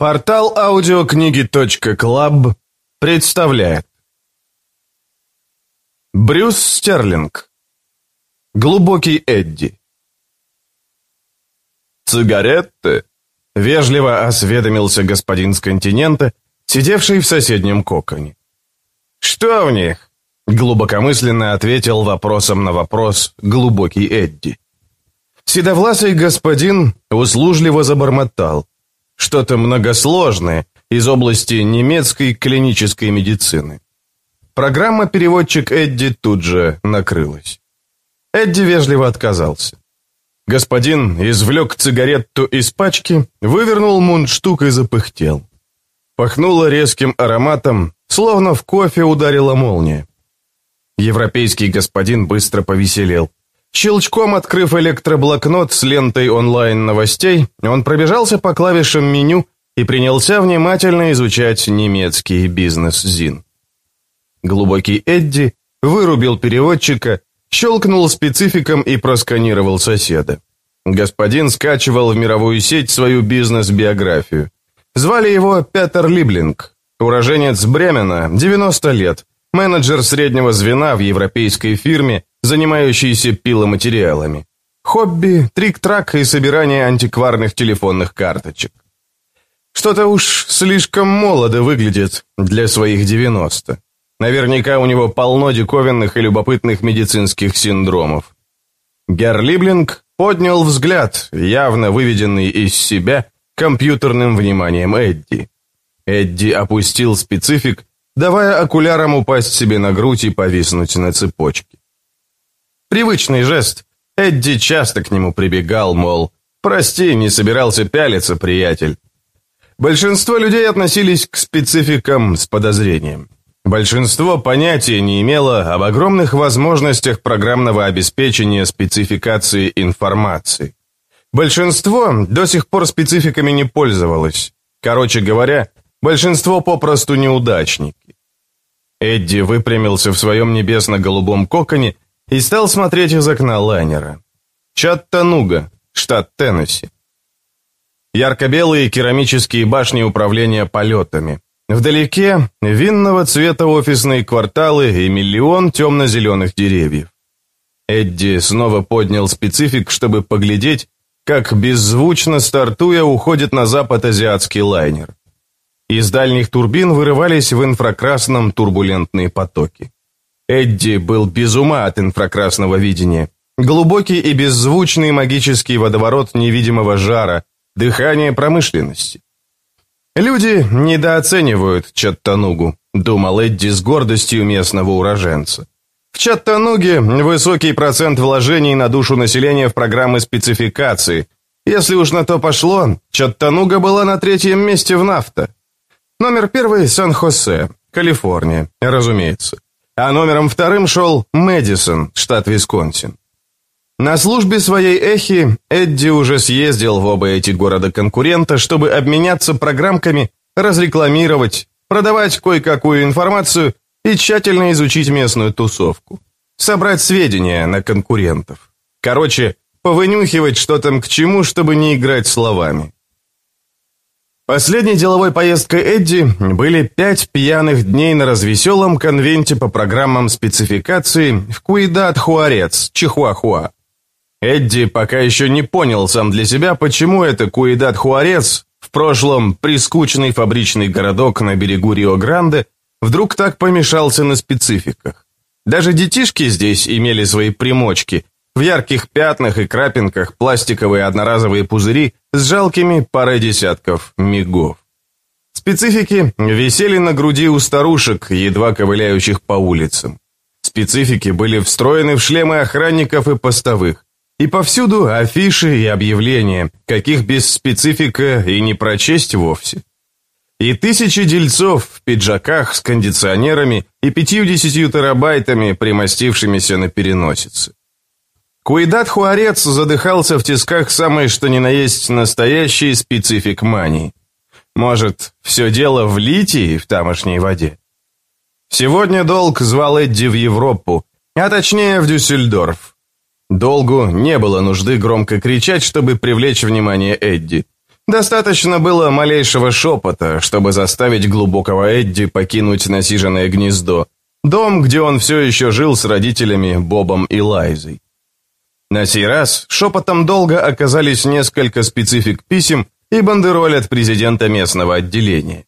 Портал аудиокниги.клаб представляет Брюс Стерлинг Глубокий Эдди «Цигареты?» — вежливо осведомился господин с континента, сидевший в соседнем коконе. «Что в них?» — глубокомысленно ответил вопросом на вопрос глубокий Эдди. Седовласый господин услужливо забормотал. Что-то многосложное из области немецкой клинической медицины. Программа-переводчик Эдди тут же накрылась. Эдди вежливо отказался. Господин извлек цигарету из пачки, вывернул мундштук и запыхтел. Пахнуло резким ароматом, словно в кофе ударила молния. Европейский господин быстро повеселел. Щелчком открыв электроблокнот с лентой онлайн-новостей, он пробежался по клавишам меню и принялся внимательно изучать немецкий бизнес-зин. Глубокий Эдди вырубил переводчика, щелкнул спецификом и просканировал соседа. Господин скачивал в мировую сеть свою бизнес-биографию. Звали его Петер Либлинг, уроженец Бремена, 90 лет, менеджер среднего звена в европейской фирме, занимающийся пиломатериалами. Хобби, трик-трак и собирание антикварных телефонных карточек. Что-то уж слишком молодо выглядит для своих 90. Наверняка у него полно диковинных и любопытных медицинских синдромов. Герлиблинг поднял взгляд, явно выведенный из себя компьютерным вниманием Эдди. Эдди опустил специфик, давая окулярам упасть себе на грудь и повиснуть на цепочке. Привычный жест. Эдди часто к нему прибегал, мол, «Прости, не собирался пялиться, приятель». Большинство людей относились к спецификам с подозрением. Большинство понятия не имело об огромных возможностях программного обеспечения спецификации информации. Большинство до сих пор спецификами не пользовалось. Короче говоря, большинство попросту неудачники. Эдди выпрямился в своем небесно-голубом коконе и стал смотреть из окна лайнера. Чаттануга, штат Теннесси. Ярко-белые керамические башни управления полетами. Вдалеке винного цвета офисные кварталы и миллион темно-зеленых деревьев. Эдди снова поднял специфик, чтобы поглядеть, как беззвучно стартуя уходит на запад азиатский лайнер. Из дальних турбин вырывались в инфракрасном турбулентные потоки. Эдди был без ума от инфракрасного видения. Глубокий и беззвучный магический водоворот невидимого жара, дыхание промышленности. «Люди недооценивают Чаттанугу», — думал Эдди с гордостью местного уроженца. В Чаттануге высокий процент вложений на душу населения в программы спецификации. Если уж на то пошло, Чаттануга была на третьем месте в нафта. Номер первый – Сан-Хосе, Калифорния, разумеется а номером вторым шел Мэдисон, штат Висконсин. На службе своей эхи Эдди уже съездил в оба эти города-конкурента, чтобы обменяться программками, разрекламировать, продавать кое-какую информацию и тщательно изучить местную тусовку. Собрать сведения на конкурентов. Короче, повынюхивать, что там к чему, чтобы не играть словами. Последней деловой поездкой Эдди были пять пьяных дней на развеселом конвенте по программам спецификации в Куидат-Хуарец, Чихуахуа. Эдди пока еще не понял сам для себя, почему это Куидат-Хуарец, в прошлом прискучный фабричный городок на берегу Рио-Гранде, вдруг так помешался на спецификах. Даже детишки здесь имели свои примочки, в ярких пятнах и крапинках пластиковые одноразовые пузыри с жалкими парой десятков мигов. Специфики висели на груди у старушек, едва ковыляющих по улицам. Специфики были встроены в шлемы охранников и постовых. И повсюду афиши и объявления, каких без специфика и не прочесть вовсе. И тысячи дельцов в пиджаках с кондиционерами и пятью-десятью терабайтами, примостившимися на переносице. Куидат Хуарец задыхался в тисках самой что ни на есть настоящий специфик мании. Может, все дело в литии в тамошней воде? Сегодня долг звал Эдди в Европу, а точнее в Дюссельдорф. Долгу не было нужды громко кричать, чтобы привлечь внимание Эдди. Достаточно было малейшего шепота, чтобы заставить глубокого Эдди покинуть насиженное гнездо, дом, где он все еще жил с родителями Бобом и Лайзой. На сей раз шепотом долго оказались несколько специфик писем и бандероль от президента местного отделения.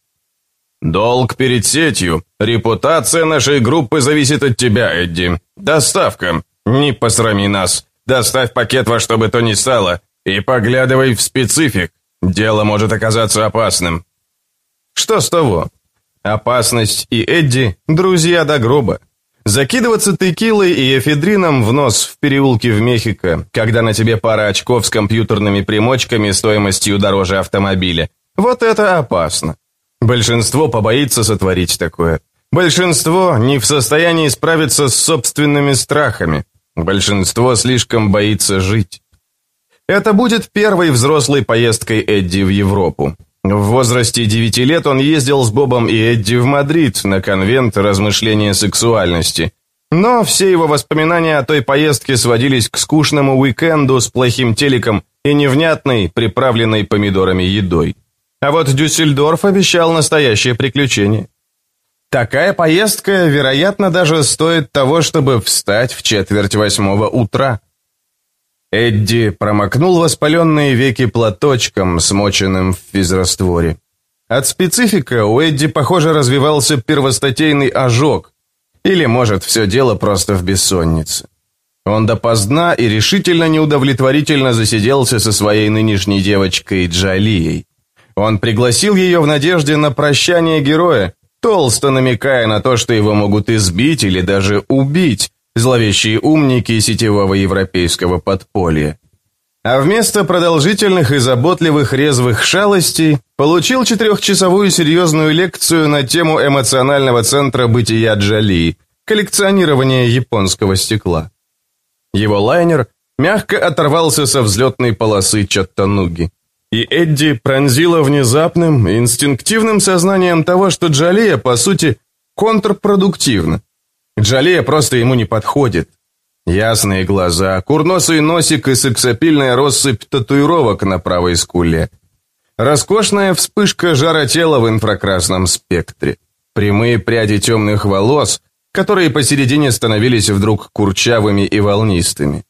«Долг перед сетью. Репутация нашей группы зависит от тебя, Эдди. Доставка. Не посрами нас. Доставь пакет во что бы то ни стало. И поглядывай в специфик. Дело может оказаться опасным». Что с того? Опасность и Эдди – друзья до гроба. Закидываться текилой и эфедрином в нос в переулке в Мехико, когда на тебе пара очков с компьютерными примочками стоимостью дороже автомобиля. Вот это опасно. Большинство побоится сотворить такое. Большинство не в состоянии справиться с собственными страхами. Большинство слишком боится жить. Это будет первой взрослой поездкой Эдди в Европу. В возрасте 9 лет он ездил с Бобом и Эдди в Мадрид на конвент размышления сексуальности. Но все его воспоминания о той поездке сводились к скучному уикенду с плохим телеком и невнятной, приправленной помидорами едой. А вот Дюссельдорф обещал настоящее приключение. Такая поездка, вероятно, даже стоит того, чтобы встать в четверть восьмого утра. Эдди промокнул воспаленные веки платочком, смоченным в физрастворе. От специфика у Эдди, похоже, развивался первостатейный ожог. Или, может, все дело просто в бессоннице. Он допоздна и решительно неудовлетворительно засиделся со своей нынешней девочкой Джалией. Он пригласил ее в надежде на прощание героя, толсто намекая на то, что его могут избить или даже убить, зловещие умники сетевого европейского подполья. А вместо продолжительных и заботливых резвых шалостей получил четырехчасовую серьезную лекцию на тему эмоционального центра бытия Джоли, коллекционирования японского стекла. Его лайнер мягко оторвался со взлетной полосы Чаттануги. И Эдди пронзила внезапным, инстинктивным сознанием того, что Джалия, по сути, контрпродуктивна. Джалея просто ему не подходит. Ясные глаза, курносый носик и сексапильная россыпь татуировок на правой скуле. Роскошная вспышка жара тела в инфракрасном спектре. Прямые пряди темных волос, которые посередине становились вдруг курчавыми и волнистыми.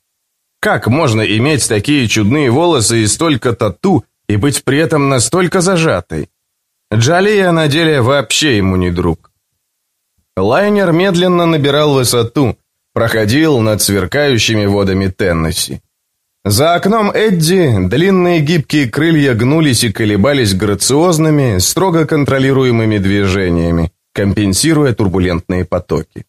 Как можно иметь такие чудные волосы и столько тату, и быть при этом настолько зажатой? Джалия на деле вообще ему не друг. Лайнер медленно набирал высоту, проходил над сверкающими водами Теннесси. За окном Эдди длинные гибкие крылья гнулись и колебались грациозными, строго контролируемыми движениями, компенсируя турбулентные потоки.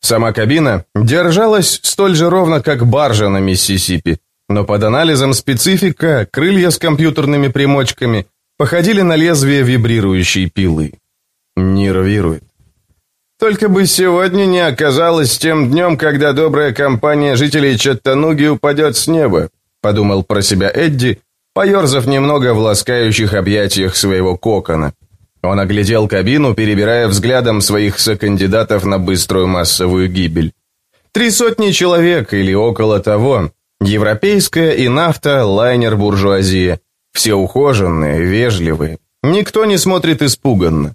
Сама кабина держалась столь же ровно, как баржа на Миссисипи, но под анализом специфика крылья с компьютерными примочками походили на лезвие вибрирующей пилы. Нервирует. Только бы сегодня не оказалось тем днем, когда добрая компания жителей Чаттануги упадет с неба, подумал про себя Эдди, поерзав немного в ласкающих объятиях своего кокона. Он оглядел кабину, перебирая взглядом своих сокандидатов на быструю массовую гибель. Три сотни человек или около того. Европейская и нафта, лайнер буржуазия. Все ухоженные, вежливые. Никто не смотрит испуганно.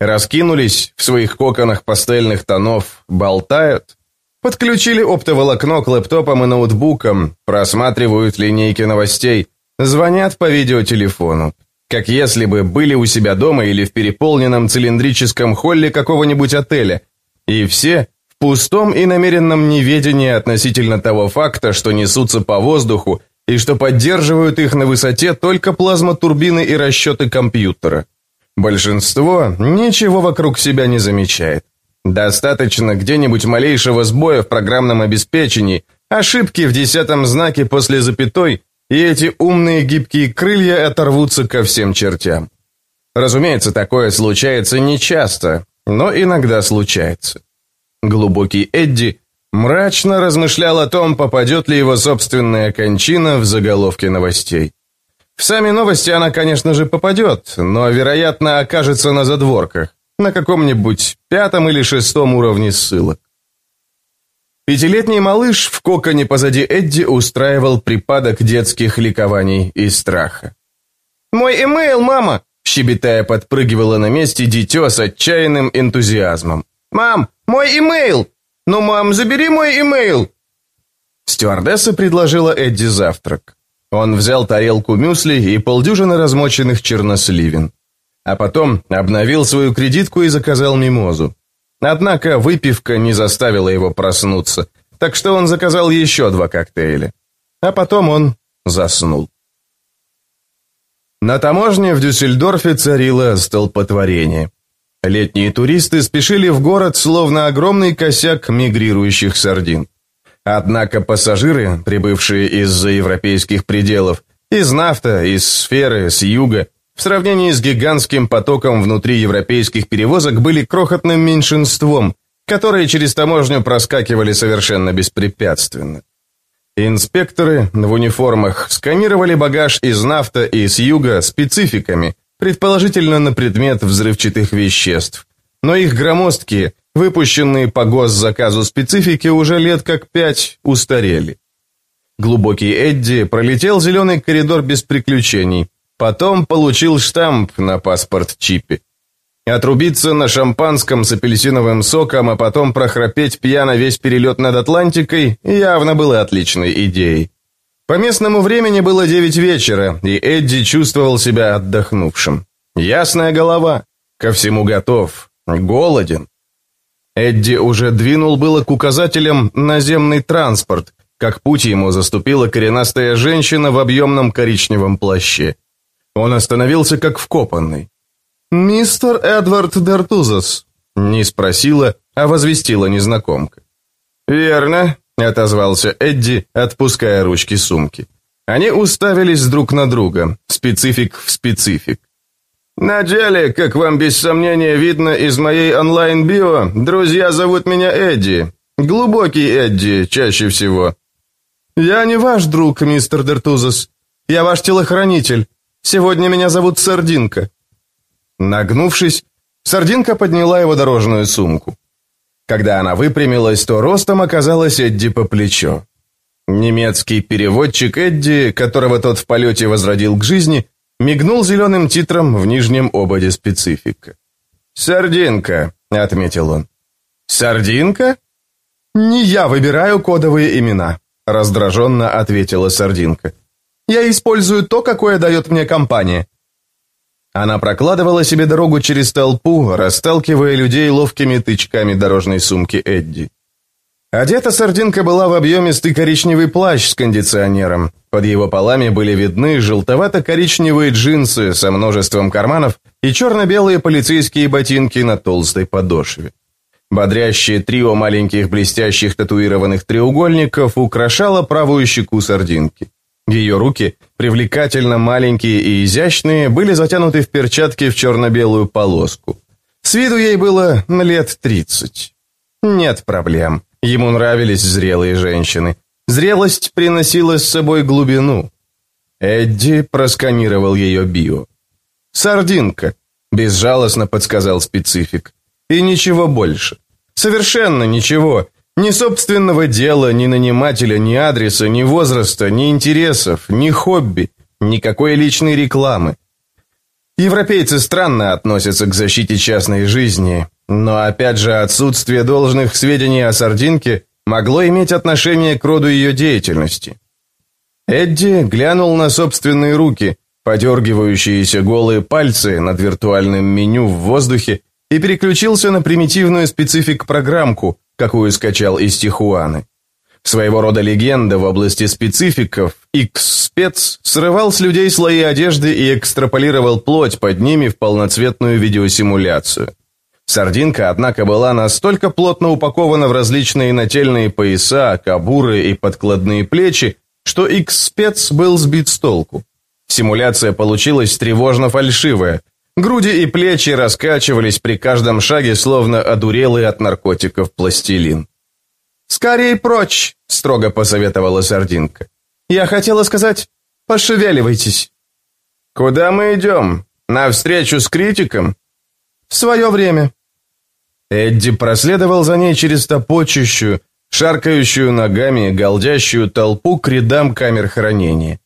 Раскинулись в своих коконах пастельных тонов, болтают. Подключили оптоволокно к лэптопам и ноутбукам, просматривают линейки новостей, звонят по видеотелефону. Как если бы были у себя дома или в переполненном цилиндрическом холле какого-нибудь отеля. И все в пустом и намеренном неведении относительно того факта, что несутся по воздуху и что поддерживают их на высоте только плазмотурбины и расчеты компьютера. Большинство ничего вокруг себя не замечает. Достаточно где-нибудь малейшего сбоя в программном обеспечении, ошибки в десятом знаке после запятой, и эти умные гибкие крылья оторвутся ко всем чертям. Разумеется, такое случается нечасто, но иногда случается. Глубокий Эдди мрачно размышлял о том, попадет ли его собственная кончина в заголовки новостей. В сами новости она, конечно же, попадет, но, вероятно, окажется на задворках, на каком-нибудь пятом или шестом уровне ссылок. Пятилетний малыш в коконе позади Эдди устраивал припадок детских ликований и страха. Мой имейл, мама!» Щебетая подпрыгивала на месте дитё с отчаянным энтузиазмом. «Мам, мой имейл! Ну, мам, забери мой имейл!» Стюардесса предложила Эдди завтрак. Он взял тарелку мюсли и полдюжины размоченных черносливин. А потом обновил свою кредитку и заказал мимозу. Однако выпивка не заставила его проснуться, так что он заказал еще два коктейля. А потом он заснул. На таможне в Дюссельдорфе царило столпотворение. Летние туристы спешили в город, словно огромный косяк мигрирующих сардин. Однако пассажиры, прибывшие из-за европейских пределов, из нафта, из сферы, с юга, в сравнении с гигантским потоком внутри европейских перевозок были крохотным меньшинством, которые через таможню проскакивали совершенно беспрепятственно. Инспекторы в униформах сканировали багаж из нафта и с юга спецификами, предположительно на предмет взрывчатых веществ. Но их громоздкие, выпущенные по госзаказу специфики уже лет как пять устарели. Глубокий Эдди пролетел зеленый коридор без приключений, потом получил штамп на паспорт-чипе. Отрубиться на шампанском с апельсиновым соком, а потом прохрапеть пьяно весь перелет над Атлантикой явно было отличной идеей. По местному времени было девять вечера, и Эдди чувствовал себя отдохнувшим. Ясная голова, ко всему готов, голоден. Эдди уже двинул было к указателям «наземный транспорт», как путь ему заступила коренастая женщина в объемном коричневом плаще. Он остановился как вкопанный. «Мистер Эдвард Дертузас», — не спросила, а возвестила незнакомка. «Верно», — отозвался Эдди, отпуская ручки сумки. Они уставились друг на друга, специфик в специфик. «На деле, как вам без сомнения видно из моей онлайн-био, друзья зовут меня Эдди. Глубокий Эдди, чаще всего». «Я не ваш друг, мистер Дертузас. Я ваш телохранитель. Сегодня меня зовут Сардинка». Нагнувшись, Сардинка подняла его дорожную сумку. Когда она выпрямилась, то ростом оказалась Эдди по плечо. Немецкий переводчик Эдди, которого тот в полете возродил к жизни, Мигнул зеленым титром в нижнем ободе специфика. «Сардинка», — отметил он. «Сардинка?» «Не я выбираю кодовые имена», — раздраженно ответила Сардинка. «Я использую то, какое дает мне компания». Она прокладывала себе дорогу через толпу, расталкивая людей ловкими тычками дорожной сумки Эдди. Одета сардинка была в объемистый коричневый плащ с кондиционером. Под его полами были видны желтовато-коричневые джинсы со множеством карманов и черно-белые полицейские ботинки на толстой подошве. Бодрящее трио маленьких блестящих татуированных треугольников украшало правую щеку сардинки. Ее руки, привлекательно маленькие и изящные, были затянуты в перчатки в черно-белую полоску. С виду ей было лет тридцать. Нет проблем. Ему нравились зрелые женщины. Зрелость приносила с собой глубину. Эдди просканировал ее био. «Сардинка», — безжалостно подсказал специфик. «И ничего больше. Совершенно ничего. Ни собственного дела, ни нанимателя, ни адреса, ни возраста, ни интересов, ни хобби, никакой личной рекламы. Европейцы странно относятся к защите частной жизни, но опять же отсутствие должных сведений о сардинке могло иметь отношение к роду ее деятельности. Эдди глянул на собственные руки, подергивающиеся голые пальцы над виртуальным меню в воздухе и переключился на примитивную специфик-программку, какую скачал из Тихуаны. Своего рода легенда в области спецификов, X-спец срывал с людей слои одежды и экстраполировал плоть под ними в полноцветную видеосимуляцию. Сардинка, однако, была настолько плотно упакована в различные нательные пояса, кабуры и подкладные плечи, что X-спец был сбит с толку. Симуляция получилась тревожно фальшивая. Груди и плечи раскачивались при каждом шаге, словно одурелый от наркотиков пластилин. «Скорей прочь!» — строго посоветовала Сардинка. «Я хотела сказать, пошевеливайтесь». «Куда мы идем? На встречу с критиком?» «В свое время». Эдди проследовал за ней через топочущую, шаркающую ногами, голдящую толпу к рядам камер хранения.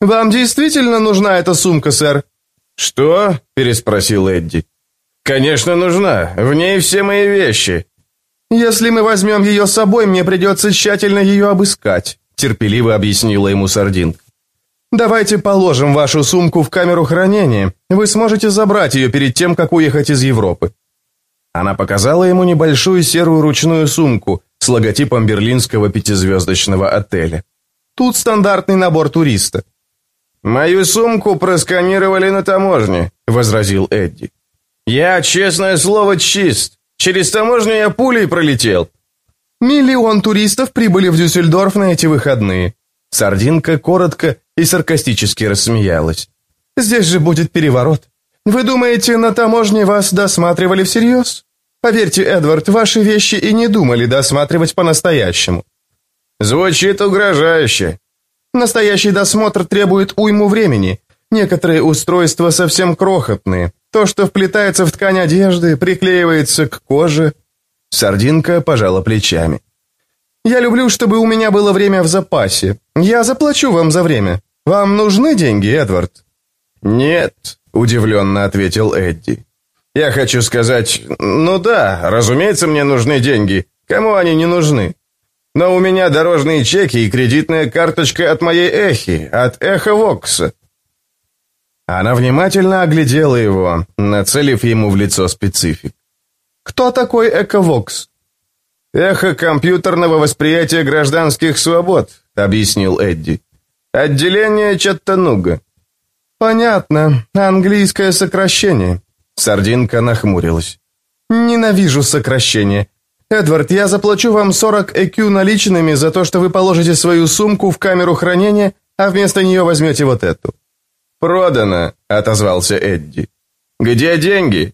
«Вам действительно нужна эта сумка, сэр?» «Что?» – переспросил Эдди. «Конечно, нужна. В ней все мои вещи». «Если мы возьмем ее с собой, мне придется тщательно ее обыскать», – терпеливо объяснила ему Сардинка. «Давайте положим вашу сумку в камеру хранения. Вы сможете забрать ее перед тем, как уехать из Европы». Она показала ему небольшую серую ручную сумку с логотипом берлинского пятизвездочного отеля. Тут стандартный набор туриста. «Мою сумку просканировали на таможне», — возразил Эдди. «Я, честное слово, чист. Через таможню я пулей пролетел». «Миллион туристов прибыли в Дюссельдорф на эти выходные». Сардинка коротко и саркастически рассмеялась. «Здесь же будет переворот. Вы думаете, на таможне вас досматривали всерьез? Поверьте, Эдвард, ваши вещи и не думали досматривать по-настоящему». «Звучит угрожающе». «Настоящий досмотр требует уйму времени. Некоторые устройства совсем крохотные. То, что вплетается в ткань одежды, приклеивается к коже». Сардинка пожала плечами. «Я люблю, чтобы у меня было время в запасе. Я заплачу вам за время. Вам нужны деньги, Эдвард?» «Нет», — удивленно ответил Эдди. «Я хочу сказать, ну да, разумеется, мне нужны деньги. Кому они не нужны? Но у меня дорожные чеки и кредитная карточка от моей Эхи, от Эхо Вокса». Она внимательно оглядела его, нацелив ему в лицо специфик. «Кто такой Эковокс?» «Эхо компьютерного восприятия гражданских свобод», — объяснил Эдди. «Отделение Чаттануга». «Понятно. Английское сокращение». Сардинка нахмурилась. «Ненавижу сокращение. Эдвард, я заплачу вам 40 ЭКЮ наличными за то, что вы положите свою сумку в камеру хранения, а вместо нее возьмете вот эту». «Продано», — отозвался Эдди. «Где деньги?»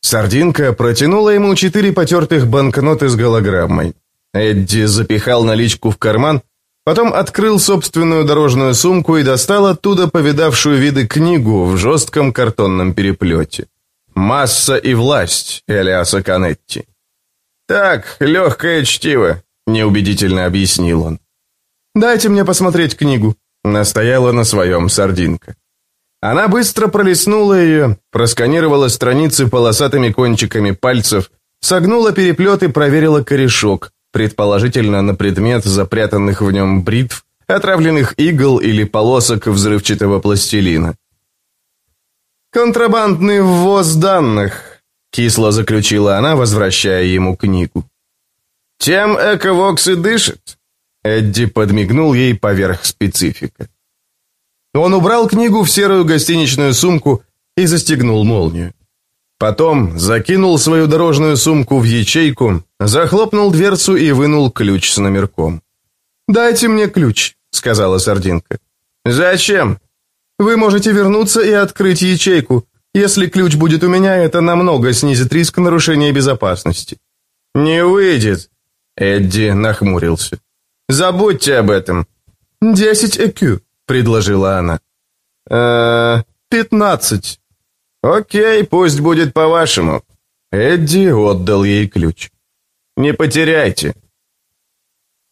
Сардинка протянула ему четыре потертых банкноты с голограммой. Эдди запихал наличку в карман, потом открыл собственную дорожную сумку и достал оттуда повидавшую виды книгу в жестком картонном переплете. «Масса и власть» Элиаса Канетти. «Так, легкое чтиво», — неубедительно объяснил он. «Дайте мне посмотреть книгу», — настояла на своем сардинка. Она быстро пролистнула ее, просканировала страницы полосатыми кончиками пальцев, согнула переплет и проверила корешок, предположительно на предмет запрятанных в нем бритв, отравленных игл или полосок взрывчатого пластилина. «Контрабандный ввоз данных», — кисло заключила она, возвращая ему книгу. «Тем Эковокс и дышит», — Эдди подмигнул ей поверх специфика. Он убрал книгу в серую гостиничную сумку и застегнул молнию. Потом закинул свою дорожную сумку в ячейку, захлопнул дверцу и вынул ключ с номерком. «Дайте мне ключ», — сказала Сардинка. «Зачем?» «Вы можете вернуться и открыть ячейку. Если ключ будет у меня, это намного снизит риск нарушения безопасности». «Не выйдет», — Эдди нахмурился. «Забудьте об этом». «Десять ЭКЮ», — предложила она. э пятнадцать». «Окей, пусть будет по-вашему». Эдди отдал ей ключ. «Не потеряйте».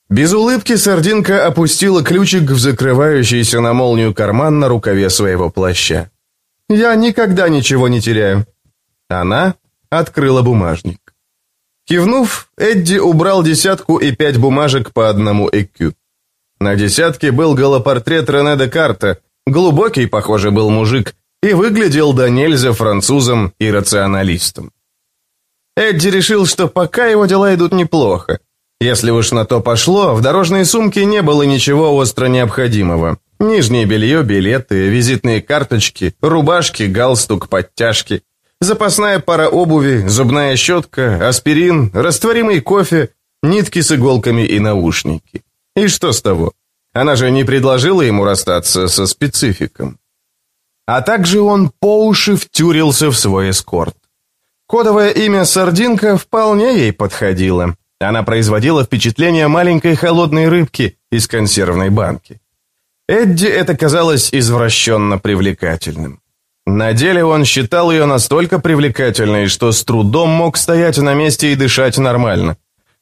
Без улыбки сардинка опустила ключик в закрывающийся на молнию карман на рукаве своего плаща. «Я никогда ничего не теряю». Она открыла бумажник. Кивнув, Эдди убрал десятку и пять бумажек по одному ЭКЮ. На десятке был голопортрет Рене Декарта, глубокий, похоже, был мужик, и выглядел до нельзя французом и рационалистом. Эдди решил, что пока его дела идут неплохо. Если уж на то пошло, в дорожной сумке не было ничего остро необходимого. Нижнее белье, билеты, визитные карточки, рубашки, галстук, подтяжки, запасная пара обуви, зубная щетка, аспирин, растворимый кофе, нитки с иголками и наушники. И что с того? Она же не предложила ему расстаться со спецификом. А также он по уши втюрился в свой эскорт. Кодовое имя Сардинка вполне ей подходило. Она производила впечатление маленькой холодной рыбки из консервной банки. Эдди это казалось извращенно привлекательным. На деле он считал ее настолько привлекательной, что с трудом мог стоять на месте и дышать нормально.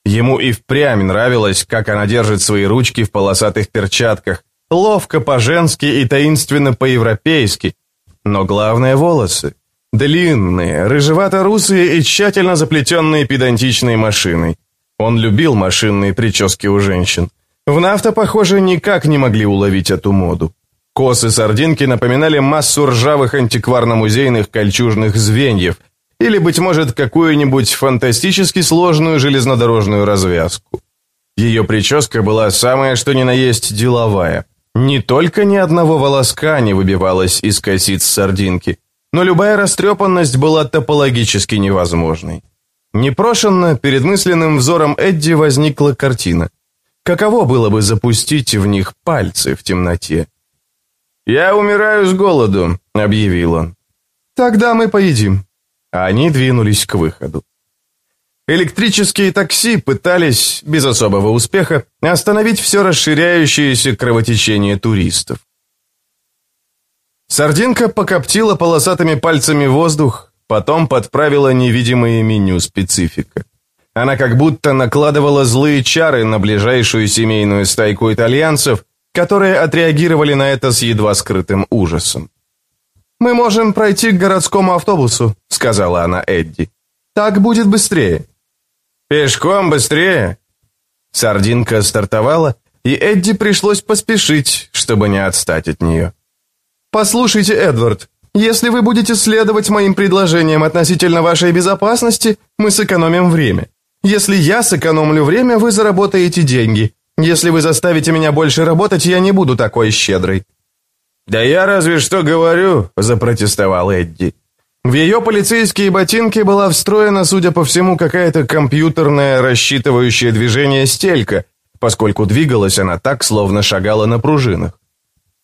Ему и впрямь нравилось, как она держит свои ручки в полосатых перчатках, ловко по-женски и таинственно по-европейски. Но главное — волосы. Длинные, рыжевато-русые и тщательно заплетенные педантичной машиной. Он любил машинные прически у женщин. В нафто, похоже, никак не могли уловить эту моду. Косы сардинки напоминали массу ржавых антикварно-музейных кольчужных звеньев или, быть может, какую-нибудь фантастически сложную железнодорожную развязку. Ее прическа была самая что ни на есть деловая. Не только ни одного волоска не выбивалась из косиц сардинки, но любая растрепанность была топологически невозможной. Непрошенно перед мысленным взором Эдди возникла картина. Каково было бы запустить в них пальцы в темноте? «Я умираю с голоду», — объявил он. «Тогда мы поедим». Они двинулись к выходу. Электрические такси пытались, без особого успеха, остановить все расширяющееся кровотечение туристов. Сардинка покоптила полосатыми пальцами воздух, потом подправила невидимое меню специфика. Она как будто накладывала злые чары на ближайшую семейную стайку итальянцев, которые отреагировали на это с едва скрытым ужасом. «Мы можем пройти к городскому автобусу», — сказала она Эдди. «Так будет быстрее». «Пешком быстрее?» Сардинка стартовала, и Эдди пришлось поспешить, чтобы не отстать от нее. «Послушайте, Эдвард, если вы будете следовать моим предложениям относительно вашей безопасности, мы сэкономим время. Если я сэкономлю время, вы заработаете деньги. Если вы заставите меня больше работать, я не буду такой щедрой». «Да я разве что говорю», — запротестовал Эдди. В ее полицейские ботинки была встроена, судя по всему, какая-то компьютерная рассчитывающая движение стелька, поскольку двигалась она так, словно шагала на пружинах.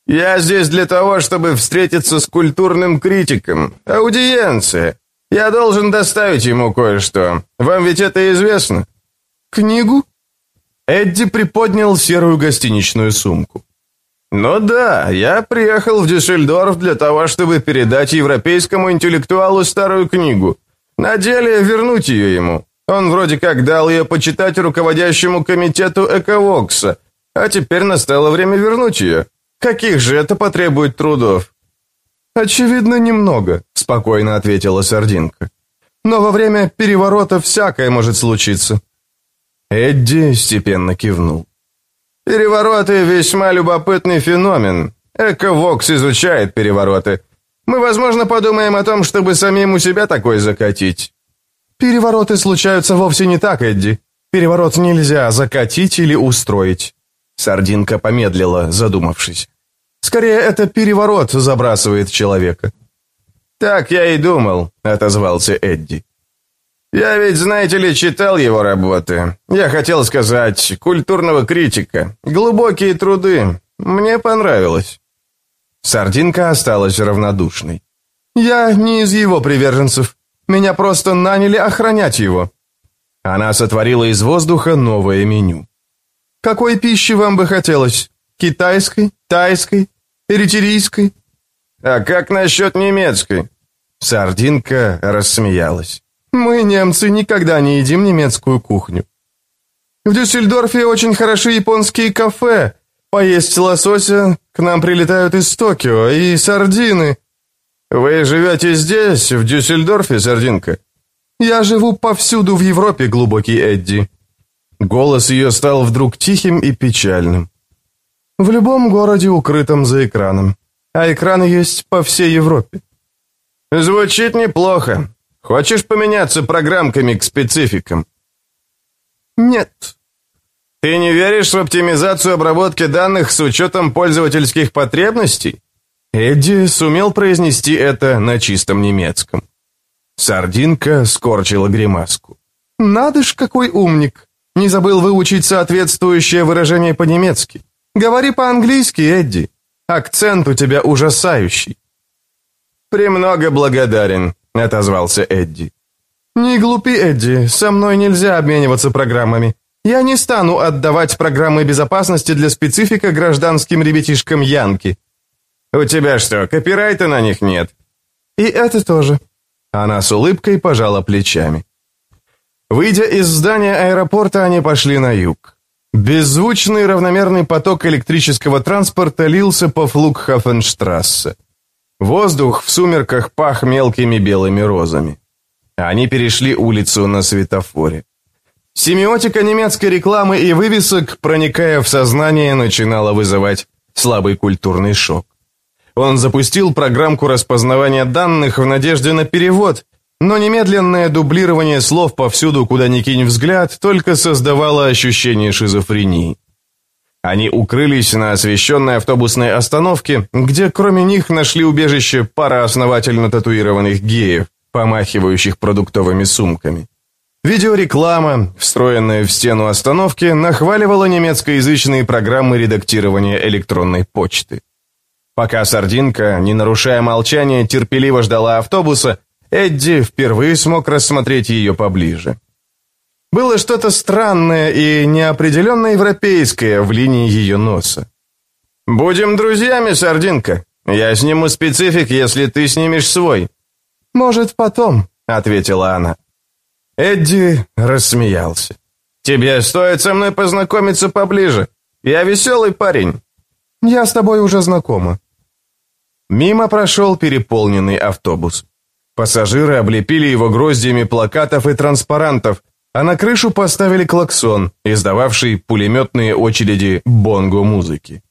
«Я здесь для того, чтобы встретиться с культурным критиком. Аудиенция. Я должен доставить ему кое-что. Вам ведь это известно?» «Книгу?» Эдди приподнял серую гостиничную сумку. «Ну да, я приехал в Дюссельдорф для того, чтобы передать европейскому интеллектуалу старую книгу. На деле вернуть ее ему. Он вроде как дал ее почитать руководящему комитету Эковокса, а теперь настало время вернуть ее. Каких же это потребует трудов?» «Очевидно, немного», — спокойно ответила Сардинка. «Но во время переворота всякое может случиться». Эдди степенно кивнул. Перевороты – весьма любопытный феномен. Эковокс изучает перевороты. Мы, возможно, подумаем о том, чтобы самим у себя такой закатить. Перевороты случаются вовсе не так, Эдди. Переворот нельзя закатить или устроить. Сардинка помедлила, задумавшись. Скорее, это переворот забрасывает человека. «Так я и думал», — отозвался Эдди. Я ведь, знаете ли, читал его работы. Я хотел сказать, культурного критика. Глубокие труды. Мне понравилось. Сардинка осталась равнодушной. Я не из его приверженцев. Меня просто наняли охранять его. Она сотворила из воздуха новое меню. Какой пищи вам бы хотелось? Китайской, тайской, эритерийской? А как насчет немецкой? Сардинка рассмеялась. Мы, немцы, никогда не едим немецкую кухню. В Дюссельдорфе очень хороши японские кафе. Поесть лосося к нам прилетают из Токио, и сардины. Вы живете здесь, в Дюссельдорфе, сардинка? Я живу повсюду в Европе, глубокий Эдди. Голос ее стал вдруг тихим и печальным. В любом городе, укрытом за экраном. А экраны есть по всей Европе. Звучит неплохо. Хочешь поменяться программками к спецификам? Нет. Ты не веришь в оптимизацию обработки данных с учетом пользовательских потребностей? Эдди сумел произнести это на чистом немецком. Сардинка скорчила гримаску. «Надо ж, какой умник! Не забыл выучить соответствующее выражение по-немецки. Говори по-английски, Эдди. Акцент у тебя ужасающий». «Премного благодарен», — отозвался Эдди. «Не глупи, Эдди, со мной нельзя обмениваться программами. Я не стану отдавать программы безопасности для специфика гражданским ребятишкам Янки». «У тебя что, копирайта на них нет?» «И это тоже». Она с улыбкой пожала плечами. Выйдя из здания аэропорта, они пошли на юг. Беззвучный равномерный поток электрического транспорта лился по Флугхафенштрассе. Воздух в сумерках пах мелкими белыми розами. Они перешли улицу на светофоре. Семиотика немецкой рекламы и вывесок, проникая в сознание, начинала вызывать слабый культурный шок. Он запустил программку распознавания данных в надежде на перевод, но немедленное дублирование слов повсюду, куда ни кинь взгляд, только создавало ощущение шизофрении. Они укрылись на освещенной автобусной остановке, где кроме них нашли убежище пара основательно татуированных геев, помахивающих продуктовыми сумками. Видеореклама, встроенная в стену остановки, нахваливала немецкоязычные программы редактирования электронной почты. Пока Сардинка, не нарушая молчания, терпеливо ждала автобуса, Эдди впервые смог рассмотреть ее поближе. Было что-то странное и неопределенно европейское в линии ее носа. «Будем друзьями, Сардинка. Я сниму специфик, если ты снимешь свой». «Может, потом», — ответила она. Эдди рассмеялся. «Тебе стоит со мной познакомиться поближе. Я веселый парень». «Я с тобой уже знакома». Мимо прошел переполненный автобус. Пассажиры облепили его гроздьями плакатов и транспарантов, а на крышу поставили клаксон, издававший пулеметные очереди бонго-музыки.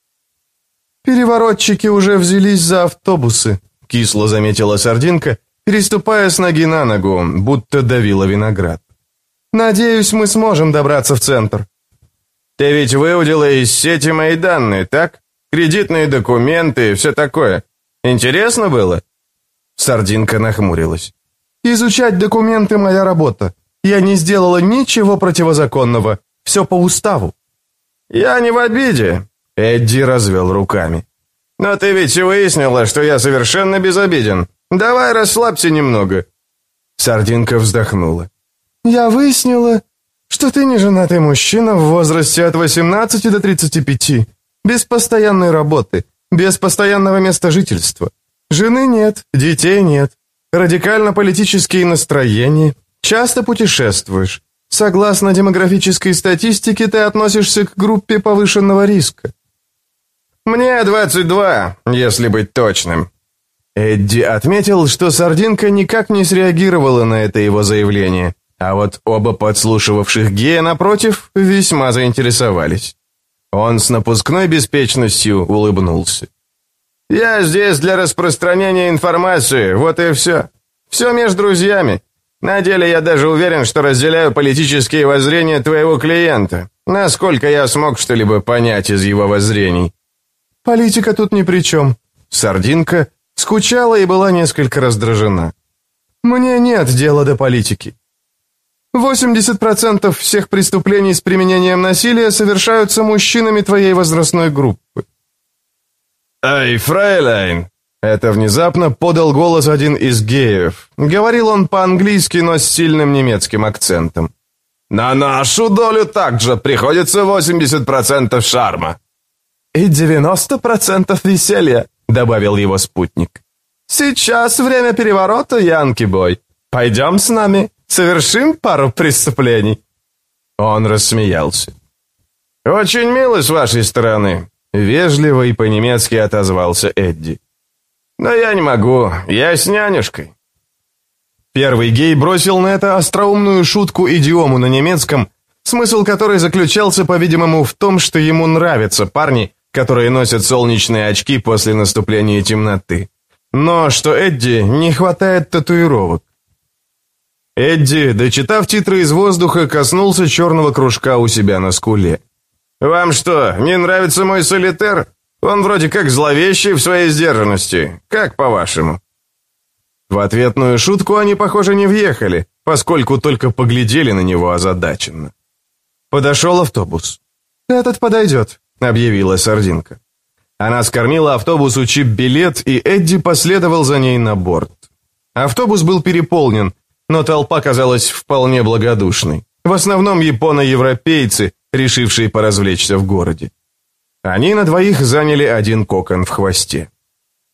«Переворотчики уже взялись за автобусы», — кисло заметила Сардинка, переступая с ноги на ногу, будто давила виноград. «Надеюсь, мы сможем добраться в центр». «Ты ведь выудила из сети мои данные, так? Кредитные документы все такое. Интересно было?» Сардинка нахмурилась. «Изучать документы — моя работа. Я не сделала ничего противозаконного. Все по уставу». «Я не в обиде», — Эдди развел руками. «Но ты ведь выяснила, что я совершенно безобиден. Давай расслабься немного». Сардинка вздохнула. «Я выяснила, что ты не женатый мужчина в возрасте от 18 до 35, без постоянной работы, без постоянного места жительства. Жены нет, детей нет, радикально-политические настроения, часто путешествуешь. Согласно демографической статистике, ты относишься к группе повышенного риска. Мне 22, если быть точным. Эдди отметил, что Сардинка никак не среагировала на это его заявление, а вот оба подслушивавших гея, напротив, весьма заинтересовались. Он с напускной беспечностью улыбнулся. «Я здесь для распространения информации, вот и все. Все между друзьями. На деле я даже уверен, что разделяю политические воззрения твоего клиента, насколько я смог что-либо понять из его воззрений». «Политика тут ни при чем». Сардинка скучала и была несколько раздражена. «Мне нет дела до политики. 80% всех преступлений с применением насилия совершаются мужчинами твоей возрастной группы. «Эй, фрейлайн!» Это внезапно подал голос один из геев. Говорил он по-английски, но с сильным немецким акцентом. «На нашу долю также приходится 80% шарма». «И 90% веселья», — добавил его спутник. «Сейчас время переворота, Янки-бой. Пойдем с нами, совершим пару преступлений». Он рассмеялся. «Очень мило с вашей стороны. Вежливо и по-немецки отозвался Эдди. «Но я не могу, я с нянюшкой». Первый гей бросил на это остроумную шутку-идиому на немецком, смысл которой заключался, по-видимому, в том, что ему нравятся парни, которые носят солнечные очки после наступления темноты. Но что Эдди не хватает татуировок. Эдди, дочитав титры из воздуха, коснулся черного кружка у себя на скуле. «Вам что, не нравится мой солитер? Он вроде как зловещий в своей сдержанности. Как по-вашему?» В ответную шутку они, похоже, не въехали, поскольку только поглядели на него озадаченно. Подошел автобус. «Этот подойдет», — объявила Сардинка. Она скормила автобусу чип-билет, и Эдди последовал за ней на борт. Автобус был переполнен, но толпа казалась вполне благодушной. В основном японо-европейцы, решившие поразвлечься в городе. Они на двоих заняли один кокон в хвосте.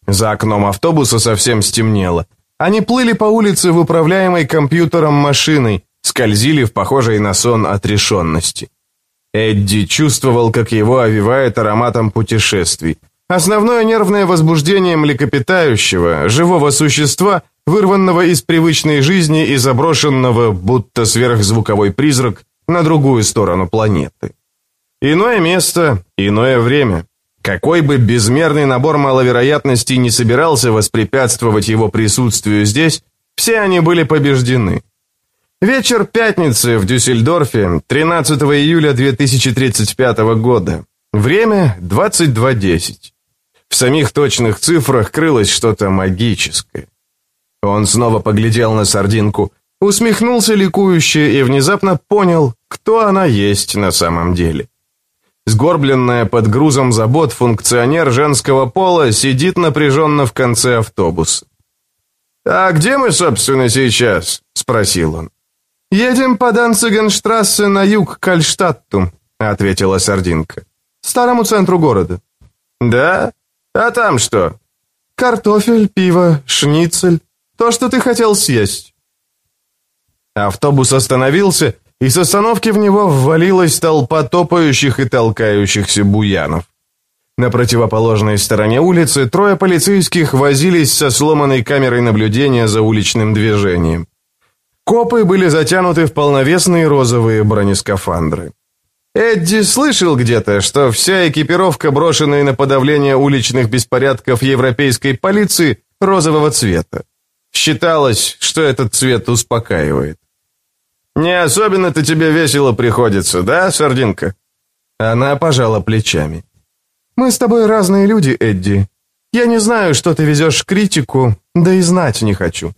За окном автобуса совсем стемнело. Они плыли по улице в управляемой компьютером машиной, скользили в похожей на сон отрешенности. Эдди чувствовал, как его овивает ароматом путешествий. Основное нервное возбуждение млекопитающего, живого существа, вырванного из привычной жизни и заброшенного, будто сверхзвуковой призрак, на другую сторону планеты. Иное место, иное время. Какой бы безмерный набор маловероятностей не собирался воспрепятствовать его присутствию здесь, все они были побеждены. Вечер пятницы в Дюссельдорфе, 13 июля 2035 года. Время 22.10. В самих точных цифрах крылось что-то магическое. Он снова поглядел на сардинку, усмехнулся ликующе и внезапно понял, кто она есть на самом деле. Сгорбленная под грузом забот функционер женского пола сидит напряженно в конце автобуса. «А где мы, собственно, сейчас?» — спросил он. «Едем по Данцигенштрассе на юг к Альштадту», — ответила Сардинка. «Старому центру города». «Да? А там что?» «Картофель, пиво, шницель. То, что ты хотел съесть». Автобус остановился, и с остановки в него ввалилась толпа топающих и толкающихся буянов. На противоположной стороне улицы трое полицейских возились со сломанной камерой наблюдения за уличным движением. Копы были затянуты в полновесные розовые бронескафандры. Эдди слышал где-то, что вся экипировка, брошенная на подавление уличных беспорядков европейской полиции, розового цвета. Считалось, что этот цвет успокаивает. «Не особенно-то тебе весело приходится, да, Сардинка?» Она пожала плечами. «Мы с тобой разные люди, Эдди. Я не знаю, что ты везешь критику, да и знать не хочу».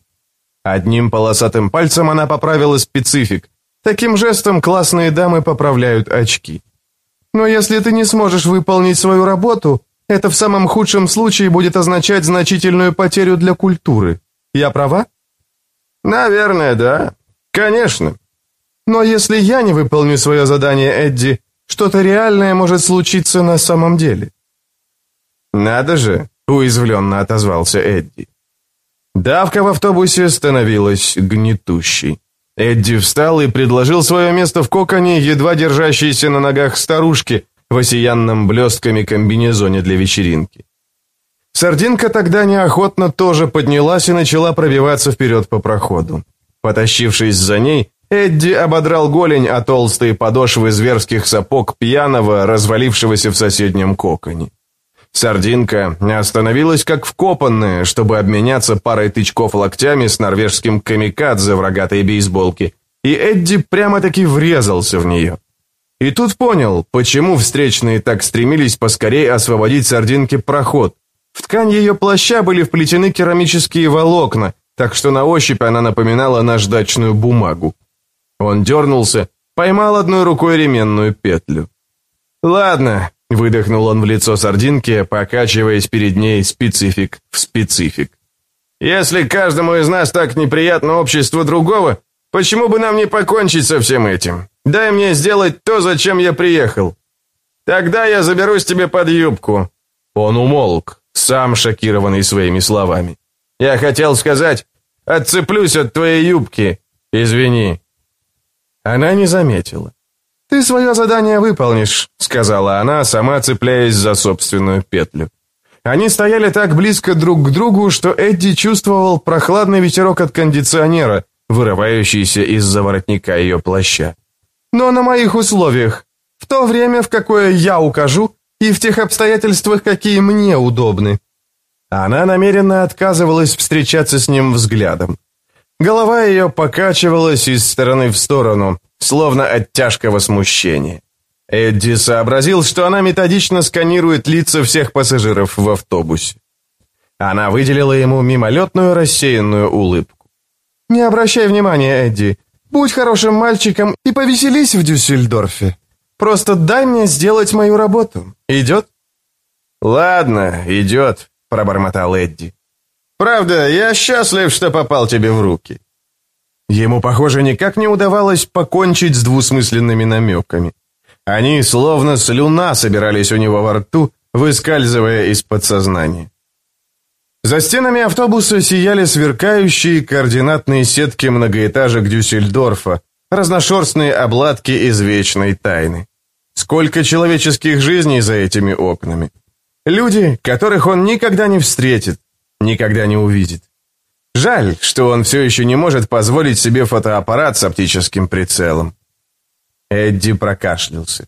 Одним полосатым пальцем она поправила специфик. Таким жестом классные дамы поправляют очки. «Но если ты не сможешь выполнить свою работу, это в самом худшем случае будет означать значительную потерю для культуры. Я права?» «Наверное, да. Конечно. Но если я не выполню свое задание, Эдди, что-то реальное может случиться на самом деле. «Надо же!» — уязвленно отозвался Эдди. Давка в автобусе становилась гнетущей. Эдди встал и предложил свое место в коконе, едва держащейся на ногах старушки в осиянном блестками комбинезоне для вечеринки. Сардинка тогда неохотно тоже поднялась и начала пробиваться вперед по проходу. Потащившись за ней, Эдди ободрал голень о толстые подошвы зверских сапог пьяного, развалившегося в соседнем коконе. Сардинка остановилась как вкопанная, чтобы обменяться парой тычков локтями с норвежским камикадзе в рогатой бейсболке, и Эдди прямо-таки врезался в нее. И тут понял, почему встречные так стремились поскорее освободить Сардинке проход. В ткань ее плаща были вплетены керамические волокна, так что на ощупь она напоминала наждачную бумагу. Он дернулся, поймал одной рукой ременную петлю. «Ладно», — выдохнул он в лицо сардинки, покачиваясь перед ней специфик в специфик. «Если каждому из нас так неприятно общество другого, почему бы нам не покончить со всем этим? Дай мне сделать то, зачем я приехал. Тогда я заберусь тебе под юбку». Он умолк, сам шокированный своими словами. «Я хотел сказать, отцеплюсь от твоей юбки. Извини». Она не заметила. «Ты свое задание выполнишь», — сказала она, сама цепляясь за собственную петлю. Они стояли так близко друг к другу, что Эдди чувствовал прохладный ветерок от кондиционера, вырывающийся из-за воротника ее плаща. «Но на моих условиях, в то время, в какое я укажу, и в тех обстоятельствах, какие мне удобны». Она намеренно отказывалась встречаться с ним взглядом. Голова ее покачивалась из стороны в сторону, словно от тяжкого смущения. Эдди сообразил, что она методично сканирует лица всех пассажиров в автобусе. Она выделила ему мимолетную рассеянную улыбку. «Не обращай внимания, Эдди. Будь хорошим мальчиком и повеселись в Дюссельдорфе. Просто дай мне сделать мою работу. Идет?» «Ладно, идет», — пробормотал Эдди. Правда, я счастлив, что попал тебе в руки». Ему, похоже, никак не удавалось покончить с двусмысленными намеками. Они, словно слюна, собирались у него во рту, выскальзывая из подсознания. За стенами автобуса сияли сверкающие координатные сетки многоэтажек Дюссельдорфа, разношерстные обладки из вечной тайны. Сколько человеческих жизней за этими окнами. Люди, которых он никогда не встретит, никогда не увидит. Жаль, что он все еще не может позволить себе фотоаппарат с оптическим прицелом. Эдди прокашлялся.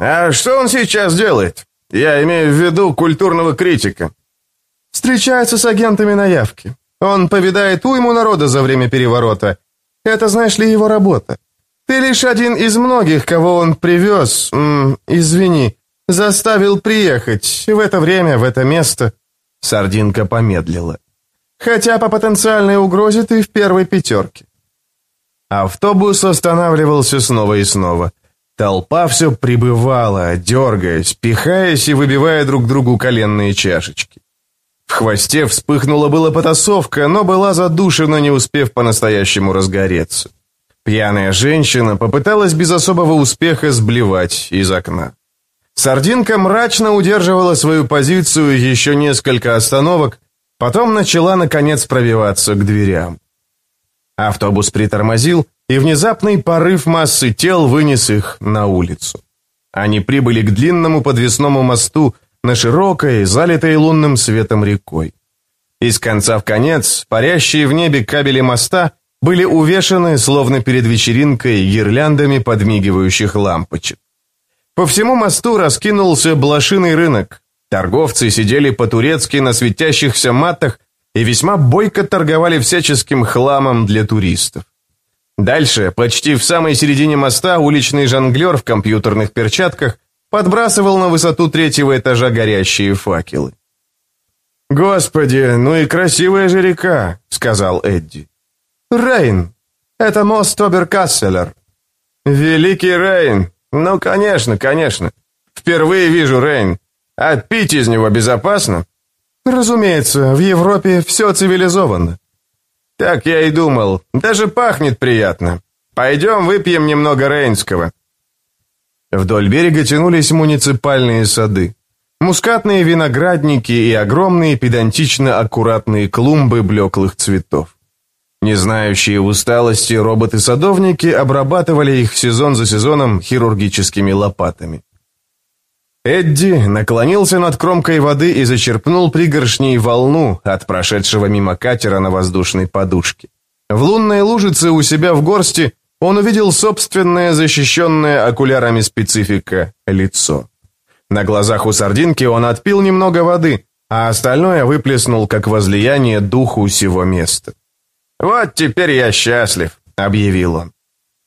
«А что он сейчас делает? Я имею в виду культурного критика». «Встречается с агентами на явке. Он повидает уйму народа за время переворота. Это, знаешь ли, его работа. Ты лишь один из многих, кого он привез, м, извини, заставил приехать в это время, в это место». Сардинка помедлила. «Хотя по потенциальной угрозе ты в первой пятерке». Автобус останавливался снова и снова. Толпа все прибывала, дергаясь, пихаясь и выбивая друг другу коленные чашечки. В хвосте вспыхнула была потасовка, но была задушена, не успев по-настоящему разгореться. Пьяная женщина попыталась без особого успеха сблевать из окна. Сардинка мрачно удерживала свою позицию еще несколько остановок, потом начала, наконец, пробиваться к дверям. Автобус притормозил, и внезапный порыв массы тел вынес их на улицу. Они прибыли к длинному подвесному мосту на широкой, залитой лунным светом рекой. Из конца в конец, парящие в небе кабели моста были увешаны, словно перед вечеринкой, гирляндами подмигивающих лампочек. По всему мосту раскинулся блошиный рынок. Торговцы сидели по-турецки на светящихся матах и весьма бойко торговали всяческим хламом для туристов. Дальше, почти в самой середине моста, уличный жонглер в компьютерных перчатках подбрасывал на высоту третьего этажа горящие факелы. «Господи, ну и красивая же река», — сказал Эдди. «Рейн. Это мост Оберкасселер». «Великий Рейн. Ну, конечно, конечно. Впервые вижу Рейн. А пить из него безопасно?» «Разумеется, в Европе все цивилизованно». «Так я и думал. Даже пахнет приятно. Пойдем выпьем немного рейнского». Вдоль берега тянулись муниципальные сады. Мускатные виноградники и огромные педантично аккуратные клумбы блеклых цветов. Не знающие усталости роботы-садовники обрабатывали их сезон за сезоном хирургическими лопатами. Эдди наклонился над кромкой воды и зачерпнул пригоршней волну от прошедшего мимо катера на воздушной подушке. В лунной лужице у себя в горсти он увидел собственное защищенное окулярами специфика лицо. На глазах у сардинки он отпил немного воды, а остальное выплеснул как возлияние духу сего места. «Вот теперь я счастлив», — объявил он.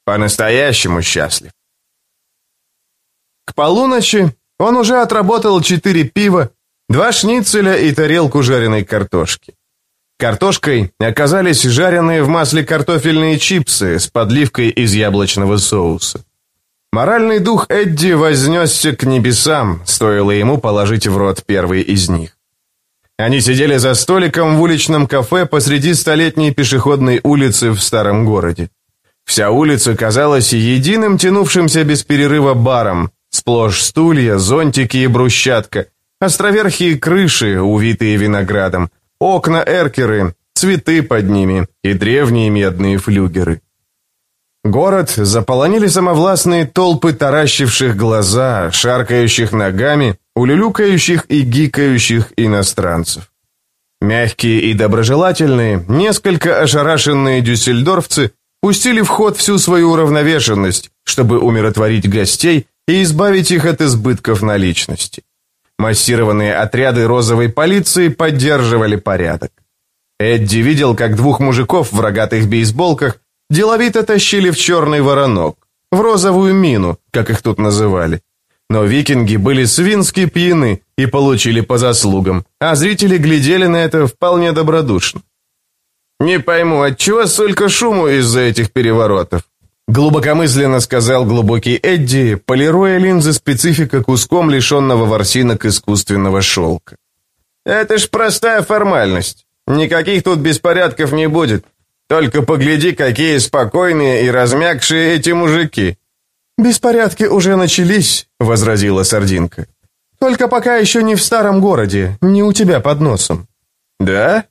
«По-настоящему счастлив». К полуночи он уже отработал четыре пива, два шницеля и тарелку жареной картошки. Картошкой оказались жареные в масле картофельные чипсы с подливкой из яблочного соуса. Моральный дух Эдди вознесся к небесам, стоило ему положить в рот первый из них. Они сидели за столиком в уличном кафе посреди столетней пешеходной улицы в старом городе. Вся улица казалась единым тянувшимся без перерыва баром, сплошь стулья, зонтики и брусчатка, островерхие крыши, увитые виноградом, окна эркеры, цветы под ними и древние медные флюгеры. Город заполонили самовластные толпы таращивших глаза, шаркающих ногами, улюлюкающих и гикающих иностранцев. Мягкие и доброжелательные, несколько ошарашенные дюссельдорфцы пустили в ход всю свою уравновешенность, чтобы умиротворить гостей и избавить их от избытков наличности. Массированные отряды розовой полиции поддерживали порядок. Эдди видел, как двух мужиков в рогатых бейсболках деловито тащили в черный воронок, в розовую мину, как их тут называли. Но викинги были свински пьяны и получили по заслугам, а зрители глядели на это вполне добродушно. «Не пойму, отчего столько шуму из-за этих переворотов?» Глубокомысленно сказал глубокий Эдди, полируя линзы специфика куском лишенного ворсинок искусственного шелка. «Это ж простая формальность. Никаких тут беспорядков не будет. Только погляди, какие спокойные и размягшие эти мужики». «Беспорядки уже начались», — возразила Сардинка. «Только пока еще не в старом городе, не у тебя под носом». «Да?»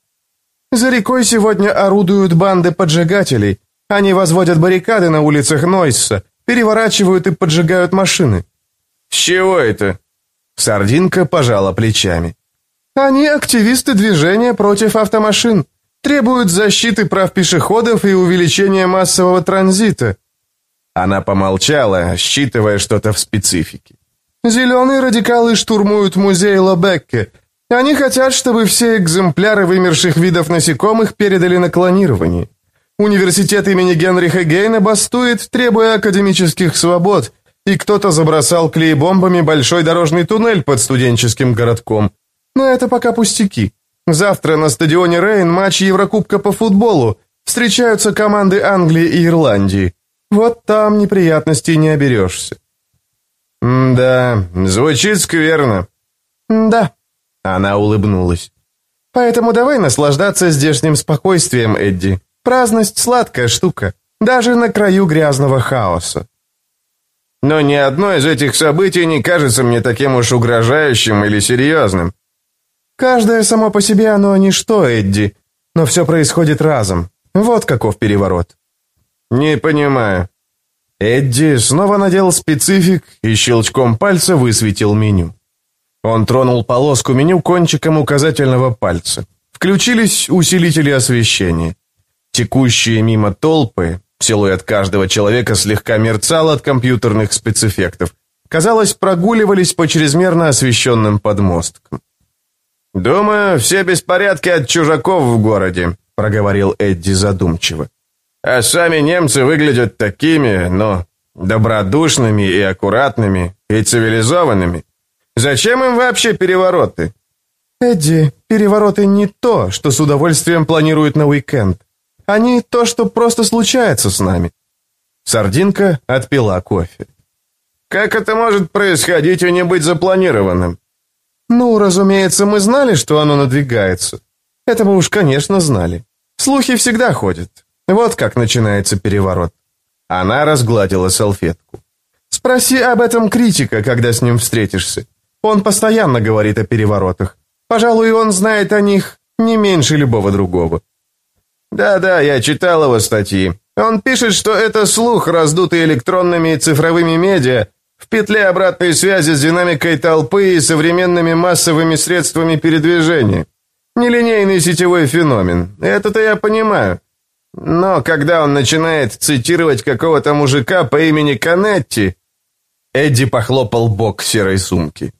«За рекой сегодня орудуют банды поджигателей, они возводят баррикады на улицах Нойса, Переворачивают и поджигают машины». «С чего это?» Сардинка пожала плечами. «Они активисты движения против автомашин. Требуют защиты прав пешеходов и увеличения массового транзита». Она помолчала, считывая что-то в специфике. «Зеленые радикалы штурмуют музей Лобекке. Они хотят, чтобы все экземпляры вымерших видов насекомых передали на клонирование. Университет имени Генриха Гейна бастует, требуя академических свобод, и кто-то забросал клей-бомбами большой дорожный туннель под студенческим городком. Но это пока пустяки. Завтра на стадионе Рейн матч Еврокубка по футболу. Встречаются команды Англии и Ирландии. Вот там неприятностей не оберешься. «Да, звучит скверно». «Да», — она улыбнулась. «Поэтому давай наслаждаться здешним спокойствием, Эдди. Праздность — сладкая штука, даже на краю грязного хаоса». «Но ни одно из этих событий не кажется мне таким уж угрожающим или серьезным». «Каждое само по себе оно ничто, Эдди, но все происходит разом. Вот каков переворот». «Не понимаю». Эдди снова надел специфик и щелчком пальца высветил меню. Он тронул полоску меню кончиком указательного пальца. Включились усилители освещения. Текущие мимо толпы, силуэт каждого человека слегка мерцал от компьютерных спецэффектов. Казалось, прогуливались по чрезмерно освещенным подмосткам. «Думаю, все беспорядки от чужаков в городе», — проговорил Эдди задумчиво. А сами немцы выглядят такими, ну, добродушными и аккуратными, и цивилизованными. Зачем им вообще перевороты? Эдди, перевороты не то, что с удовольствием планируют на уикенд. Они то, что просто случается с нами. Сардинка отпила кофе. Как это может происходить и не быть запланированным? Ну, разумеется, мы знали, что оно надвигается. Это мы уж, конечно, знали. Слухи всегда ходят. Вот как начинается переворот. Она разгладила салфетку. Спроси об этом критика, когда с ним встретишься. Он постоянно говорит о переворотах. Пожалуй, он знает о них не меньше любого другого. Да-да, я читал его статьи. Он пишет, что это слух, раздутый электронными и цифровыми медиа, в петле обратной связи с динамикой толпы и современными массовыми средствами передвижения. Нелинейный сетевой феномен. Это-то я понимаю. Но когда он начинает цитировать какого-то мужика по имени Канетти... Эдди похлопал бок серой сумки.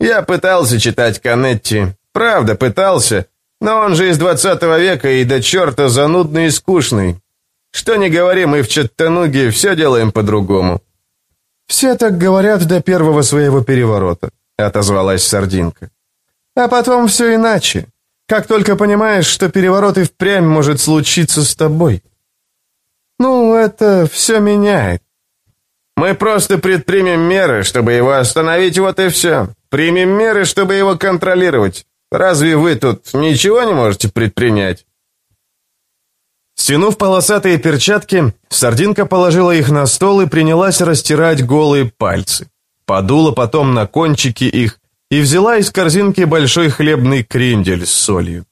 Я пытался читать Канетти. Правда, пытался. Но он же из двадцатого века и до черта занудный и скучный. Что не говори, мы в Чаттануге все делаем по-другому. «Все так говорят до первого своего переворота», — отозвалась Сардинка. «А потом все иначе. Как только понимаешь, что переворот и впрямь может случиться с тобой. Ну, это все меняет. Мы просто предпримем меры, чтобы его остановить, вот и все. Примем меры, чтобы его контролировать. Разве вы тут ничего не можете предпринять? Стянув полосатые перчатки, Сардинка положила их на стол и принялась растирать голые пальцы. Подула потом на кончики их, и взяла из корзинки большой хлебный крендель с солью.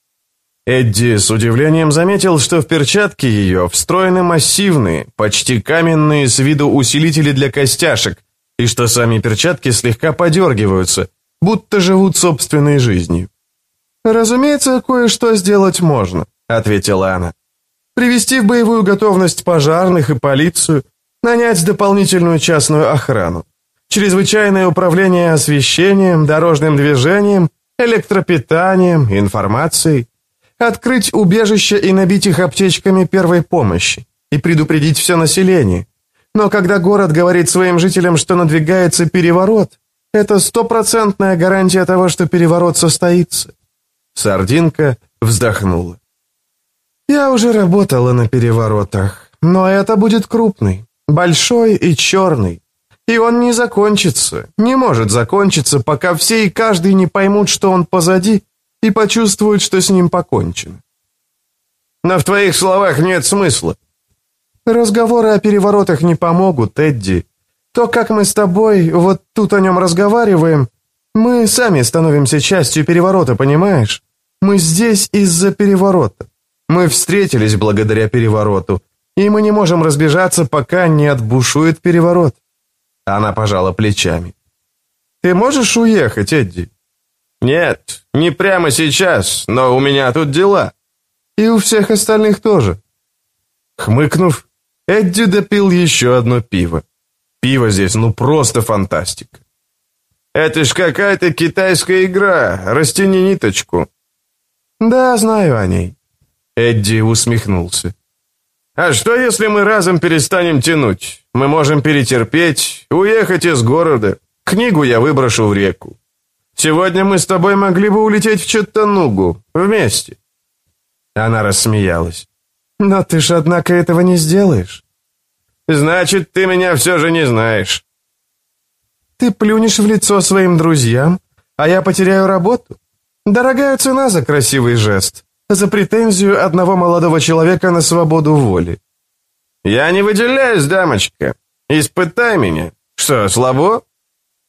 Эдди с удивлением заметил, что в перчатке ее встроены массивные, почти каменные с виду усилители для костяшек, и что сами перчатки слегка подергиваются, будто живут собственной жизнью. «Разумеется, кое-что сделать можно», — ответила она. «Привести в боевую готовность пожарных и полицию, нанять дополнительную частную охрану чрезвычайное управление освещением, дорожным движением, электропитанием, информацией, открыть убежища и набить их аптечками первой помощи и предупредить все население. Но когда город говорит своим жителям, что надвигается переворот, это стопроцентная гарантия того, что переворот состоится. Сардинка вздохнула. Я уже работала на переворотах, но это будет крупный, большой и черный, и он не закончится, не может закончиться, пока все и каждый не поймут, что он позади, и почувствуют, что с ним покончено. Но в твоих словах нет смысла. Разговоры о переворотах не помогут, Эдди. То, как мы с тобой вот тут о нем разговариваем, мы сами становимся частью переворота, понимаешь? Мы здесь из-за переворота. Мы встретились благодаря перевороту. И мы не можем разбежаться, пока не отбушует переворот. Она пожала плечами. Ты можешь уехать, Эдди? Нет, не прямо сейчас, но у меня тут дела. И у всех остальных тоже. Хмыкнув, Эдди допил еще одно пиво. Пиво здесь ну просто фантастика. Это ж какая-то китайская игра, растяни ниточку. Да, знаю о ней. Эдди усмехнулся. А что, если мы разом перестанем тянуть? Мы можем перетерпеть, уехать из города. Книгу я выброшу в реку. Сегодня мы с тобой могли бы улететь в Чаттанугу вместе. Она рассмеялась. Но ты ж, однако, этого не сделаешь. Значит, ты меня все же не знаешь. Ты плюнешь в лицо своим друзьям, а я потеряю работу. Дорогая цена за красивый жест, за претензию одного молодого человека на свободу воли. Я не выделяюсь, дамочка. Испытай меня. Что, слабо?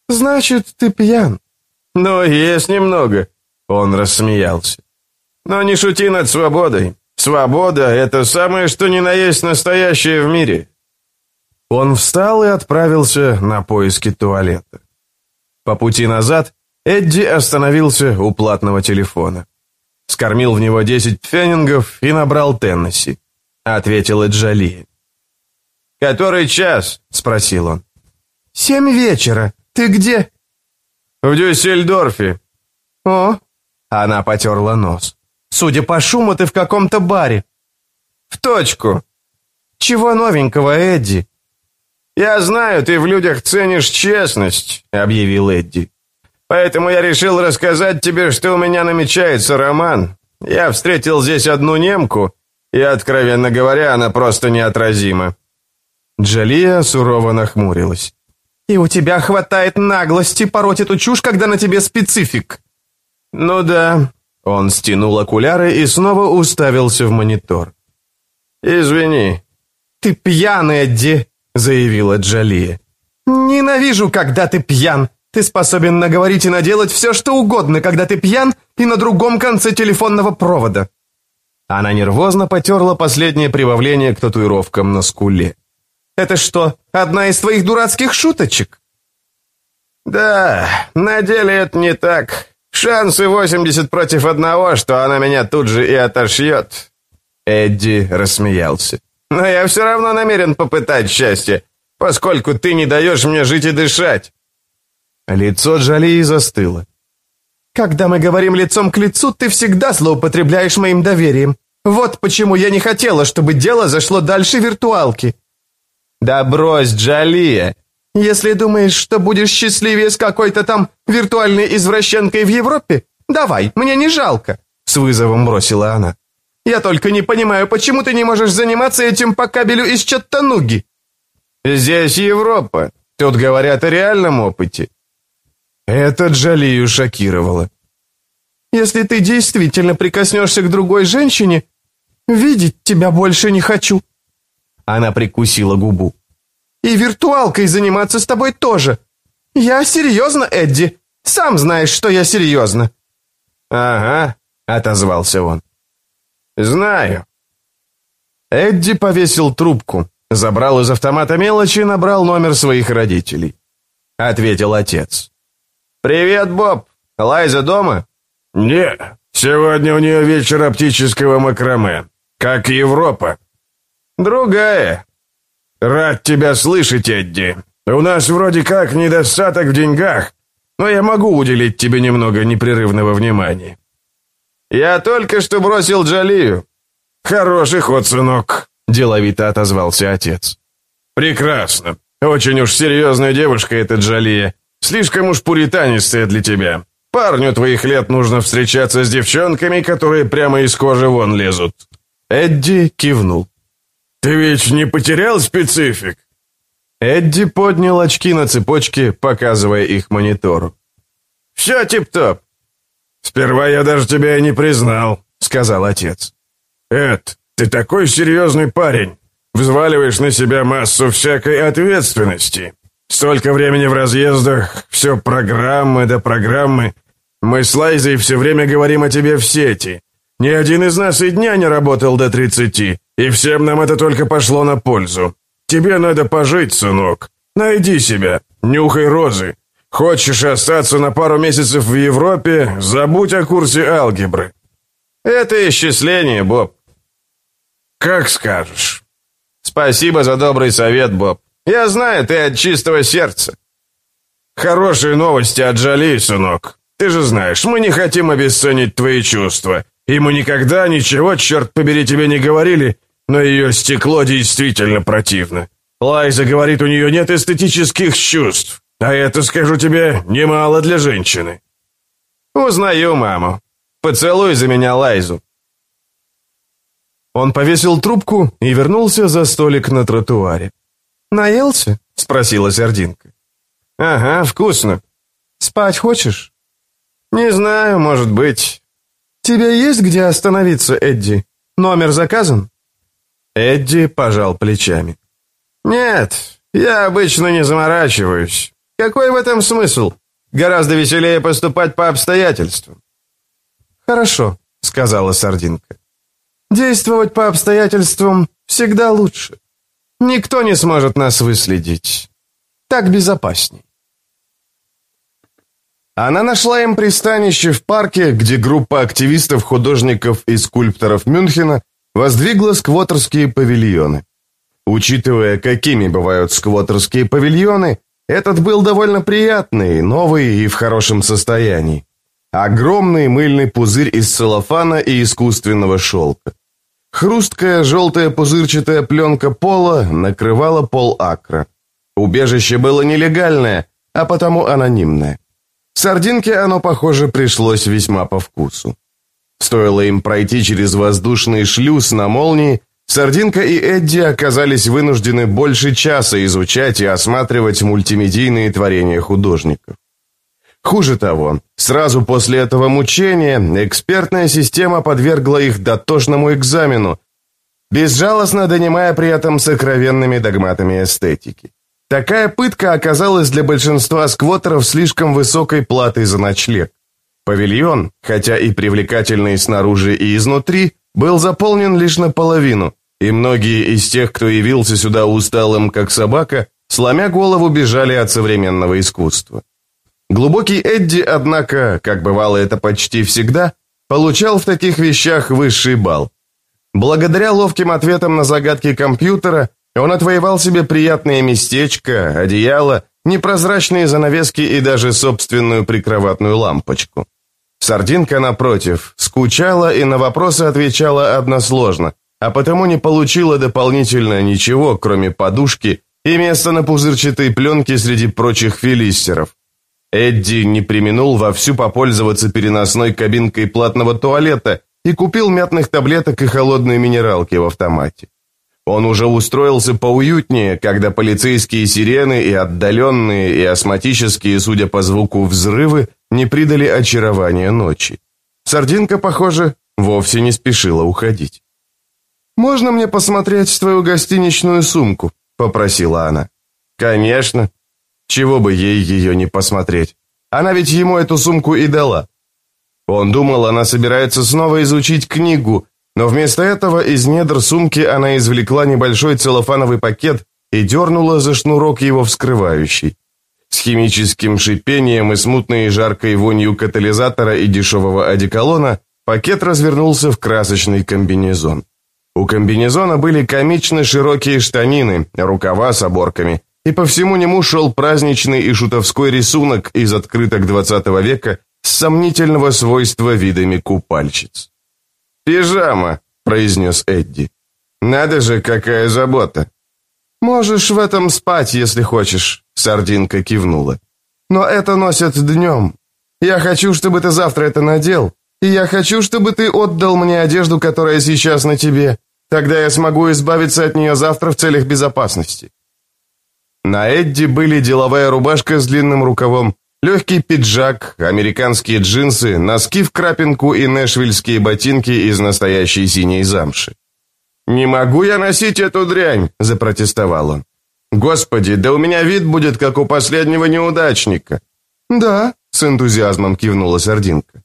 Значит, ты пьян. Ну, есть немного. Он рассмеялся. Но не шути над свободой. Свобода — это самое, что ни на есть настоящее в мире. Он встал и отправился на поиски туалета. По пути назад Эдди остановился у платного телефона. Скормил в него десять фенингов и набрал Теннесси. Ответила Джоли. «Который час?» — спросил он. «Семь вечера. Ты где?» «В Дюссельдорфе». «О!» — она потерла нос. «Судя по шуму, ты в каком-то баре». «В точку». «Чего новенького, Эдди?» «Я знаю, ты в людях ценишь честность», — объявил Эдди. «Поэтому я решил рассказать тебе, что у меня намечается роман. Я встретил здесь одну немку, и, откровенно говоря, она просто неотразима». Джалия сурово нахмурилась. «И у тебя хватает наглости пороть эту чушь, когда на тебе специфик». «Ну да». Он стянул окуляры и снова уставился в монитор. «Извини». «Ты пьяный, Эдди», — заявила Джалия. «Ненавижу, когда ты пьян. Ты способен наговорить и наделать все, что угодно, когда ты пьян и на другом конце телефонного провода». Она нервозно потерла последнее прибавление к татуировкам на скуле. «Это что, одна из твоих дурацких шуточек?» «Да, на деле это не так. Шансы 80 против одного, что она меня тут же и отошьет». Эдди рассмеялся. Но я все равно намерен попытать счастье, поскольку ты не даешь мне жить и дышать». Лицо Джалии застыло. «Когда мы говорим лицом к лицу, ты всегда злоупотребляешь моим доверием. Вот почему я не хотела, чтобы дело зашло дальше виртуалки». «Да брось, Джалия!» «Если думаешь, что будешь счастливее с какой-то там виртуальной извращенкой в Европе, давай, мне не жалко», — с вызовом бросила она. Я только не понимаю, почему ты не можешь заниматься этим по кабелю из Чаттануги?» «Здесь Европа. Тут говорят о реальном опыте». Это Джалию шокировало. «Если ты действительно прикоснешься к другой женщине, видеть тебя больше не хочу». Она прикусила губу. «И виртуалкой заниматься с тобой тоже. Я серьезно, Эдди. Сам знаешь, что я серьезно». «Ага», — отозвался он. «Знаю». Эдди повесил трубку, забрал из автомата мелочи и набрал номер своих родителей. Ответил отец. «Привет, Боб. Лайза дома?» «Не, сегодня у нее вечер оптического макраме. Как Европа». «Другая». «Рад тебя слышать, Эдди. У нас вроде как недостаток в деньгах, но я могу уделить тебе немного непрерывного внимания». «Я только что бросил Джалию». «Хороший ход, сынок», — деловито отозвался отец. «Прекрасно. Очень уж серьезная девушка эта Джалия. Слишком уж пуританистая для тебя. Парню твоих лет нужно встречаться с девчонками, которые прямо из кожи вон лезут». Эдди кивнул. «Ты ведь не потерял специфик?» Эдди поднял очки на цепочке, показывая их монитору. «Все тип-топ. «Сперва я даже тебя и не признал», — сказал отец. «Эд, ты такой серьезный парень. Взваливаешь на себя массу всякой ответственности. Столько времени в разъездах, все программы да программы. Мы с Лайзой все время говорим о тебе в сети. Ни один из нас и дня не работал до тридцати. И всем нам это только пошло на пользу. Тебе надо пожить, сынок. Найди себя, нюхай розы. Хочешь остаться на пару месяцев в Европе, забудь о курсе алгебры. Это исчисление, Боб. Как скажешь. Спасибо за добрый совет, Боб. Я знаю, ты от чистого сердца. Хорошие новости от Джоли, сынок. Ты же знаешь, мы не хотим обесценить твои чувства. И мы никогда ничего, черт побери, тебе не говорили, но ее стекло действительно противно. Лайза говорит, у нее нет эстетических чувств. А это, скажу тебе, немало для женщины. Узнаю маму. Поцелуй за меня Лайзу. Он повесил трубку и вернулся за столик на тротуаре. «Наелся?» — спросила Сердинка. «Ага, вкусно. Спать хочешь?» «Не знаю, может быть». «Тебе есть где остановиться, Эдди? Номер заказан?» Эдди пожал плечами. «Нет, я обычно не заморачиваюсь. Какой в этом смысл? Гораздо веселее поступать по обстоятельствам». «Хорошо», — сказала Сардинка. «Действовать по обстоятельствам всегда лучше. Никто не сможет нас выследить. Так безопасней». Она нашла им пристанище в парке, где группа активистов, художников и скульпторов Мюнхена воздвигла сквотерские павильоны. Учитывая, какими бывают сквотерские павильоны, этот был довольно приятный, новый и в хорошем состоянии. Огромный мыльный пузырь из целлофана и искусственного шелка. Хрусткая желтая пузырчатая пленка пола накрывала пол акра. Убежище было нелегальное, а потому анонимное. Сардинке оно, похоже, пришлось весьма по вкусу. Стоило им пройти через воздушный шлюз на молнии, Сардинка и Эдди оказались вынуждены больше часа изучать и осматривать мультимедийные творения художников. Хуже того, сразу после этого мучения экспертная система подвергла их дотошному экзамену, безжалостно донимая при этом сокровенными догматами эстетики. Такая пытка оказалась для большинства сквотеров слишком высокой платой за ночлег. Павильон, хотя и привлекательный снаружи и изнутри, был заполнен лишь наполовину, и многие из тех, кто явился сюда усталым, как собака, сломя голову, бежали от современного искусства. Глубокий Эдди, однако, как бывало это почти всегда, получал в таких вещах высший балл. Благодаря ловким ответам на загадки компьютера, он отвоевал себе приятное местечко, одеяло, непрозрачные занавески и даже собственную прикроватную лампочку. Сардинка, напротив, скучала и на вопросы отвечала односложно, а потому не получила дополнительно ничего, кроме подушки и места на пузырчатой пленке среди прочих филистеров. Эдди не применул вовсю попользоваться переносной кабинкой платного туалета и купил мятных таблеток и холодной минералки в автомате. Он уже устроился поуютнее, когда полицейские сирены и отдаленные и астматические, судя по звуку, взрывы не придали очарования ночи. Сардинка, похоже, вовсе не спешила уходить. «Можно мне посмотреть твою гостиничную сумку?» — попросила она. «Конечно. Чего бы ей ее не посмотреть? Она ведь ему эту сумку и дала». Он думал, она собирается снова изучить книгу, но вместо этого из недр сумки она извлекла небольшой целлофановый пакет и дернула за шнурок его вскрывающий. С химическим шипением и смутной и жаркой вонью катализатора и дешевого одеколона пакет развернулся в красочный комбинезон. У комбинезона были комично широкие штанины, рукава с оборками, и по всему нему шел праздничный и шутовской рисунок из открыток XX века с сомнительного свойства видами купальщиц. «Пижама», — произнес Эдди. «Надо же, какая забота!» «Можешь в этом спать, если хочешь», — Сардинка кивнула. «Но это носят днем. Я хочу, чтобы ты завтра это надел, и я хочу, чтобы ты отдал мне одежду, которая сейчас на тебе. Тогда я смогу избавиться от нее завтра в целях безопасности». На Эдди были деловая рубашка с длинным рукавом, Легкий пиджак, американские джинсы, носки в крапинку и нэшвильские ботинки из настоящей синей замши. «Не могу я носить эту дрянь!» – запротестовал он. «Господи, да у меня вид будет, как у последнего неудачника!» «Да», – с энтузиазмом кивнула Сардинка.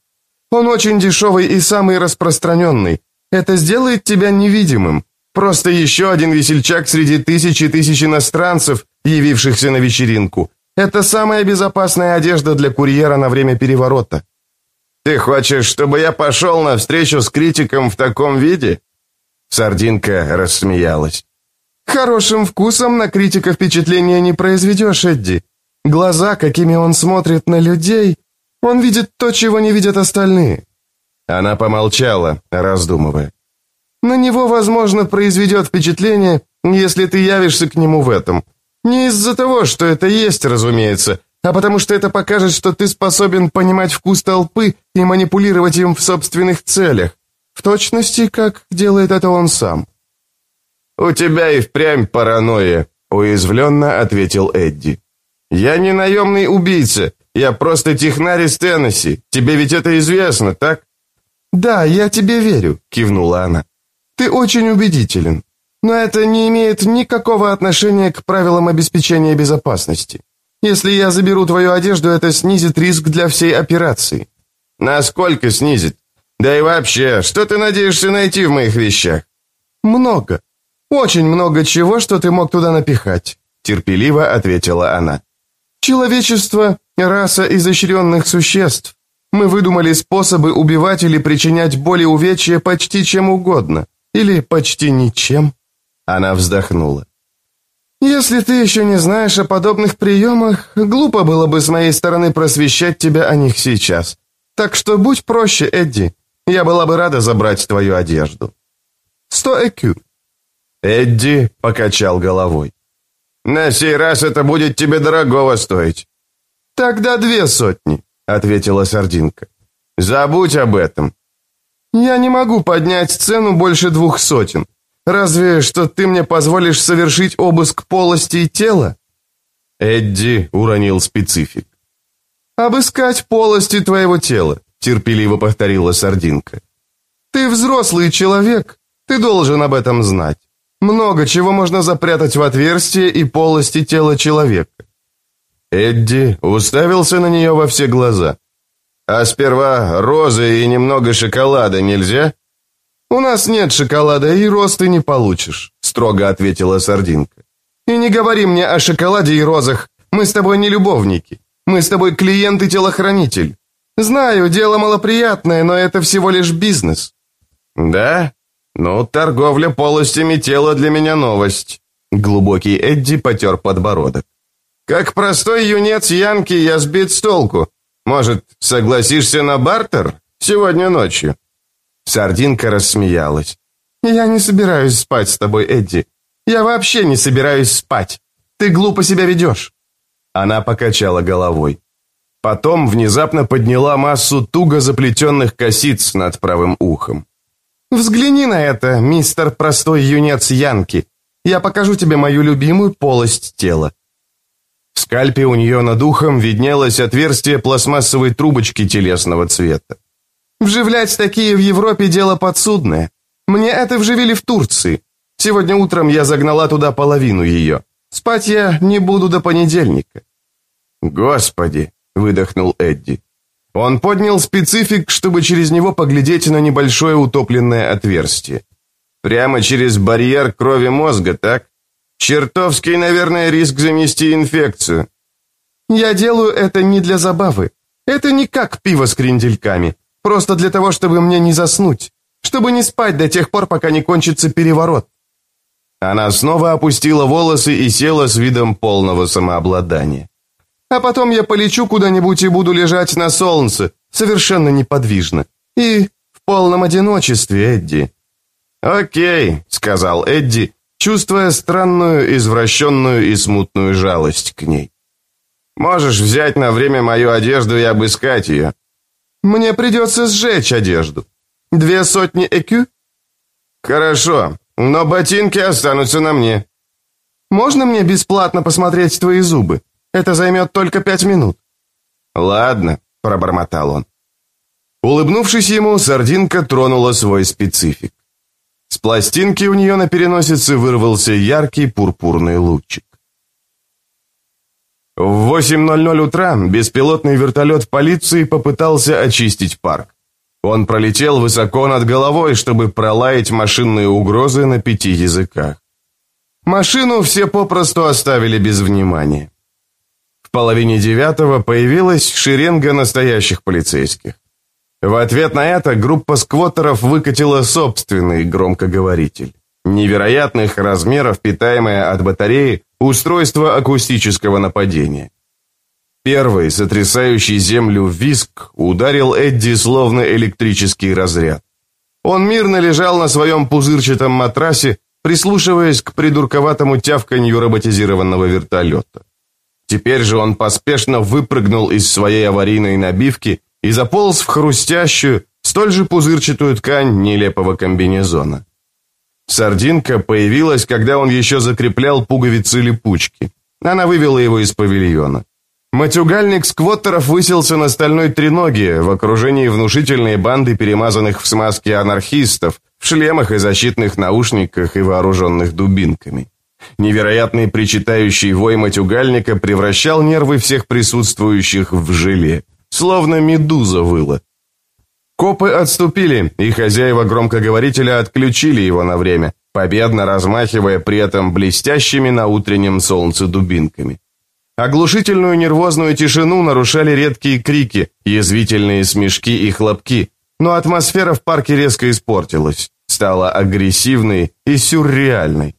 «Он очень дешевый и самый распространенный. Это сделает тебя невидимым. просто еще один весельчак среди тысяч и тысяч иностранцев, явившихся на вечеринку. Это самая безопасная одежда для курьера на время переворота. Ты хочешь, чтобы я пошел на встречу с критиком в таком виде? Сардинка рассмеялась. Хорошим вкусом на критика впечатления не произведешь, Эдди. Глаза, какими он смотрит на людей, он видит то, чего не видят остальные. Она помолчала, раздумывая. На него, возможно, произведет впечатление, если ты явишься к нему в этом. Не из-за того, что это есть, разумеется, а потому что это покажет, что ты способен понимать вкус толпы и манипулировать им в собственных целях, в точности, как делает это он сам. «У тебя и впрямь паранойя», — уязвленно ответил Эдди. «Я не наемный убийца, я просто технарь из Теннесси. Тебе ведь это известно, так?» «Да, я тебе верю», — кивнула она. «Ты очень убедителен. Но это не имеет никакого отношения к правилам обеспечения безопасности. Если я заберу твою одежду, это снизит риск для всей операции». «Насколько снизит? Да и вообще, что ты надеешься найти в моих вещах?» «Много. Очень много чего, что ты мог туда напихать», — терпеливо ответила она. «Человечество — раса изощренных существ. Мы выдумали способы убивать или причинять боль и увечья почти чем угодно. Или почти ничем». Она вздохнула. «Если ты еще не знаешь о подобных приемах, глупо было бы с моей стороны просвещать тебя о них сейчас. Так что будь проще, Эдди. Я была бы рада забрать твою одежду». «Сто экю». Эдди покачал головой. «На сей раз это будет тебе дорогого стоить». «Тогда две сотни», — ответила Сардинка. «Забудь об этом». «Я не могу поднять цену больше двух сотен. Разве что ты мне позволишь совершить обыск полости и тела?» Эдди уронил специфик. «Обыскать полости твоего тела», — терпеливо повторила Сардинка. «Ты взрослый человек, ты должен об этом знать. Много чего можно запрятать в отверстие и полости тела человека». Эдди уставился на нее во все глаза. «А сперва розы и немного шоколада нельзя?» «У нас нет шоколада, и роз ты не получишь», — строго ответила Сардинка. «И не говори мне о шоколаде и розах. Мы с тобой не любовники. Мы с тобой клиент и телохранитель. Знаю, дело малоприятное, но это всего лишь бизнес». «Да? Ну, торговля полостями тела для меня новость». Глубокий Эдди потер подбородок. «Как простой юнец Янки я сбит с толку. Может, согласишься на бартер сегодня ночью?» Сардинка рассмеялась. «Я не собираюсь спать с тобой, Эдди. Я вообще не собираюсь спать. Ты глупо себя ведешь». Она покачала головой. Потом внезапно подняла массу туго заплетенных косиц над правым ухом. «Взгляни на это, мистер простой юнец Янки. Я покажу тебе мою любимую полость тела». В скальпе у нее над ухом виднелось отверстие пластмассовой трубочки телесного цвета. Вживлять такие в Европе дело подсудное. Мне это вживили в Турции. Сегодня утром я загнала туда половину ее. Спать я не буду до понедельника». «Господи!» — выдохнул Эдди. Он поднял специфик, чтобы через него поглядеть на небольшое утопленное отверстие. Прямо через барьер крови мозга, так? Чертовский, наверное, риск занести инфекцию. Я делаю это не для забавы. Это не как пиво с крендельками. Просто для того, чтобы мне не заснуть. Чтобы не спать до тех пор, пока не кончится переворот. Она снова опустила волосы и села с видом полного самообладания. А потом я полечу куда-нибудь и буду лежать на солнце, совершенно неподвижно. И в полном одиночестве, Эдди. «Окей», — сказал Эдди, чувствуя странную, извращенную и смутную жалость к ней. «Можешь взять на время мою одежду и обыскать ее. Мне придется сжечь одежду. Две сотни экю? Хорошо, но ботинки останутся на мне. Можно мне бесплатно посмотреть твои зубы? Это займет только пять минут. Ладно, пробормотал он. Улыбнувшись ему, сардинка тронула свой специфик. С пластинки у нее на переносице вырвался яркий пурпурный лучик. В 8.00 утра беспилотный вертолет полиции попытался очистить парк. Он пролетел высоко над головой, чтобы пролаять машинные угрозы на пяти языках. Машину все попросту оставили без внимания. В половине девятого появилась шеренга настоящих полицейских. В ответ на это группа сквоттеров выкатила собственный громкоговоритель. Невероятных размеров, питаемое от батареи, устройство акустического нападения. Первый, сотрясающий землю виск, ударил Эдди словно электрический разряд. Он мирно лежал на своем пузырчатом матрасе, прислушиваясь к придурковатому тявканью роботизированного вертолета. Теперь же он поспешно выпрыгнул из своей аварийной набивки и заполз в хрустящую, столь же пузырчатую ткань нелепого комбинезона. Сардинка появилась, когда он еще закреплял пуговицы липучки. Она вывела его из павильона. Матюгальник сквоттеров выселся на стальной треноге в окружении внушительной банды перемазанных в смазке анархистов, в шлемах и защитных наушниках и вооруженных дубинками. Невероятный причитающий вой матюгальника превращал нервы всех присутствующих в желе, словно медуза выла. Копы отступили, и хозяева громкоговорителя отключили его на время, победно размахивая при этом блестящими на утреннем солнце дубинками. Оглушительную нервозную тишину нарушали редкие крики, язвительные смешки и хлопки, но атмосфера в парке резко испортилась, стала агрессивной и сюрреальной.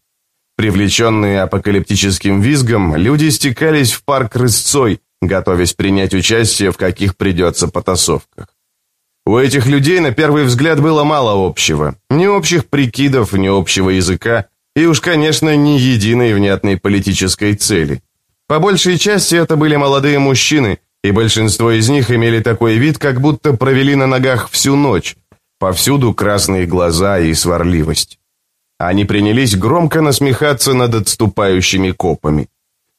Привлеченные апокалиптическим визгом, люди стекались в парк рысцой, готовясь принять участие в каких придется потасовках. У этих людей на первый взгляд было мало общего. Ни общих прикидов, ни общего языка, и уж, конечно, ни единой внятной политической цели. По большей части это были молодые мужчины, и большинство из них имели такой вид, как будто провели на ногах всю ночь. Повсюду красные глаза и сварливость. Они принялись громко насмехаться над отступающими копами.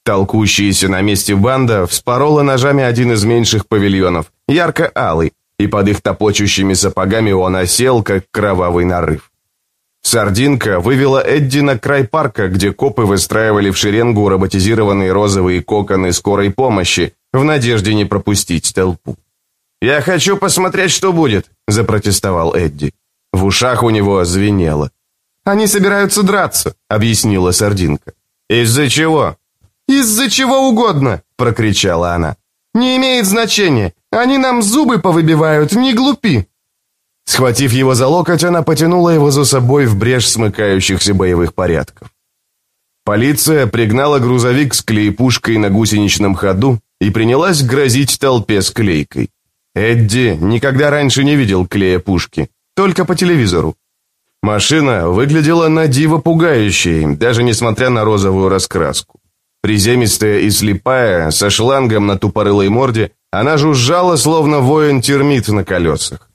Толкущаяся на месте банда вспорола ножами один из меньших павильонов, ярко-алый, и под их топочущими сапогами он осел, как кровавый нарыв. Сардинка вывела Эдди на край парка, где копы выстраивали в шеренгу роботизированные розовые коконы скорой помощи, в надежде не пропустить толпу. «Я хочу посмотреть, что будет», – запротестовал Эдди. В ушах у него звенело. «Они собираются драться», — объяснила Сардинка. «Из-за чего?» «Из-за чего угодно», — прокричала она. «Не имеет значения. Они нам зубы повыбивают, не глупи». Схватив его за локоть, она потянула его за собой в брешь смыкающихся боевых порядков. Полиция пригнала грузовик с клейпушкой на гусеничном ходу и принялась грозить толпе склейкой. Эдди никогда раньше не видел клея пушки, только по телевизору. Машина выглядела на диво пугающей, даже несмотря на розовую раскраску. Приземистая и слепая, со шлангом на тупорылой морде, она жужжала, словно воин-термит на колесах.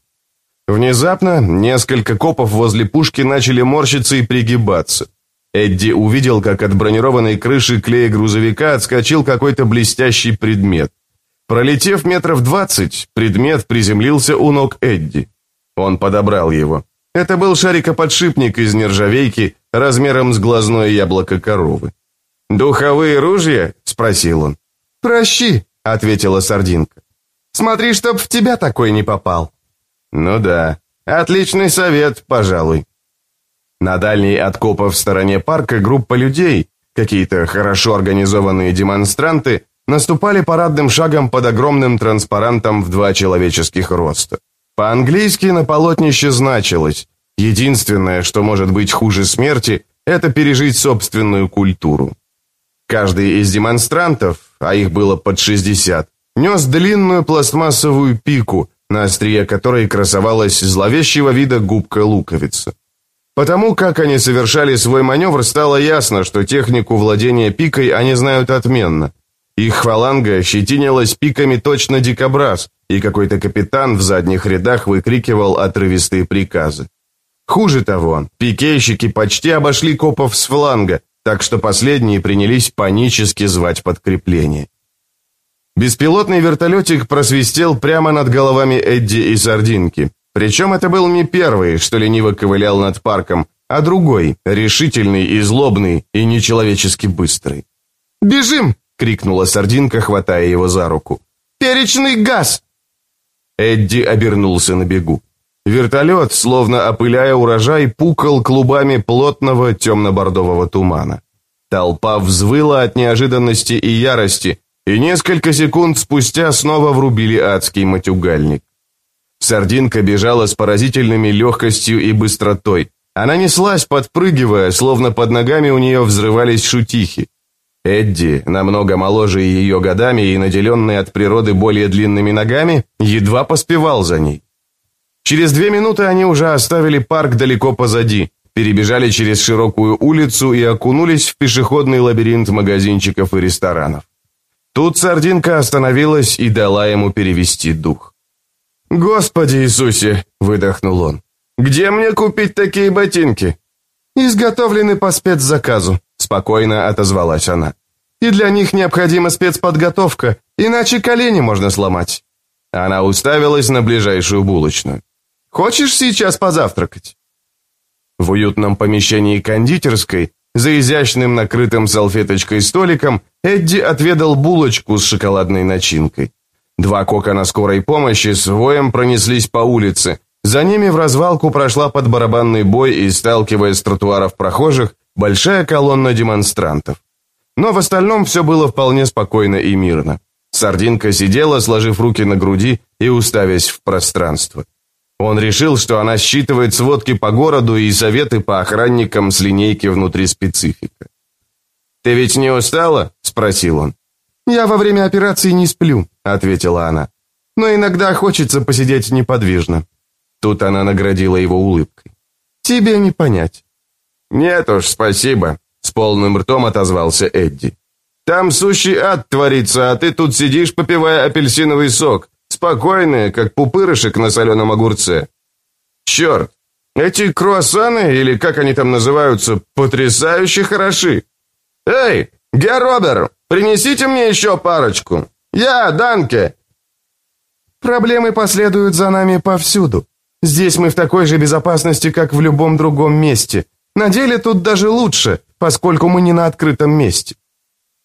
Внезапно несколько копов возле пушки начали морщиться и пригибаться. Эдди увидел, как от бронированной крыши клея грузовика отскочил какой-то блестящий предмет. Пролетев метров двадцать, предмет приземлился у ног Эдди. Он подобрал его. Это был шарикоподшипник из нержавейки размером с глазное яблоко коровы. «Духовые ружья?» – спросил он. «Прощи», – ответила Сардинка. «Смотри, чтоб в тебя такой не попал». «Ну да, отличный совет, пожалуй». На дальней от копа в стороне парка группа людей, какие-то хорошо организованные демонстранты, наступали парадным шагом под огромным транспарантом в два человеческих роста. По-английски на полотнище значилось «Единственное, что может быть хуже смерти, это пережить собственную культуру». Каждый из демонстрантов, а их было под 60, нес длинную пластмассовую пику, на острие которой красовалась зловещего вида губка-луковица. Потому как они совершали свой маневр, стало ясно, что технику владения пикой они знают отменно – их фаланга щетинилась пиками точно дикобраз, и какой-то капитан в задних рядах выкрикивал отрывистые приказы. Хуже того, пикейщики почти обошли копов с фланга, так что последние принялись панически звать подкрепление. Беспилотный вертолетик просвистел прямо над головами Эдди и Сардинки. Причем это был не первый, что лениво ковылял над парком, а другой, решительный и злобный, и нечеловечески быстрый. «Бежим!» — крикнула Сардинка, хватая его за руку. «Перечный газ!» Эдди обернулся на бегу. Вертолет, словно опыляя урожай, пукал клубами плотного темно-бордового тумана. Толпа взвыла от неожиданности и ярости, и несколько секунд спустя снова врубили адский матюгальник. Сардинка бежала с поразительными легкостью и быстротой. Она неслась, подпрыгивая, словно под ногами у нее взрывались шутихи. Эдди, намного моложе ее годами и наделенный от природы более длинными ногами, едва поспевал за ней. Через две минуты они уже оставили парк далеко позади, перебежали через широкую улицу и окунулись в пешеходный лабиринт магазинчиков и ресторанов. Тут сардинка остановилась и дала ему перевести дух. «Господи Иисусе!» – выдохнул он. «Где мне купить такие ботинки?» «Изготовлены по спецзаказу», – спокойно отозвалась она. «И для них необходима спецподготовка, иначе колени можно сломать». Она уставилась на ближайшую булочную. «Хочешь сейчас позавтракать?» В уютном помещении кондитерской, за изящным накрытым салфеточкой столиком, Эдди отведал булочку с шоколадной начинкой. Два кокона скорой помощи с воем пронеслись по улице. За ними в развалку прошла под барабанный бой и, сталкивая с тротуаров прохожих, большая колонна демонстрантов. Но в остальном все было вполне спокойно и мирно. Сардинка сидела, сложив руки на груди и уставясь в пространство. Он решил, что она считывает сводки по городу и советы по охранникам с линейки внутри специфика. «Ты ведь не устала?» – спросил он. «Я во время операции не сплю», — ответила она. «Но иногда хочется посидеть неподвижно». Тут она наградила его улыбкой. «Тебе не понять». «Нет уж, спасибо», — с полным ртом отозвался Эдди. «Там сущий ад творится, а ты тут сидишь, попивая апельсиновый сок, спокойная, как пупырышек на соленом огурце. Черт, эти круассаны, или как они там называются, потрясающе хороши. Эй, Геробер, Принесите мне еще парочку. Я, Данке!» Проблемы последуют за нами повсюду. Здесь мы в такой же безопасности, как в любом другом месте. На деле тут даже лучше, поскольку мы не на открытом месте.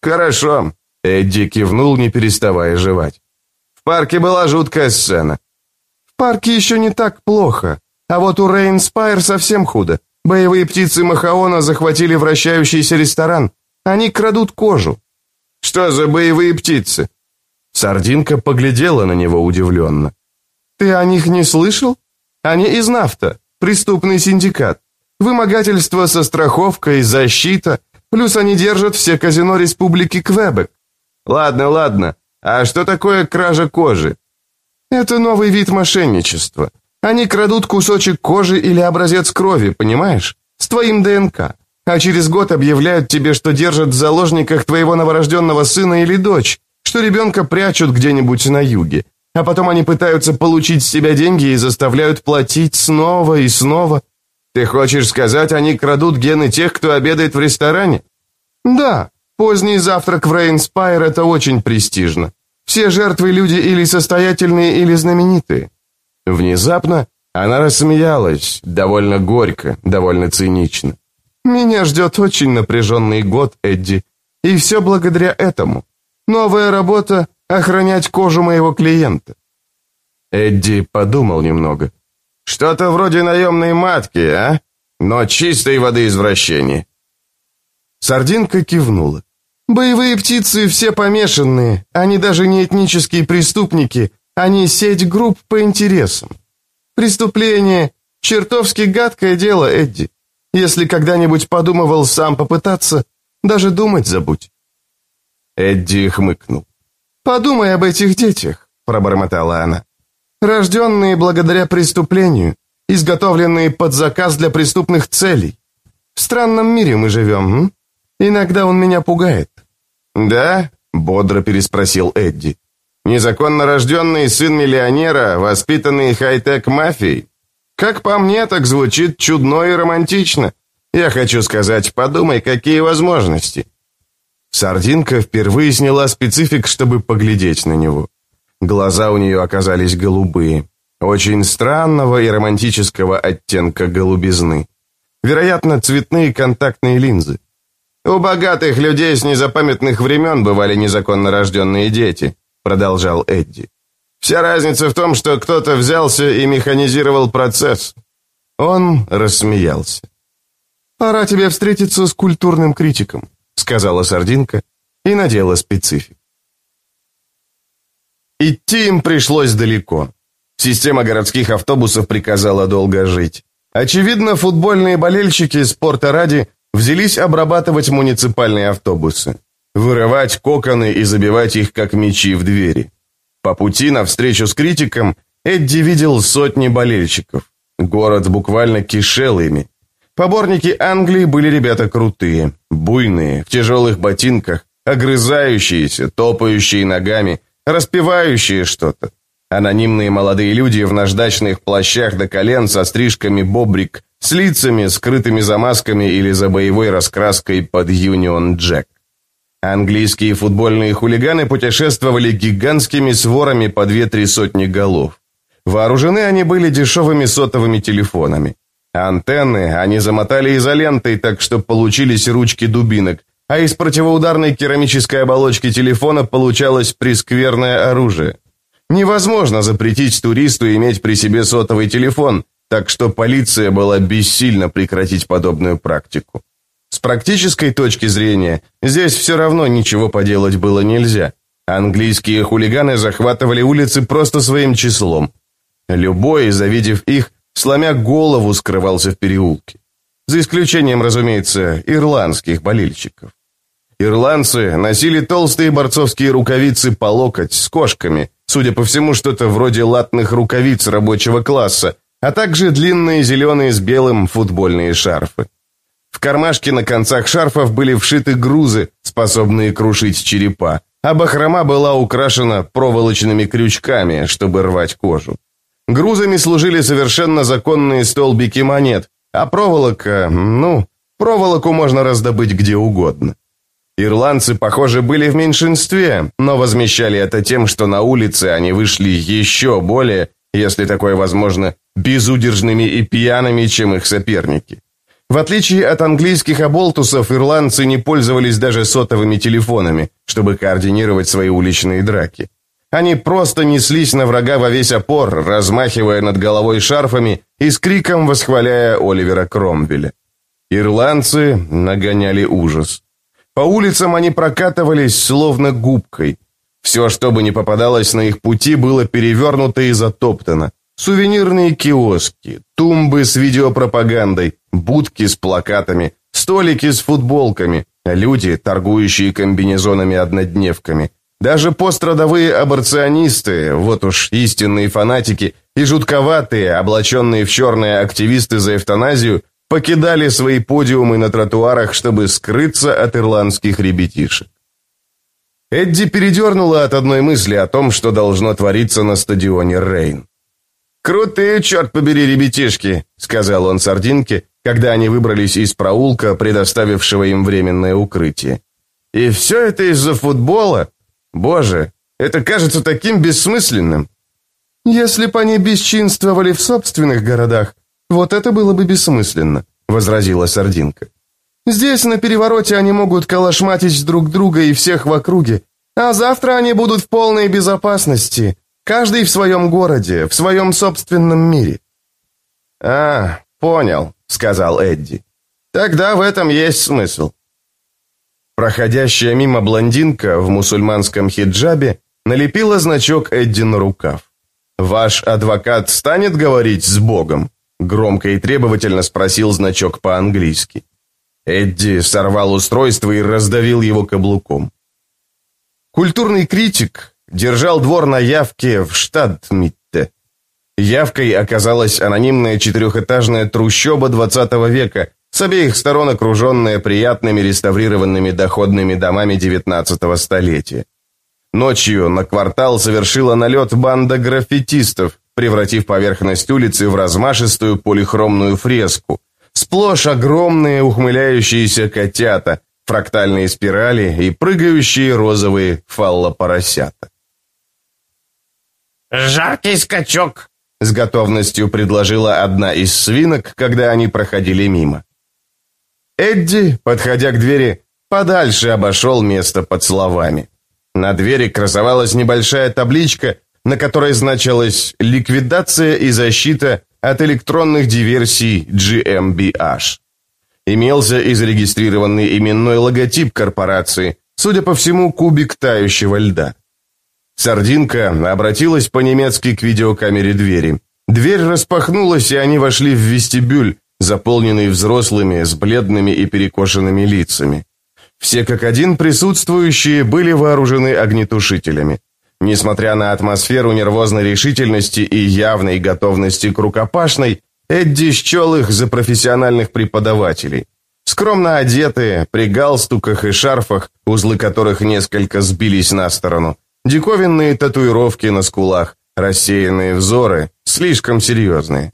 Хорошо. Эдди кивнул, не переставая жевать. В парке была жуткая сцена. В парке еще не так плохо. А вот у Рейнспайр совсем худо. Боевые птицы Махаона захватили вращающийся ресторан. Они крадут кожу. Что за боевые птицы?» Сардинка поглядела на него удивленно. «Ты о них не слышал? Они из нафта, преступный синдикат. Вымогательство со страховкой, защита, плюс они держат все казино Республики Квебек. Ладно, ладно, а что такое кража кожи? Это новый вид мошенничества. Они крадут кусочек кожи или образец крови, понимаешь? С твоим ДНК а через год объявляют тебе, что держат в заложниках твоего новорожденного сына или дочь, что ребенка прячут где-нибудь на юге, а потом они пытаются получить с себя деньги и заставляют платить снова и снова. Ты хочешь сказать, они крадут гены тех, кто обедает в ресторане? Да, поздний завтрак в Рейнспайр – это очень престижно. Все жертвы люди или состоятельные, или знаменитые. Внезапно она рассмеялась, довольно горько, довольно цинично. Меня ждет очень напряженный год, Эдди. И все благодаря этому. Новая работа — охранять кожу моего клиента. Эдди подумал немного. Что-то вроде наемной матки, а? Но чистой воды извращение. Сардинка кивнула. Боевые птицы все помешанные, они даже не этнические преступники, они сеть групп по интересам. Преступление — чертовски гадкое дело, Эдди. Если когда-нибудь подумывал сам попытаться, даже думать забудь». Эдди хмыкнул. «Подумай об этих детях», — пробормотала она. «Рожденные благодаря преступлению, изготовленные под заказ для преступных целей. В странном мире мы живем, м? Иногда он меня пугает». «Да?» — бодро переспросил Эдди. «Незаконно рожденный сын миллионера, воспитанный хай-тек мафией? Как по мне, так звучит чудно и романтично. Я хочу сказать, подумай, какие возможности. Сардинка впервые сняла специфик, чтобы поглядеть на него. Глаза у нее оказались голубые, очень странного и романтического оттенка голубизны. Вероятно, цветные контактные линзы. «У богатых людей с незапамятных времен бывали незаконно рожденные дети», продолжал Эдди. Вся разница в том, что кто-то взялся и механизировал процесс». Он рассмеялся. «Пора тебе встретиться с культурным критиком», — сказала Сардинка и надела специфик. Идти им пришлось далеко. Система городских автобусов приказала долго жить. Очевидно, футбольные болельщики спорта ради взялись обрабатывать муниципальные автобусы, вырывать коконы и забивать их как мячи в двери. По пути на встречу с критиком Эдди видел сотни болельщиков. Город буквально кишел ими. Поборники Англии были ребята крутые, буйные, в тяжелых ботинках, огрызающиеся, топающие ногами, распевающие что-то. Анонимные молодые люди в наждачных плащах до колен со стрижками бобрик, с лицами, скрытыми за масками или за боевой раскраской под Юнион Джек. Английские футбольные хулиганы путешествовали гигантскими сворами по две-три сотни голов. Вооружены они были дешевыми сотовыми телефонами. Антенны они замотали изолентой, так что получились ручки дубинок, а из противоударной керамической оболочки телефона получалось прескверное оружие. Невозможно запретить туристу иметь при себе сотовый телефон, так что полиция была бессильна прекратить подобную практику. С практической точки зрения, здесь все равно ничего поделать было нельзя. Английские хулиганы захватывали улицы просто своим числом. Любой, завидев их, сломя голову, скрывался в переулке. За исключением, разумеется, ирландских болельщиков. Ирландцы носили толстые борцовские рукавицы по локоть с кошками, судя по всему, что-то вроде латных рукавиц рабочего класса, а также длинные зеленые с белым футбольные шарфы. В кармашке на концах шарфов были вшиты грузы, способные крушить черепа, а бахрома была украшена проволочными крючками, чтобы рвать кожу. Грузами служили совершенно законные столбики монет, а проволока, ну, проволоку можно раздобыть где угодно. Ирландцы, похоже, были в меньшинстве, но возмещали это тем, что на улице они вышли еще более, если такое возможно, безудержными и пьяными, чем их соперники. В отличие от английских оболтусов, ирландцы не пользовались даже сотовыми телефонами, чтобы координировать свои уличные драки. Они просто неслись на врага во весь опор, размахивая над головой шарфами и с криком восхваляя Оливера Кромвеля. Ирландцы нагоняли ужас. По улицам они прокатывались словно губкой. Все, что бы ни попадалось на их пути, было перевернуто и затоптано. Сувенирные киоски, тумбы с видеопропагандой, будки с плакатами, столики с футболками, люди, торгующие комбинезонами-однодневками. Даже пострадовые аборционисты, вот уж истинные фанатики, и жутковатые, облаченные в черные активисты за эвтаназию, покидали свои подиумы на тротуарах, чтобы скрыться от ирландских ребятишек. Эдди передернула от одной мысли о том, что должно твориться на стадионе Рейн. «Крутые, черт побери, ребятишки», — сказал он Сардинке, когда они выбрались из проулка, предоставившего им временное укрытие. «И все это из-за футбола? Боже, это кажется таким бессмысленным». «Если бы они бесчинствовали в собственных городах, «Вот это было бы бессмысленно», — возразила Сардинка. «Здесь, на перевороте, они могут калашматить друг друга и всех в округе, а завтра они будут в полной безопасности, каждый в своем городе, в своем собственном мире». «А, понял», — сказал Эдди. «Тогда в этом есть смысл». Проходящая мимо блондинка в мусульманском хиджабе налепила значок Эдди на рукав. «Ваш адвокат станет говорить с Богом?» Громко и требовательно спросил значок по-английски. Эдди сорвал устройство и раздавил его каблуком. Культурный критик держал двор на явке в Штадтмитте. Явкой оказалась анонимная четырехэтажная трущоба 20 века, с обеих сторон окруженная приятными реставрированными доходными домами 19 столетия. Ночью на квартал совершила налет банда граффитистов, превратив поверхность улицы в размашистую полихромную фреску. Сплошь огромные ухмыляющиеся котята, фрактальные спирали и прыгающие розовые фаллопоросята. «Жаркий скачок!» — с готовностью предложила одна из свинок, когда они проходили мимо. Эдди, подходя к двери, подальше обошел место под словами. На двери красовалась небольшая табличка, на которой значилась «Ликвидация и защита от электронных диверсий GmbH». Имелся и зарегистрированный именной логотип корпорации, судя по всему, кубик тающего льда. Сардинка обратилась по-немецки к видеокамере двери. Дверь распахнулась, и они вошли в вестибюль, заполненный взрослыми с бледными и перекошенными лицами. Все как один присутствующие были вооружены огнетушителями. Несмотря на атмосферу нервозной решительности и явной готовности к рукопашной, Эдди счел их за профессиональных преподавателей. Скромно одетые, при галстуках и шарфах, узлы которых несколько сбились на сторону, диковинные татуировки на скулах, рассеянные взоры, слишком серьезные.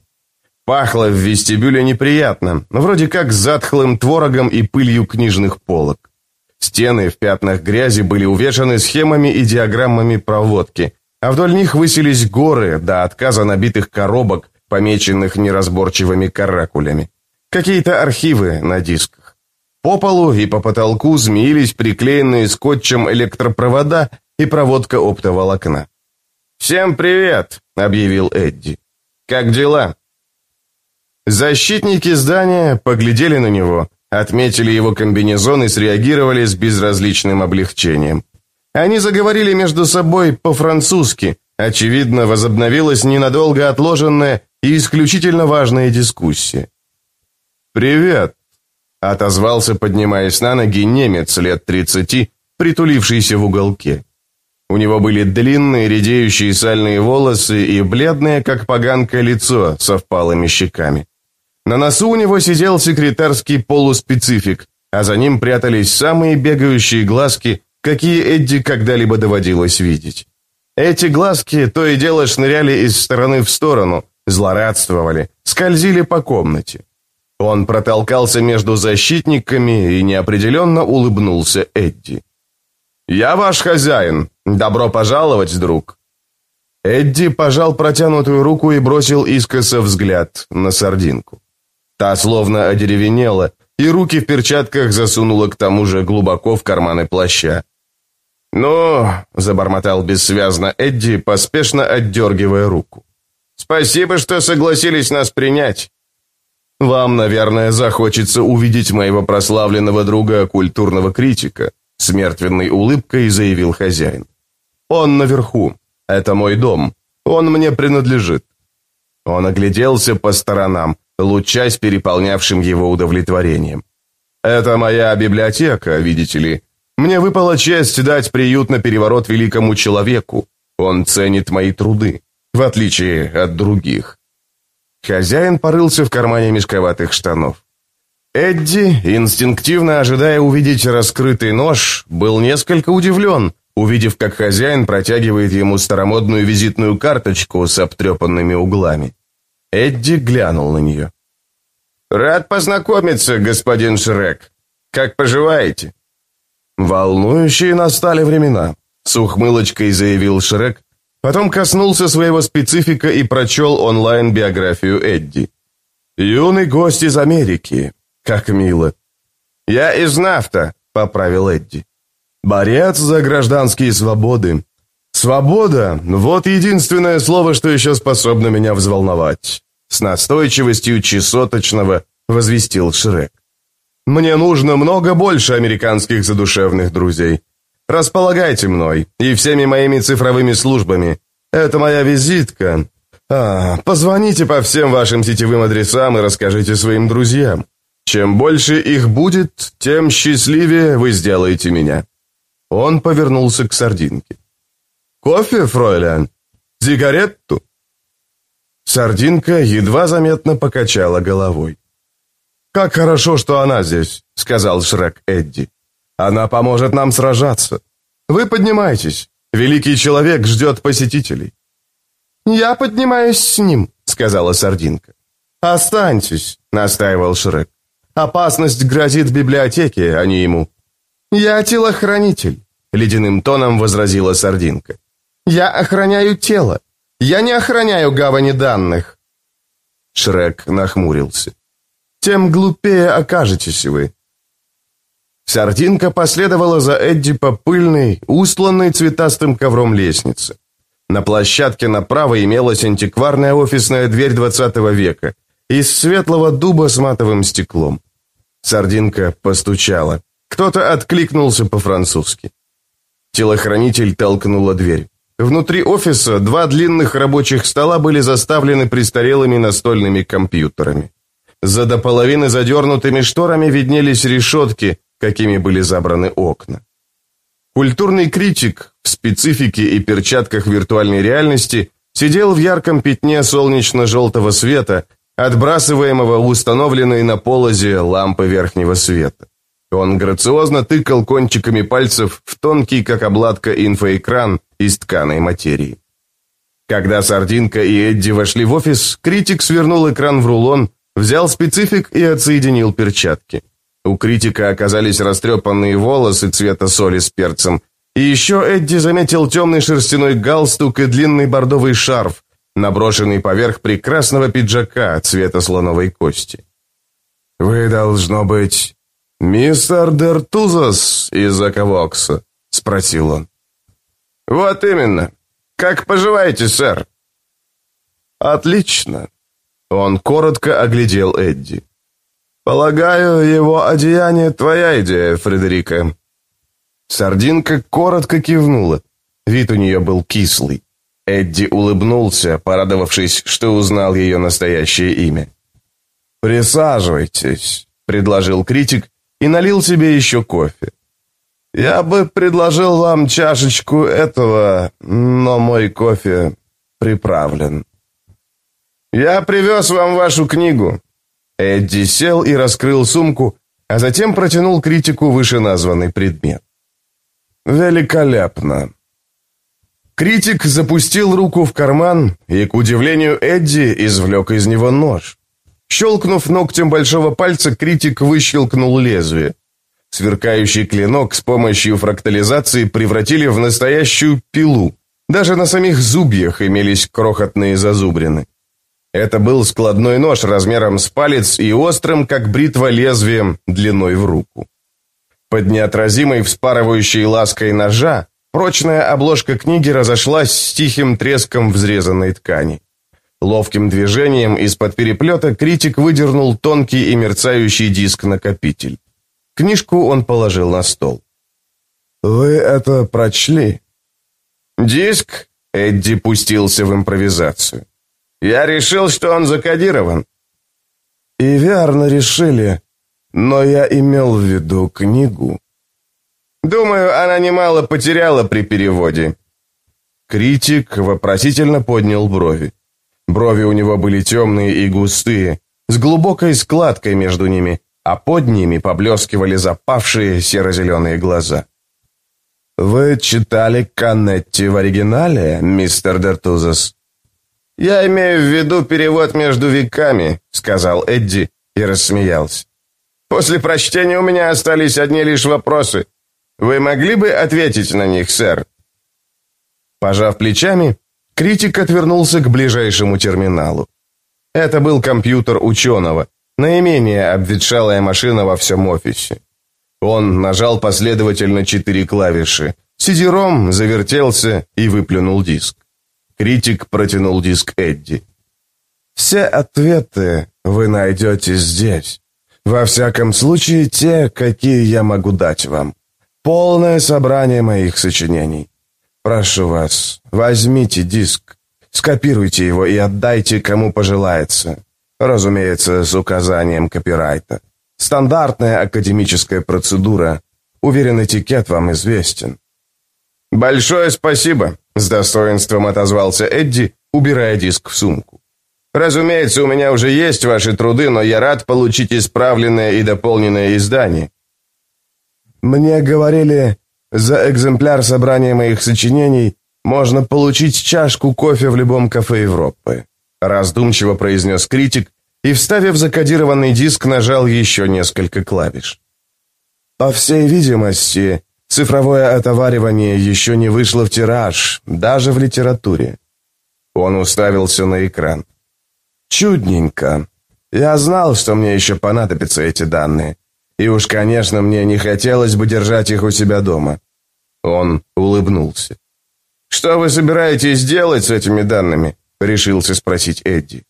Пахло в вестибюле неприятно, вроде как затхлым творогом и пылью книжных полок. Стены в пятнах грязи были увешаны схемами и диаграммами проводки, а вдоль них высились горы до отказа набитых коробок, помеченных неразборчивыми каракулями. Какие-то архивы на дисках. По полу и по потолку змеились приклеенные скотчем электропровода и проводка оптоволокна. «Всем привет!» — объявил Эдди. «Как дела?» Защитники здания поглядели на него, отметили его комбинезон и среагировали с безразличным облегчением. Они заговорили между собой по-французски. Очевидно, возобновилась ненадолго отложенная и исключительно важная дискуссия. «Привет», — отозвался, поднимаясь на ноги, немец лет тридцати, притулившийся в уголке. У него были длинные редеющие сальные волосы и бледное, как поганка, лицо со впалыми щеками. На носу у него сидел секретарский полуспецифик, а за ним прятались самые бегающие глазки, какие Эдди когда-либо доводилось видеть. Эти глазки то и дело шныряли из стороны в сторону, злорадствовали, скользили по комнате. Он протолкался между защитниками и неопределенно улыбнулся Эдди. «Я ваш хозяин. Добро пожаловать, друг». Эдди пожал протянутую руку и бросил искоса взгляд на сардинку. Та словно одеревенела, и руки в перчатках засунула к тому же глубоко в карманы плаща. «Ну», — забормотал бессвязно Эдди, поспешно отдергивая руку. «Спасибо, что согласились нас принять». «Вам, наверное, захочется увидеть моего прославленного друга, культурного критика», с мертвенной улыбкой заявил хозяин. «Он наверху. Это мой дом. Он мне принадлежит». Он огляделся по сторонам, лучась переполнявшим его удовлетворением. «Это моя библиотека, видите ли. Мне выпала честь дать приют на переворот великому человеку. Он ценит мои труды, в отличие от других». Хозяин порылся в кармане мешковатых штанов. Эдди, инстинктивно ожидая увидеть раскрытый нож, был несколько удивлен, увидев, как хозяин протягивает ему старомодную визитную карточку с обтрепанными углами. Эдди глянул на нее. «Рад познакомиться, господин Шрек. Как поживаете?» «Волнующие настали времена», — с ухмылочкой заявил Шрек, потом коснулся своего специфика и прочел онлайн-биографию Эдди. «Юный гость из Америки. Как мило». «Я из Нафта», — поправил Эдди. «Борец за гражданские свободы. Свобода — вот единственное слово, что еще способно меня взволновать. С настойчивостью чесоточного возвестил Шрек. «Мне нужно много больше американских задушевных друзей. Располагайте мной и всеми моими цифровыми службами. Это моя визитка. А, позвоните по всем вашим сетевым адресам и расскажите своим друзьям. Чем больше их будет, тем счастливее вы сделаете меня». Он повернулся к сардинке. «Кофе, фройлян? Сигарету?» Сардинка едва заметно покачала головой. «Как хорошо, что она здесь», — сказал Шрек Эдди. «Она поможет нам сражаться. Вы поднимайтесь. Великий человек ждет посетителей». «Я поднимаюсь с ним», — сказала Сардинка. «Останьтесь», — настаивал Шрек. «Опасность грозит библиотеке, а не ему». «Я телохранитель», — ледяным тоном возразила Сардинка. «Я охраняю тело. Я не охраняю гавани данных. Шрек нахмурился. Тем глупее окажетесь вы. Сардинка последовала за Эдди по пыльной, устланной цветастым ковром лестнице. На площадке направо имелась антикварная офисная дверь 20 века из светлого дуба с матовым стеклом. Сардинка постучала. Кто-то откликнулся по-французски. Телохранитель толкнула дверь. Внутри офиса два длинных рабочих стола были заставлены престарелыми настольными компьютерами. За до половины задернутыми шторами виднелись решетки, какими были забраны окна. Культурный критик в специфике и перчатках виртуальной реальности сидел в ярком пятне солнечно-желтого света, отбрасываемого установленной на полозе лампы верхнего света. Он грациозно тыкал кончиками пальцев в тонкий, как обладка, инфоэкран из тканой материи. Когда Сардинка и Эдди вошли в офис, критик свернул экран в рулон, взял специфик и отсоединил перчатки. У критика оказались растрепанные волосы цвета соли с перцем, и еще Эдди заметил темный шерстяной галстук и длинный бордовый шарф, наброшенный поверх прекрасного пиджака цвета слоновой кости. «Вы, должно быть, мистер Дертузас из Аковокса?» — спросил он. «Вот именно. Как поживаете, сэр?» «Отлично». Он коротко оглядел Эдди. «Полагаю, его одеяние твоя идея, Фредерика». Сардинка коротко кивнула. Вид у нее был кислый. Эдди улыбнулся, порадовавшись, что узнал ее настоящее имя. «Присаживайтесь», — предложил критик и налил себе еще кофе. «Я бы предложил вам чашечку этого, но мой кофе приправлен». «Я привез вам вашу книгу». Эдди сел и раскрыл сумку, а затем протянул критику вышеназванный предмет. «Великолепно. Критик запустил руку в карман и, к удивлению Эдди, извлек из него нож. Щелкнув ногтем большого пальца, критик выщелкнул лезвие. Сверкающий клинок с помощью фрактализации превратили в настоящую пилу. Даже на самих зубьях имелись крохотные зазубрины. Это был складной нож размером с палец и острым, как бритва лезвием, длиной в руку. Под неотразимой вспарывающей лаской ножа Прочная обложка книги разошлась с тихим треском взрезанной ткани. Ловким движением из-под переплета критик выдернул тонкий и мерцающий диск-накопитель. Книжку он положил на стол. «Вы это прочли?» «Диск?» — Эдди пустился в импровизацию. «Я решил, что он закодирован». «И верно решили, но я имел в виду книгу». Думаю, она немало потеряла при переводе». Критик вопросительно поднял брови. Брови у него были темные и густые, с глубокой складкой между ними, а под ними поблескивали запавшие серо-зеленые глаза. «Вы читали Канетти в оригинале, мистер Дертузас?» «Я имею в виду перевод между веками», — сказал Эдди и рассмеялся. «После прочтения у меня остались одни лишь вопросы. Вы могли бы ответить на них, сэр?» Пожав плечами, критик отвернулся к ближайшему терминалу. Это был компьютер ученого, наименее обветшалая машина во всем офисе. Он нажал последовательно четыре клавиши. Сидером завертелся и выплюнул диск. Критик протянул диск Эдди. «Все ответы вы найдете здесь. Во всяком случае, те, какие я могу дать вам. Полное собрание моих сочинений. Прошу вас, возьмите диск, скопируйте его и отдайте кому пожелается. Разумеется, с указанием копирайта. Стандартная академическая процедура. Уверен, этикет вам известен. «Большое спасибо», — с достоинством отозвался Эдди, убирая диск в сумку. «Разумеется, у меня уже есть ваши труды, но я рад получить исправленное и дополненное издание. Мне говорили, за экземпляр собрания моих сочинений можно получить чашку кофе в любом кафе Европы. Раздумчиво произнес критик и, вставив закодированный диск, нажал еще несколько клавиш. По всей видимости, цифровое отоваривание еще не вышло в тираж, даже в литературе. Он уставился на экран. Чудненько. Я знал, что мне еще понадобятся эти данные. И уж, конечно, мне не хотелось бы держать их у себя дома. Он улыбнулся. «Что вы собираетесь делать с этими данными?» — решился спросить Эдди.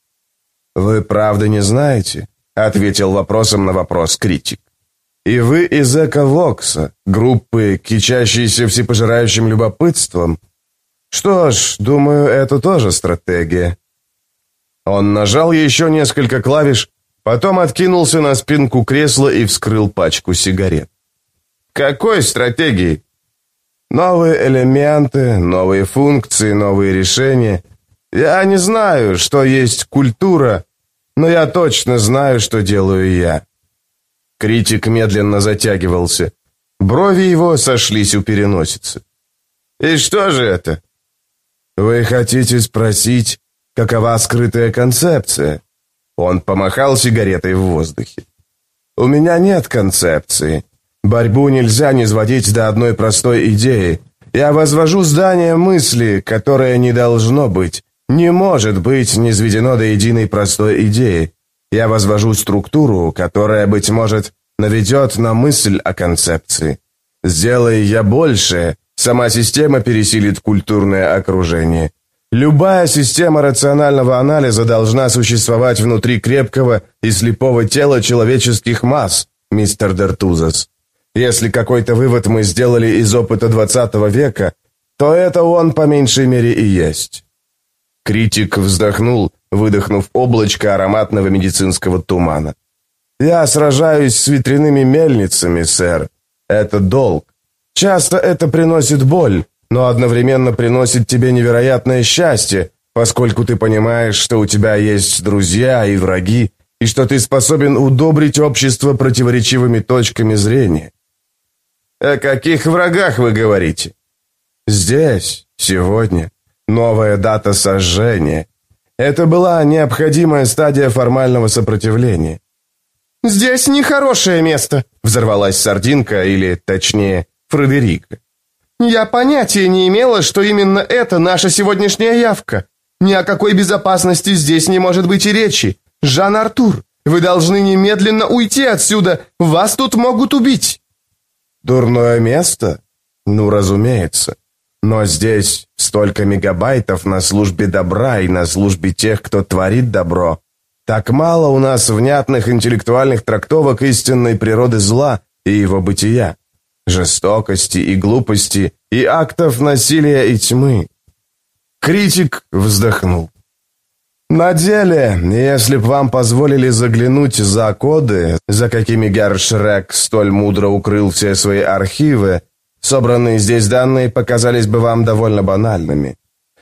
«Вы правда не знаете?» — ответил вопросом на вопрос критик. «И вы из Эко-Вокса, группы, кичащейся всепожирающим любопытством? Что ж, думаю, это тоже стратегия». Он нажал еще несколько клавиш, потом откинулся на спинку кресла и вскрыл пачку сигарет. «Какой стратегии?» «Новые элементы, новые функции, новые решения. Я не знаю, что есть культура, но я точно знаю, что делаю я». Критик медленно затягивался. Брови его сошлись у переносицы. «И что же это?» «Вы хотите спросить, какова скрытая концепция?» Он помахал сигаретой в воздухе. «У меня нет концепции. Борьбу нельзя не сводить до одной простой идеи. Я возвожу здание мысли, которое не должно быть, не может быть низведено до единой простой идеи. Я возвожу структуру, которая, быть может, наведет на мысль о концепции. Сделай я больше, сама система пересилит культурное окружение. Любая система рационального анализа должна существовать внутри крепкого и слепого тела человеческих масс, мистер Дертузас. Если какой-то вывод мы сделали из опыта 20 века, то это он по меньшей мере и есть. Критик вздохнул, выдохнув облачко ароматного медицинского тумана. «Я сражаюсь с ветряными мельницами, сэр. Это долг. Часто это приносит боль, но одновременно приносит тебе невероятное счастье, поскольку ты понимаешь, что у тебя есть друзья и враги, и что ты способен удобрить общество противоречивыми точками зрения. О каких врагах вы говорите? Здесь, сегодня, новая дата сожжения. Это была необходимая стадия формального сопротивления. «Здесь нехорошее место», — взорвалась Сардинка, или, точнее, Фредерика. «Я понятия не имела, что именно это наша сегодняшняя явка. Ни о какой безопасности здесь не может быть и речи. Жан-Артур, вы должны немедленно уйти отсюда, вас тут могут убить». «Дурное место? Ну, разумеется. Но здесь столько мегабайтов на службе добра и на службе тех, кто творит добро. Так мало у нас внятных интеллектуальных трактовок истинной природы зла и его бытия, жестокости и глупости и актов насилия и тьмы. Критик вздохнул. На деле, если б вам позволили заглянуть за коды, за какими Гершрек столь мудро укрыл все свои архивы, собранные здесь данные показались бы вам довольно банальными.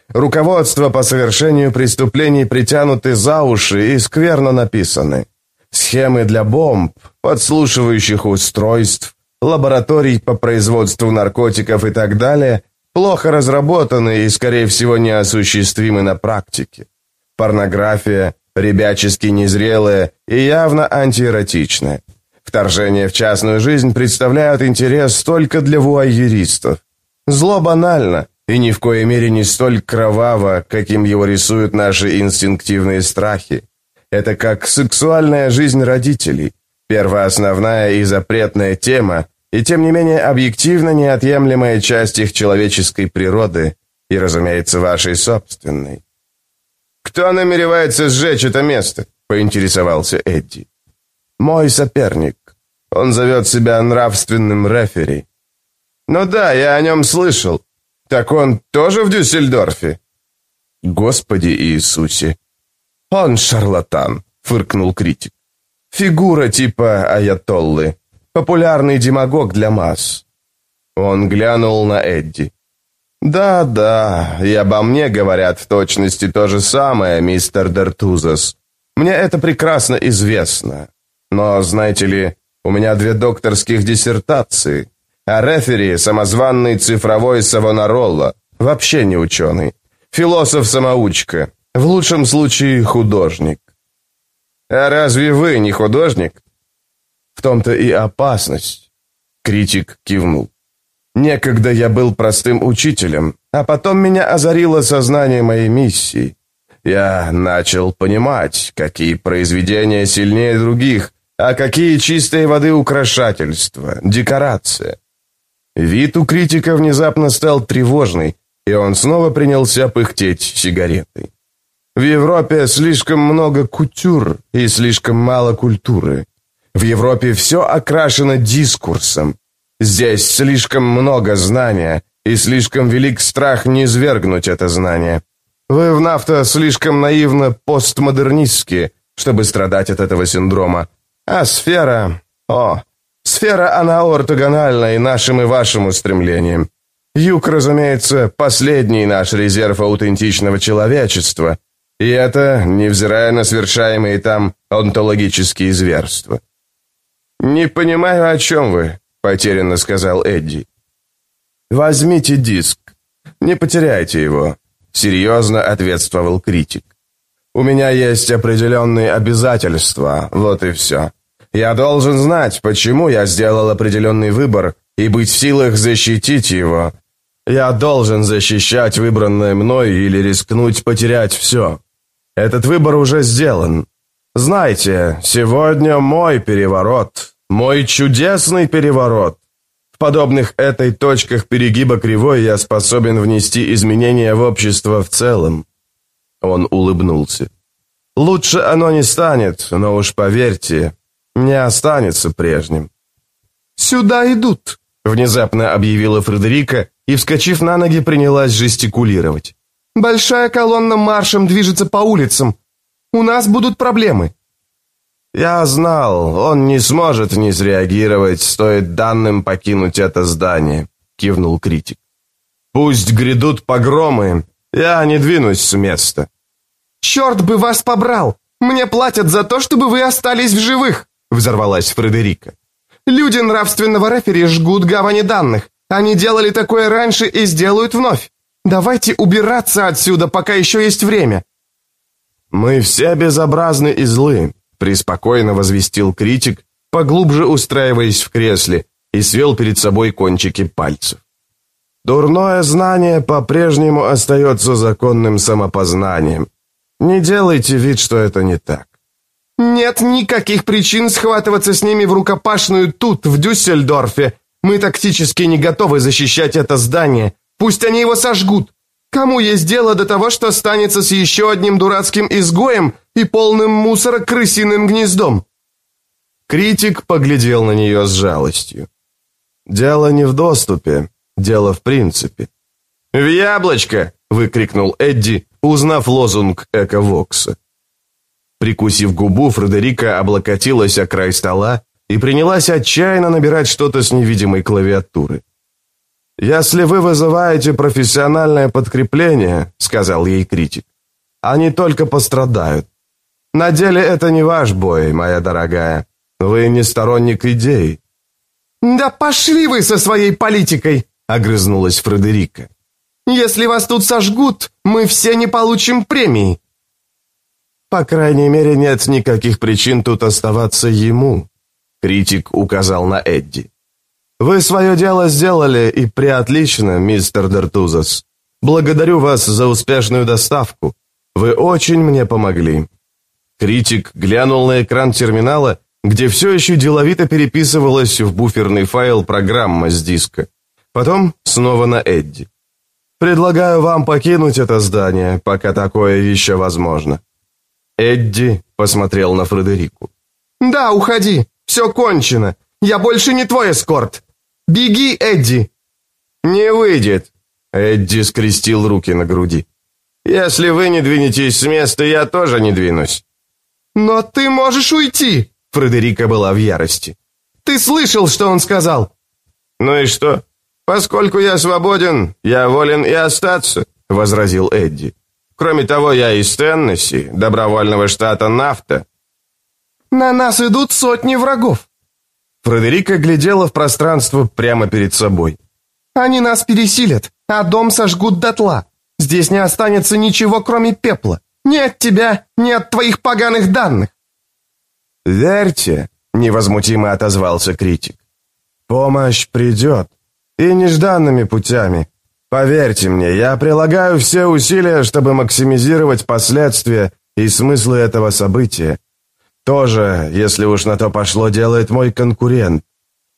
Руководство по совершению преступлений притянуты за уши и скверно написаны. Схемы для бомб, подслушивающих устройств, лабораторий по производству наркотиков и так далее плохо разработаны и, скорее всего, неосуществимы на практике. Порнография, ребячески незрелая и явно антиэротичная. Вторжение в частную жизнь представляют интерес только для вуайеристов. Зло банально и ни в коей мере не столь кроваво, каким его рисуют наши инстинктивные страхи. Это как сексуальная жизнь родителей, первоосновная и запретная тема, и тем не менее объективно неотъемлемая часть их человеческой природы и, разумеется, вашей собственной. «Кто намеревается сжечь это место?» — поинтересовался Эдди. «Мой соперник. Он зовет себя нравственным рефери». «Ну да, я о нем слышал. Так он тоже в Дюссельдорфе?» «Господи Иисусе!» «Он шарлатан», — фыркнул критик. «Фигура типа Аятоллы. Популярный демагог для масс». Он глянул на Эдди. «Да-да, и обо мне говорят в точности то же самое, мистер Дертузас. Мне это прекрасно известно. Но, знаете ли, у меня две докторских диссертации, а рефери — самозванный цифровой Савонаролла, вообще не ученый. Философ-самоучка, в лучшем случае художник. А разве вы не художник? В том-то и опасность. Критик кивнул. Некогда я был простым учителем, а потом меня озарило сознание моей миссии. Я начал понимать, какие произведения сильнее других, а какие чистой воды украшательства, декорация. Вид у критика внезапно стал тревожный, И он снова принялся пыхтеть сигаретой. В Европе слишком много кутюр и слишком мало культуры. В Европе все окрашено дискурсом. Здесь слишком много знания, и слишком велик страх не свергнуть это знание. Вы в нафта слишком наивно постмодернистски, чтобы страдать от этого синдрома. А сфера... О, сфера, она ортогональна и нашим, и вашим устремлениям. Юг, разумеется, последний наш резерв аутентичного человечества. И это, невзирая на совершаемые там онтологические зверства. «Не понимаю, о чем вы», — потерянно сказал Эдди. «Возьмите диск. Не потеряйте его», — серьезно ответствовал критик. «У меня есть определенные обязательства, вот и все. Я должен знать, почему я сделал определенный выбор и быть в силах защитить его. Я должен защищать выбранное мной или рискнуть потерять все. Этот выбор уже сделан. Знаете, сегодня мой переворот, мой чудесный переворот. В подобных этой точках перегиба кривой я способен внести изменения в общество в целом. Он улыбнулся. Лучше оно не станет, но уж поверьте, не останется прежним. «Сюда идут», — внезапно объявила Фредерика и, вскочив на ноги, принялась жестикулировать. «Большая колонна маршем движется по улицам. У нас будут проблемы». «Я знал, он не сможет не среагировать, стоит данным покинуть это здание», — кивнул критик. «Пусть грядут погромы, я не двинусь с места». «Черт бы вас побрал! Мне платят за то, чтобы вы остались в живых!» взорвалась Фредерика. «Люди нравственного рефери жгут гавани данных. Они делали такое раньше и сделают вновь. Давайте убираться отсюда, пока еще есть время». «Мы все безобразны и злы», — преспокойно возвестил критик, поглубже устраиваясь в кресле, и свел перед собой кончики пальцев. «Дурное знание по-прежнему остается законным самопознанием. Не делайте вид, что это не так. «Нет никаких причин схватываться с ними в рукопашную тут, в Дюссельдорфе. Мы тактически не готовы защищать это здание. Пусть они его сожгут. Кому есть дело до того, что станется с еще одним дурацким изгоем и полным мусора крысиным гнездом?» Критик поглядел на нее с жалостью. «Дело не в доступе, дело в принципе». «В яблочко!» — выкрикнул Эдди, узнав лозунг Эко-Вокса. Прикусив губу, Фредерика облокотилась о край стола и принялась отчаянно набирать что-то с невидимой клавиатуры. «Если вы вызываете профессиональное подкрепление», — сказал ей критик, — «они только пострадают. На деле это не ваш бой, моя дорогая. Вы не сторонник идей». «Да пошли вы со своей политикой!» — огрызнулась Фредерика. «Если вас тут сожгут, мы все не получим премии. По крайней мере, нет никаких причин тут оставаться ему. Критик указал на Эдди. Вы свое дело сделали и преотлично, мистер Дертузас. Благодарю вас за успешную доставку. Вы очень мне помогли. Критик глянул на экран терминала, где все еще деловито переписывалась в буферный файл программа с диска. Потом снова на Эдди. Предлагаю вам покинуть это здание, пока такое еще возможно. Эдди посмотрел на Фредерику. «Да, уходи. Все кончено. Я больше не твой эскорт. Беги, Эдди!» «Не выйдет!» Эдди скрестил руки на груди. «Если вы не двинетесь с места, я тоже не двинусь». «Но ты можешь уйти!» Фредерика была в ярости. «Ты слышал, что он сказал?» «Ну и что? Поскольку я свободен, я волен и остаться», — возразил Эдди. Кроме того, я из Теннесси, добровольного штата Нафта. На нас идут сотни врагов. Фредерика глядела в пространство прямо перед собой. Они нас пересилят, а дом сожгут дотла. Здесь не останется ничего, кроме пепла. Ни от тебя, ни от твоих поганых данных. «Верьте», — невозмутимо отозвался критик. «Помощь придет. И нежданными путями. Поверьте мне, я прилагаю все усилия, чтобы максимизировать последствия и смыслы этого события. Тоже, если уж на то пошло, делает мой конкурент.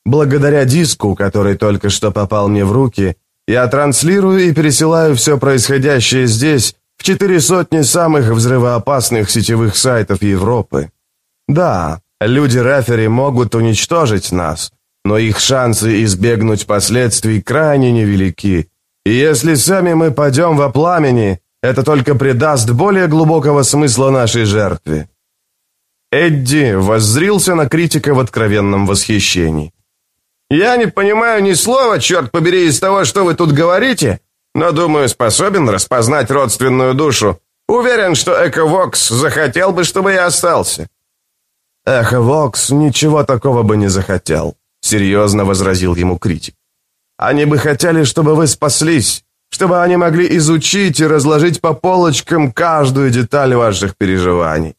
Благодаря диску, который только что попал мне в руки, Я транслирую и пересылаю все происходящее здесь в четыре сотни самых взрывоопасных сетевых сайтов Европы. Да, люди Рефери могут уничтожить нас, но их шансы избегнуть последствий крайне невелики. И если сами мы падем во пламени, это только придаст более глубокого смысла нашей жертве. Эдди воззрился на критика в откровенном восхищении. «Я не понимаю ни слова, черт побери, из того, что вы тут говорите, но, думаю, способен распознать родственную душу. Уверен, что Эковокс захотел бы, чтобы я остался». «Эковокс ничего такого бы не захотел», — серьезно возразил ему критик. «Они бы хотели, чтобы вы спаслись, чтобы они могли изучить и разложить по полочкам каждую деталь ваших переживаний.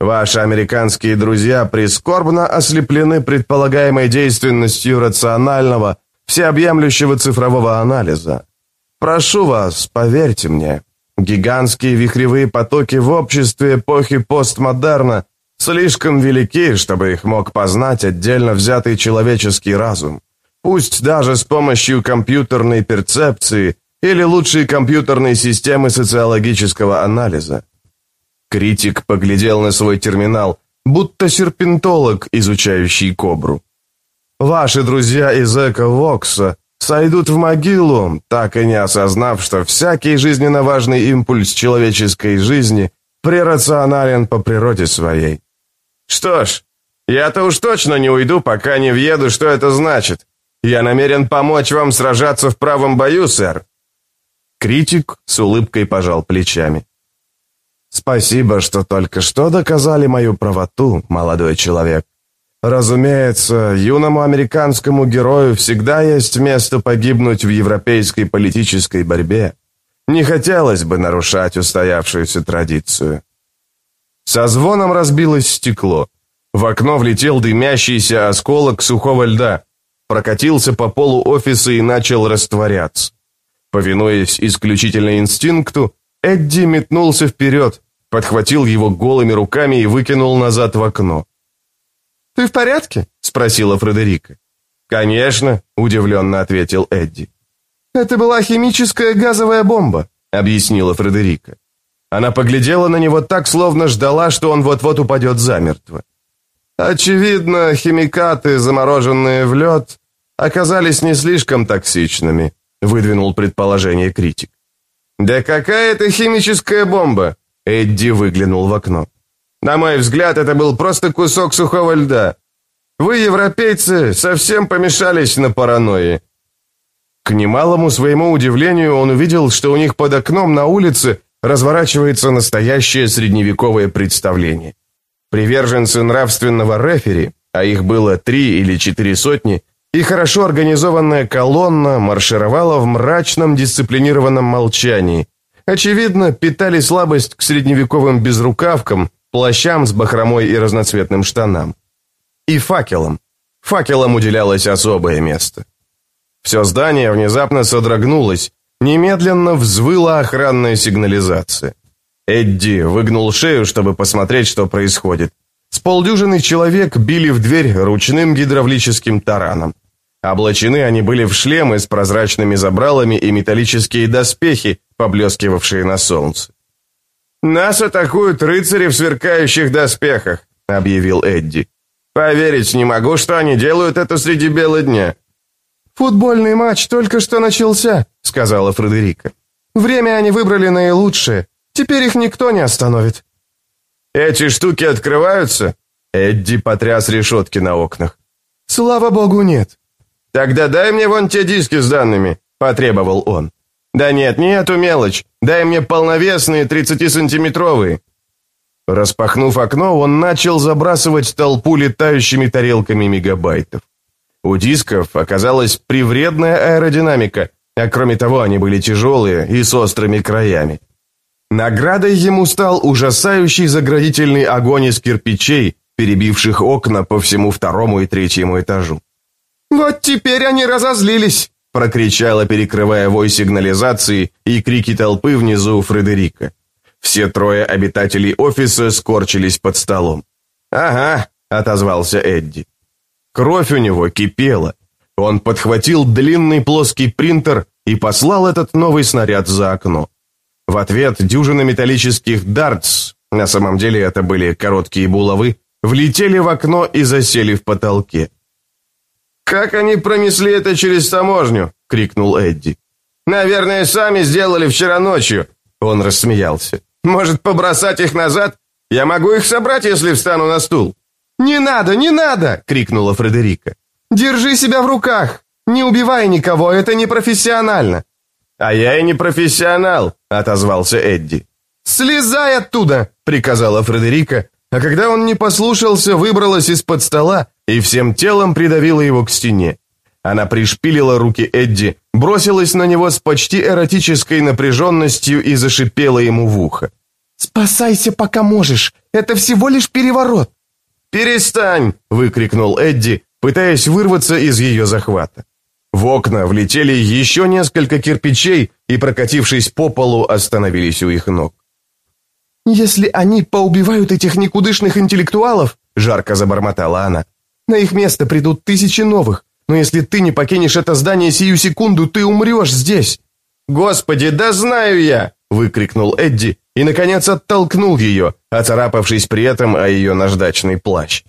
Ваши американские друзья прискорбно ослеплены предполагаемой действенностью рационального, всеобъемлющего цифрового анализа. Прошу вас, поверьте мне, гигантские вихревые потоки в обществе эпохи постмодерна слишком велики, чтобы их мог познать отдельно взятый человеческий разум. Пусть даже с помощью компьютерной перцепции или лучшей компьютерной системы социологического анализа. Критик поглядел на свой терминал, будто серпентолог, изучающий кобру. Ваши друзья из Эко-Вокса сойдут в могилу, так и не осознав, что всякий жизненно важный импульс человеческой жизни прерационален по природе своей. Что ж, я-то уж точно не уйду, пока не въеду, что это значит. Я намерен помочь вам сражаться в правом бою, сэр. Критик с улыбкой пожал плечами. «Спасибо, что только что доказали мою правоту, молодой человек. Разумеется, юному американскому герою всегда есть место погибнуть в европейской политической борьбе. Не хотелось бы нарушать устоявшуюся традицию». Со звоном разбилось стекло. В окно влетел дымящийся осколок сухого льда, прокатился по полу офиса и начал растворяться. Повинуясь исключительно инстинкту, Эдди метнулся вперед, подхватил его голыми руками и выкинул назад в окно. «Ты в порядке?» — спросила Фредерика. «Конечно», — удивленно ответил Эдди. «Это была химическая газовая бомба», — объяснила Фредерика. Она поглядела на него так, словно ждала, что он вот-вот упадет замертво. «Очевидно, химикаты, замороженные в лед, оказались не слишком токсичными», — выдвинул предположение критик. «Да какая это химическая бомба?» Эдди выглянул в окно. «На мой взгляд, это был просто кусок сухого льда. Вы, европейцы, совсем помешались на паранойи». К немалому своему удивлению он увидел, что у них под окном на улице разворачивается настоящее средневековое представление. Приверженцы нравственного рефери, а их было три или четыре сотни, и хорошо организованная колонна маршировала в мрачном дисциплинированном молчании. Очевидно, питали слабость к средневековым безрукавкам, плащам с бахромой и разноцветным штанам. И факелам. Факелам уделялось особое место. Все здание внезапно содрогнулось, немедленно взвыла охранная сигнализация. Эдди выгнул шею, чтобы посмотреть, что происходит. С полдюжины человек били в дверь ручным гидравлическим тараном. Облачены они были в шлемы с прозрачными забралами и металлические доспехи, поблескивавшие на солнце. «Нас атакуют рыцари в сверкающих доспехах», — объявил Эдди. «Поверить не могу, что они делают это среди бела дня». «Футбольный матч только что начался», — сказала Фредерика. «Время они выбрали наилучшее. Теперь их никто не остановит». «Эти штуки открываются?» Эдди потряс решетки на окнах. «Слава богу, нет». «Тогда дай мне вон те диски с данными», — потребовал он. «Да нет, не эту мелочь. Дай мне полновесные 30-сантиметровые». Распахнув окно, он начал забрасывать толпу летающими тарелками мегабайтов. У дисков оказалась привредная аэродинамика, а кроме того они были тяжелые и с острыми краями. Наградой ему стал ужасающий заградительный огонь из кирпичей, перебивших окна по всему второму и третьему этажу. «Вот теперь они разозлились!» Прокричала, перекрывая вой сигнализации и крики толпы внизу Фредерика. Все трое обитателей офиса скорчились под столом. «Ага», — отозвался Эдди. Кровь у него кипела. Он подхватил длинный плоский принтер и послал этот новый снаряд за окно. В ответ дюжина металлических дартс, на самом деле это были короткие булавы, влетели в окно и засели в потолке. «Как они пронесли это через таможню?» — крикнул Эдди. «Наверное, сами сделали вчера ночью». Он рассмеялся. «Может, побросать их назад? Я могу их собрать, если встану на стул». «Не надо, не надо!» — крикнула Фредерика. «Держи себя в руках! Не убивай никого, это не профессионально!» «А я и не профессионал», — отозвался Эдди. «Слезай оттуда!» — приказала Фредерика, а когда он не послушался, выбралась из-под стола и всем телом придавила его к стене. Она пришпилила руки Эдди, бросилась на него с почти эротической напряженностью и зашипела ему в ухо. «Спасайся, пока можешь! Это всего лишь переворот!» «Перестань!» — выкрикнул Эдди, пытаясь вырваться из ее захвата. В окна влетели еще несколько кирпичей и, прокатившись по полу, остановились у их ног. «Если они поубивают этих никудышных интеллектуалов», — жарко забормотала она, «на их место придут тысячи новых, но если ты не покинешь это здание сию секунду, ты умрешь здесь». «Господи, да знаю я!» — выкрикнул Эдди и, наконец, оттолкнул ее, оцарапавшись при этом о ее наждачный плащ.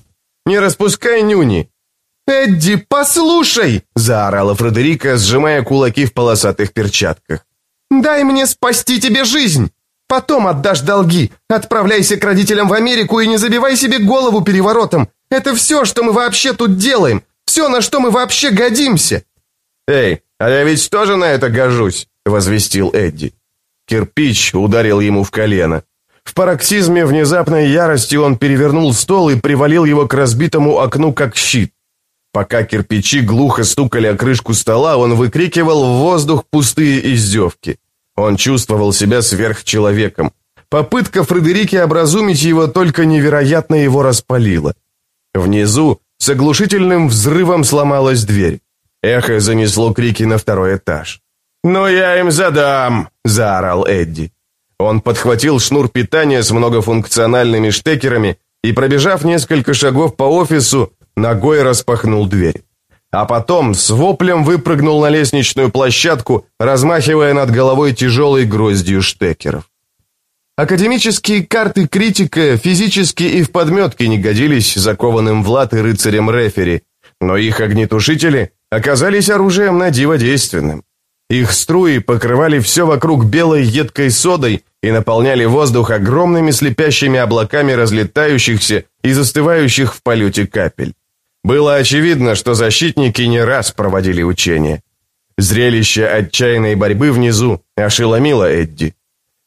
«Не распускай нюни!» «Эдди, послушай!» — заорала Фредерика, сжимая кулаки в полосатых перчатках. «Дай мне спасти тебе жизнь! Потом отдашь долги, отправляйся к родителям в Америку и не забивай себе голову переворотом. Это все, что мы вообще тут делаем, все, на что мы вообще годимся!» «Эй, а я ведь тоже на это гожусь!» — возвестил Эдди. Кирпич ударил ему в колено. В пароксизме внезапной ярости он перевернул стол и привалил его к разбитому окну как щит. Пока кирпичи глухо стукали о крышку стола, он выкрикивал в воздух пустые издевки. Он чувствовал себя сверхчеловеком. Попытка Фредерики образумить его только невероятно его распалила. Внизу с оглушительным взрывом сломалась дверь. Эхо занесло крики на второй этаж. «Ну я им задам!» – заорал Эдди. Он подхватил шнур питания с многофункциональными штекерами и, пробежав несколько шагов по офису, ногой распахнул дверь. А потом с воплем выпрыгнул на лестничную площадку, размахивая над головой тяжелой гроздью штекеров. Академические карты критика физически и в подметке не годились закованным в латы рыцарем-рефери, но их огнетушители оказались оружием на диво действенным. Их струи покрывали все вокруг белой едкой содой и наполняли воздух огромными слепящими облаками разлетающихся и застывающих в полете капель. Было очевидно, что защитники не раз проводили учения. Зрелище отчаянной борьбы внизу ошеломило Эдди.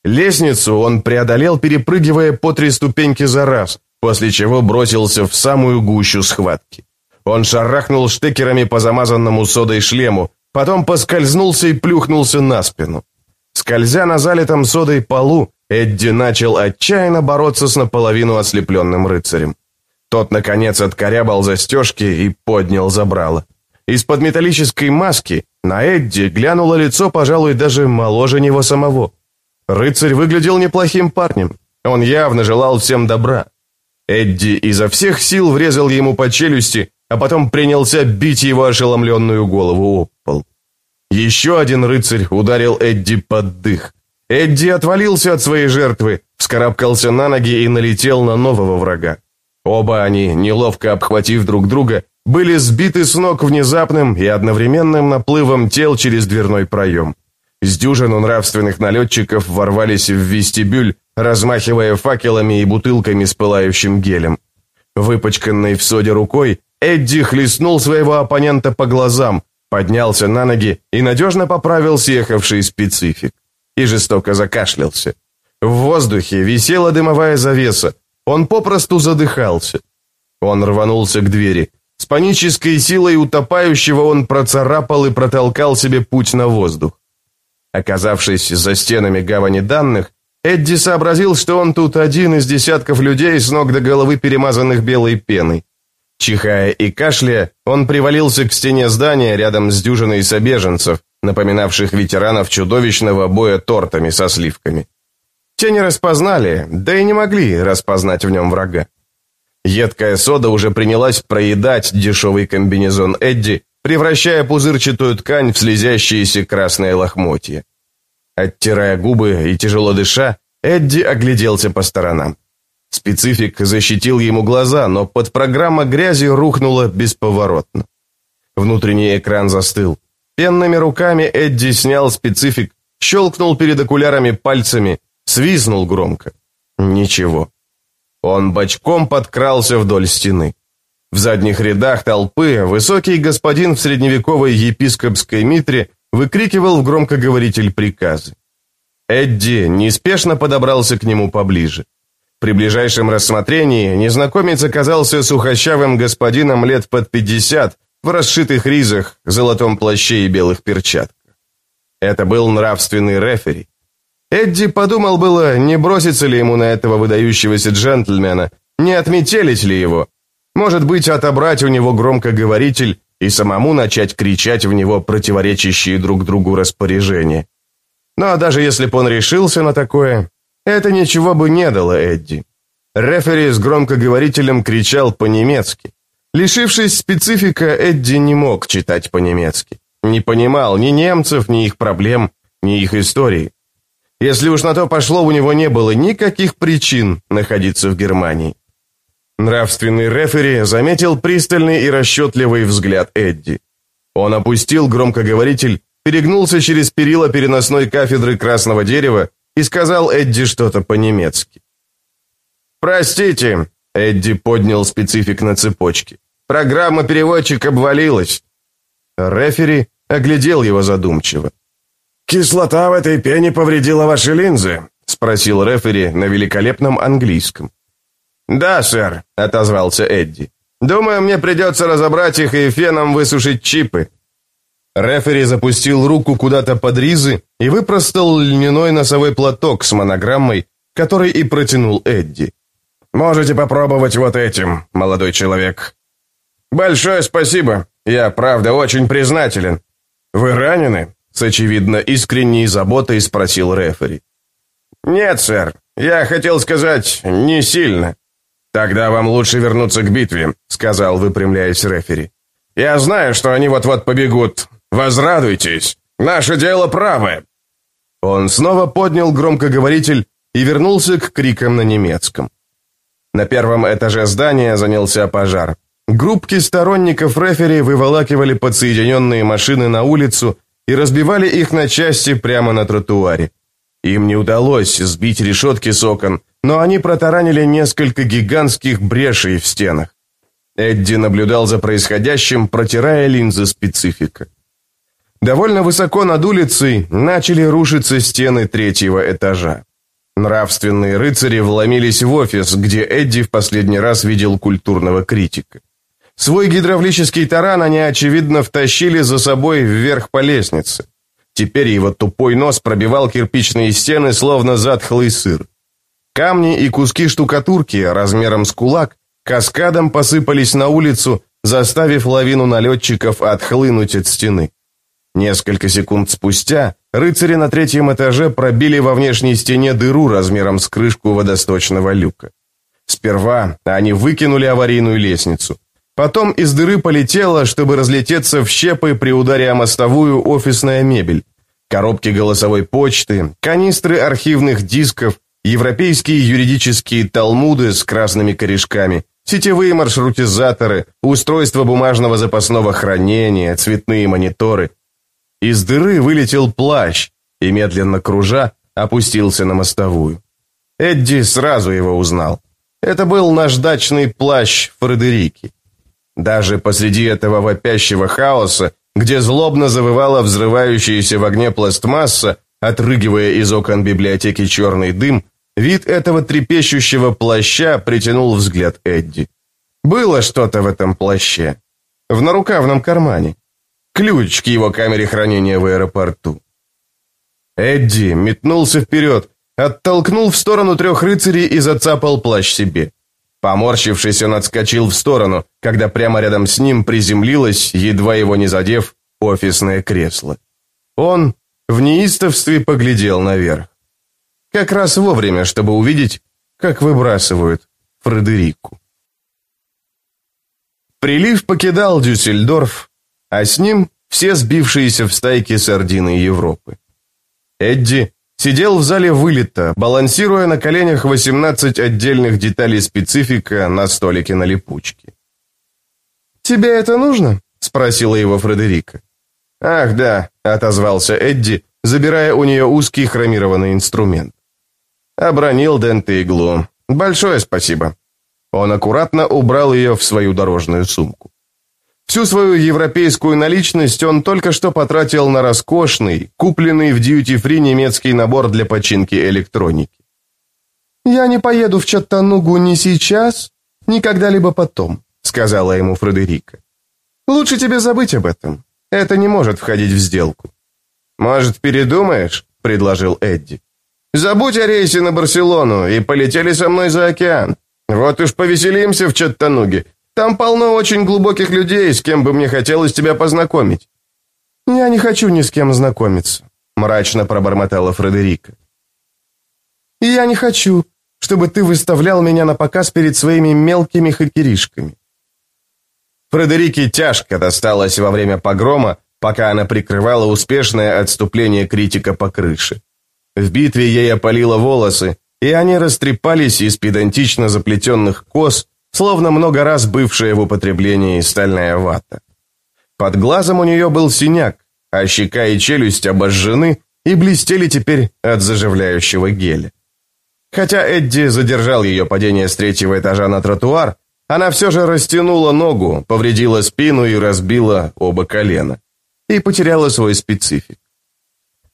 Лестницу он преодолел, перепрыгивая по три ступеньки за раз, после чего бросился в самую гущу схватки. Он шарахнул штекерами по замазанному содой шлему, потом поскользнулся и плюхнулся на спину. Скользя на залитом содой полу, Эдди начал отчаянно бороться с наполовину ослепленным рыцарем. Тот, наконец, откорябал застежки и поднял забрало. Из-под металлической маски на Эдди глянуло лицо, пожалуй, даже моложе него самого. Рыцарь выглядел неплохим парнем. Он явно желал всем добра. Эдди изо всех сил врезал ему по челюсти, а потом принялся бить его ошеломленную голову об пол. Еще один рыцарь ударил Эдди под дых. Эдди отвалился от своей жертвы, вскарабкался на ноги и налетел на нового врага. Оба они, неловко обхватив друг друга, были сбиты с ног внезапным и одновременным наплывом тел через дверной проем. С дюжину нравственных налетчиков ворвались в вестибюль, размахивая факелами и бутылками с пылающим гелем. Выпачканной в соде рукой, Эдди хлестнул своего оппонента по глазам, поднялся на ноги и надежно поправил съехавший специфик. И жестоко закашлялся. В воздухе висела дымовая завеса, он попросту задыхался. Он рванулся к двери. С панической силой утопающего он процарапал и протолкал себе путь на воздух. Оказавшись за стенами гавани данных, Эдди сообразил, что он тут один из десятков людей с ног до головы перемазанных белой пеной. Чихая и кашляя, он привалился к стене здания рядом с дюжиной собеженцев, напоминавших ветеранов чудовищного боя тортами со сливками. Те не распознали, да и не могли распознать в нем врага. Едкая сода уже принялась проедать дешевый комбинезон Эдди, превращая пузырчатую ткань в слезящиеся красные лохмотья. Оттирая губы и тяжело дыша, Эдди огляделся по сторонам. Специфик защитил ему глаза, но подпрограмма грязи рухнула бесповоротно. Внутренний экран застыл. Пенными руками Эдди снял специфик, щелкнул перед окулярами пальцами, свистнул громко. Ничего. Он бочком подкрался вдоль стены. В задних рядах толпы высокий господин в средневековой епископской митре выкрикивал в громкоговоритель приказы. Эдди неспешно подобрался к нему поближе. При ближайшем рассмотрении незнакомец оказался сухощавым господином лет под пятьдесят, в расшитых ризах, золотом плаще и белых перчатках. Это был нравственный рефери. Эдди подумал было, не бросится ли ему на этого выдающегося джентльмена, не отметелить ли его. Может быть, отобрать у него громкоговоритель и самому начать кричать в него противоречащие друг другу распоряжения. Но даже если бы он решился на такое, это ничего бы не дало Эдди. Рефери с громкоговорителем кричал по-немецки. Лишившись специфика, Эдди не мог читать по-немецки. Не понимал ни немцев, ни их проблем, ни их истории. Если уж на то пошло, у него не было никаких причин находиться в Германии. Нравственный рефери заметил пристальный и расчетливый взгляд Эдди. Он опустил громкоговоритель, перегнулся через перила переносной кафедры красного дерева и сказал Эдди что-то по-немецки. «Простите», — Эдди поднял специфик на цепочке. «Программа-переводчик обвалилась». Рефери оглядел его задумчиво. «Кислота в этой пене повредила ваши линзы?» — спросил рефери на великолепном английском. «Да, сэр», — отозвался Эдди. «Думаю, мне придется разобрать их и феном высушить чипы». Рефери запустил руку куда-то под ризы и выпростал льняной носовой платок с монограммой, который и протянул Эдди. «Можете попробовать вот этим, молодой человек». «Большое спасибо. Я, правда, очень признателен». «Вы ранены?» С очевидно искренней заботой спросил рефери. «Нет, сэр. Я хотел сказать, не сильно». «Тогда вам лучше вернуться к битве», — сказал, выпрямляясь рефери. «Я знаю, что они вот-вот побегут. Возрадуйтесь. Наше дело правое». Он снова поднял громкоговоритель и вернулся к крикам на немецком. На первом этаже здания занялся пожар. Группки сторонников рефери выволакивали подсоединенные машины на улицу и разбивали их на части прямо на тротуаре. Им не удалось сбить решетки с окон, но они протаранили несколько гигантских брешей в стенах. Эдди наблюдал за происходящим, протирая линзы специфика. Довольно высоко над улицей начали рушиться стены третьего этажа. Нравственные рыцари вломились в офис, где Эдди в последний раз видел культурного критика. Свой гидравлический таран они, очевидно, втащили за собой вверх по лестнице. Теперь его тупой нос пробивал кирпичные стены, словно затхлый сыр. Камни и куски штукатурки размером с кулак каскадом посыпались на улицу, заставив лавину налетчиков отхлынуть от стены. Несколько секунд спустя рыцари на третьем этаже пробили во внешней стене дыру размером с крышку водосточного люка. Сперва они выкинули аварийную лестницу. Потом из дыры полетела, чтобы разлететься в щепы при ударе о мостовую офисная мебель. Коробки голосовой почты, канистры архивных дисков, европейские юридические талмуды с красными корешками, сетевые маршрутизаторы, устройства бумажного запасного хранения, цветные мониторы. Из дыры вылетел плащ и, медленно кружа, опустился на мостовую. Эдди сразу его узнал. Это был наш дачный плащ Фредерики. Даже посреди этого вопящего хаоса, где злобно завывала взрывающаяся в огне пластмасса, отрыгивая из окон библиотеки черный дым, вид этого трепещущего плаща притянул взгляд Эдди. Было что-то в этом плаще. В нарукавном кармане. Ключ к его камере хранения в аэропорту. Эдди метнулся вперед, оттолкнул в сторону трех рыцарей и зацапал плащ себе. Поморщившись, он отскочил в сторону, когда прямо рядом с ним приземлилось, едва его не задев, офисное кресло. Он в неистовстве поглядел наверх. Как раз вовремя, чтобы увидеть, как выбрасывают Фредерику. Прилив покидал Дюссельдорф, а с ним все сбившиеся в стайки сардины Европы. Эдди сидел в зале вылета, балансируя на коленях 18 отдельных деталей специфика на столике на липучке. «Тебе это нужно?» — спросила его Фредерика. «Ах, да», — отозвался Эдди, забирая у нее узкий хромированный инструмент. Обронил Дент иглу. «Большое спасибо». Он аккуратно убрал ее в свою дорожную сумку. Всю свою европейскую наличность он только что потратил на роскошный, купленный в дьюти-фри немецкий набор для починки электроники. «Я не поеду в Чаттанугу ни сейчас, ни когда-либо потом», сказала ему Фредерика. «Лучше тебе забыть об этом. Это не может входить в сделку». «Может, передумаешь?» — предложил Эдди. «Забудь о рейсе на Барселону и полетели со мной за океан. Вот уж повеселимся в Чаттануге. Там полно очень глубоких людей, с кем бы мне хотелось тебя познакомить». «Я не хочу ни с кем знакомиться», — мрачно пробормотала Фредерика. «И я не хочу, чтобы ты выставлял меня на показ перед своими мелкими хакеришками». Фредерике тяжко досталось во время погрома, пока она прикрывала успешное отступление критика по крыше. В битве ей опалило волосы, и они растрепались из педантично заплетенных кос, словно много раз бывшая в употреблении стальная вата. Под глазом у нее был синяк, а щека и челюсть обожжены и блестели теперь от заживляющего геля. Хотя Эдди задержал ее падение с третьего этажа на тротуар, она все же растянула ногу, повредила спину и разбила оба колена. И потеряла свой специфик.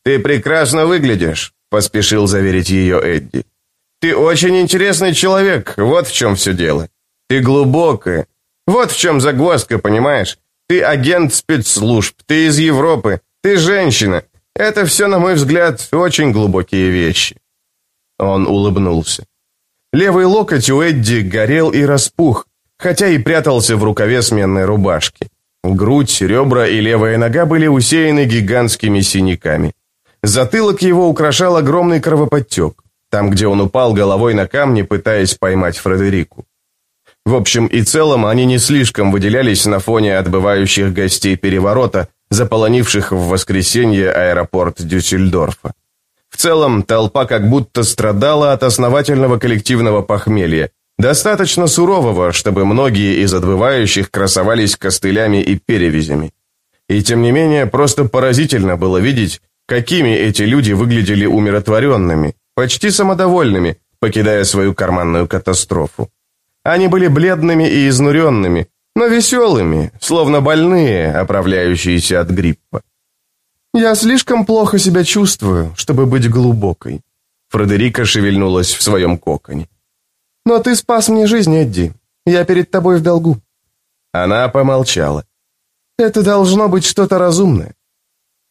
«Ты прекрасно выглядишь», — поспешил заверить ее Эдди. «Ты очень интересный человек, вот в чем все дело. Ты глубокая. Вот в чем загвоздка, понимаешь? Ты агент спецслужб, ты из Европы, ты женщина. Это все, на мой взгляд, очень глубокие вещи». Он улыбнулся. Левый локоть у Эдди горел и распух, хотя и прятался в рукаве сменной рубашки. Грудь, ребра и левая нога были усеяны гигантскими синяками. Затылок его украшал огромный кровоподтек, там, где он упал головой на камни, пытаясь поймать Фредерику. В общем и целом, они не слишком выделялись на фоне отбывающих гостей переворота, заполонивших в воскресенье аэропорт Дюссельдорфа. В целом, толпа как будто страдала от основательного коллективного похмелья, достаточно сурового, чтобы многие из отбывающих красовались костылями и перевязями. И тем не менее, просто поразительно было видеть, какими эти люди выглядели умиротворенными, почти самодовольными, покидая свою карманную катастрофу. Они были бледными и изнуренными, но веселыми, словно больные, оправляющиеся от гриппа. «Я слишком плохо себя чувствую, чтобы быть глубокой». Фредерика шевельнулась в своем коконе. «Но ты спас мне жизнь, Эдди. Я перед тобой в долгу». Она помолчала. «Это должно быть что-то разумное».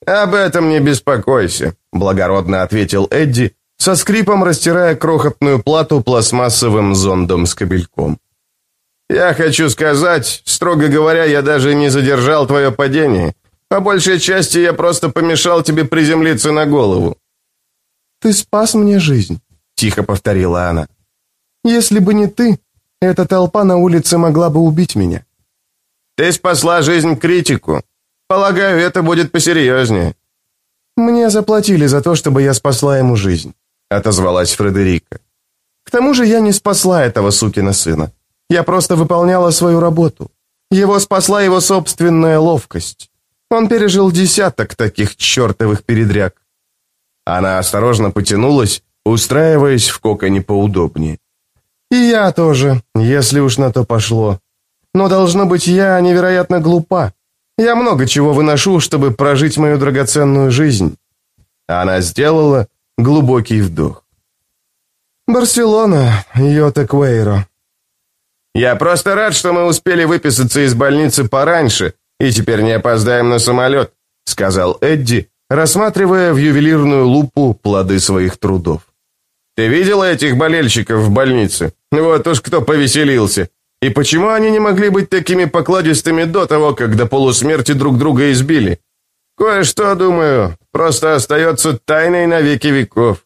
«Об этом не беспокойся», — благородно ответил Эдди, со скрипом растирая крохотную плату пластмассовым зондом с кабельком. «Я хочу сказать, строго говоря, я даже не задержал твое падение. По большей части я просто помешал тебе приземлиться на голову». «Ты спас мне жизнь», — тихо повторила она. «Если бы не ты, эта толпа на улице могла бы убить меня». «Ты спасла жизнь критику. Полагаю, это будет посерьезнее». «Мне заплатили за то, чтобы я спасла ему жизнь», — отозвалась Фредерика. «К тому же я не спасла этого сукина сына. Я просто выполняла свою работу. Его спасла его собственная ловкость. Он пережил десяток таких чертовых передряг. Она осторожно потянулась, устраиваясь в коконе поудобнее. И я тоже, если уж на то пошло. Но, должно быть, я невероятно глупа. Я много чего выношу, чтобы прожить мою драгоценную жизнь. Она сделала глубокий вдох. Барселона, Йота Квейро. Я просто рад, что мы успели выписаться из больницы пораньше, и теперь не опоздаем на самолет», — сказал Эдди, рассматривая в ювелирную лупу плоды своих трудов. «Ты видела этих болельщиков в больнице? Вот уж кто повеселился. И почему они не могли быть такими покладистыми до того, как до полусмерти друг друга избили? Кое-что, думаю, просто остается тайной на веки веков».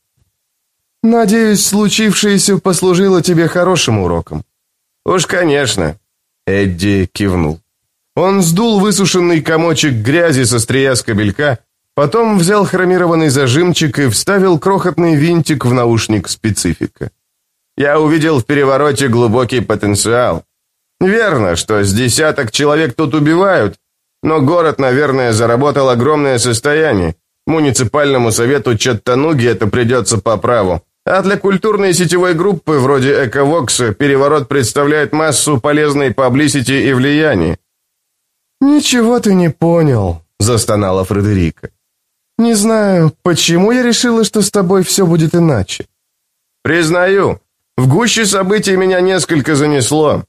«Надеюсь, случившееся послужило тебе хорошим уроком». «Уж, конечно», — Эдди кивнул. Он сдул высушенный комочек грязи со стрия скобелька, потом взял хромированный зажимчик и вставил крохотный винтик в наушник специфика. Я увидел в перевороте глубокий потенциал. Верно, что с десяток человек тут убивают, но город, наверное, заработал огромное состояние. Муниципальному совету Чаттануги это придется по праву. А для культурной сетевой группы вроде Эковокса переворот представляет массу полезной паблисити и влияния. «Ничего ты не понял», — застонала Фредерика. «Не знаю, почему я решила, что с тобой все будет иначе». «Признаю, в гуще событий меня несколько занесло.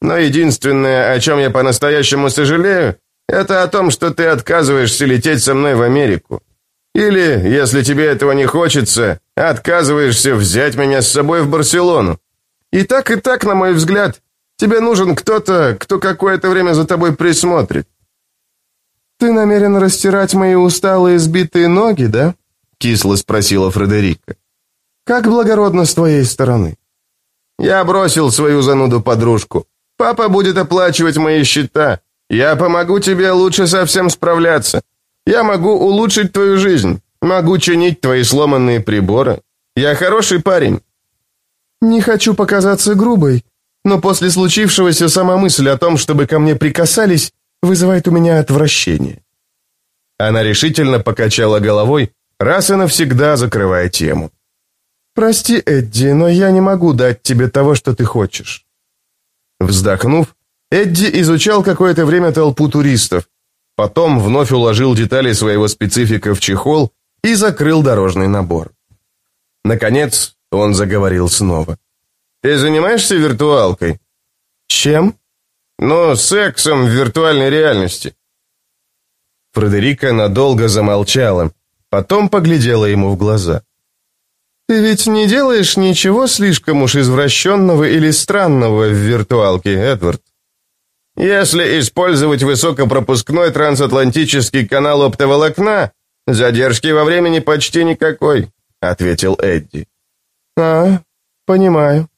Но единственное, о чем я по-настоящему сожалею, это о том, что ты отказываешься лететь со мной в Америку. Или, если тебе этого не хочется, отказываешься взять меня с собой в Барселону. И так, и так, на мой взгляд, тебе нужен кто-то, кто какое-то время за тобой присмотрит. «Ты намерен растирать мои усталые сбитые ноги, да?» — кисло спросила Фредерика. «Как благородно с твоей стороны». «Я бросил свою зануду подружку. Папа будет оплачивать мои счета. Я помогу тебе лучше совсем справляться. Я могу улучшить твою жизнь, могу чинить твои сломанные приборы. Я хороший парень». «Не хочу показаться грубой, но после случившегося сама мысль о том, чтобы ко мне прикасались, вызывает у меня отвращение». Она решительно покачала головой, раз и навсегда закрывая тему. «Прости, Эдди, но я не могу дать тебе того, что ты хочешь». Вздохнув, Эдди изучал какое-то время толпу туристов, потом вновь уложил детали своего специфика в чехол и закрыл дорожный набор. Наконец, он заговорил снова. «Ты занимаешься виртуалкой?» «Чем?» «Ну, сексом в виртуальной реальности». Фредерика надолго замолчала, потом поглядела ему в глаза. «Ты ведь не делаешь ничего слишком уж извращенного или странного в виртуалке, Эдвард?» Если использовать высокопропускной трансатлантический канал оптоволокна, задержки во времени почти никакой, ответил Эдди. А, понимаю.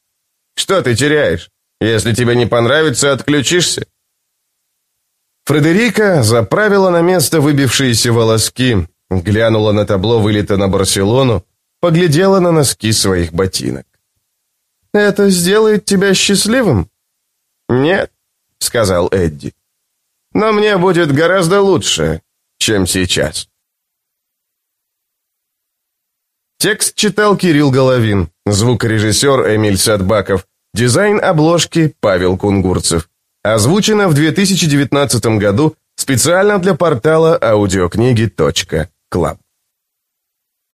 Что ты теряешь? Если тебе не понравится, отключишься. Фредерика заправила на место выбившиеся волоски, глянула на табло вылета на Барселону, поглядела на носки своих ботинок. «Это сделает тебя счастливым?» «Нет, — сказал Эдди. «Но мне будет гораздо лучше, чем сейчас». Текст читал Кирилл Головин, звукорежиссер Эмиль Садбаков, дизайн обложки Павел Кунгурцев. Озвучено в 2019 году специально для портала аудиокниги.клаб.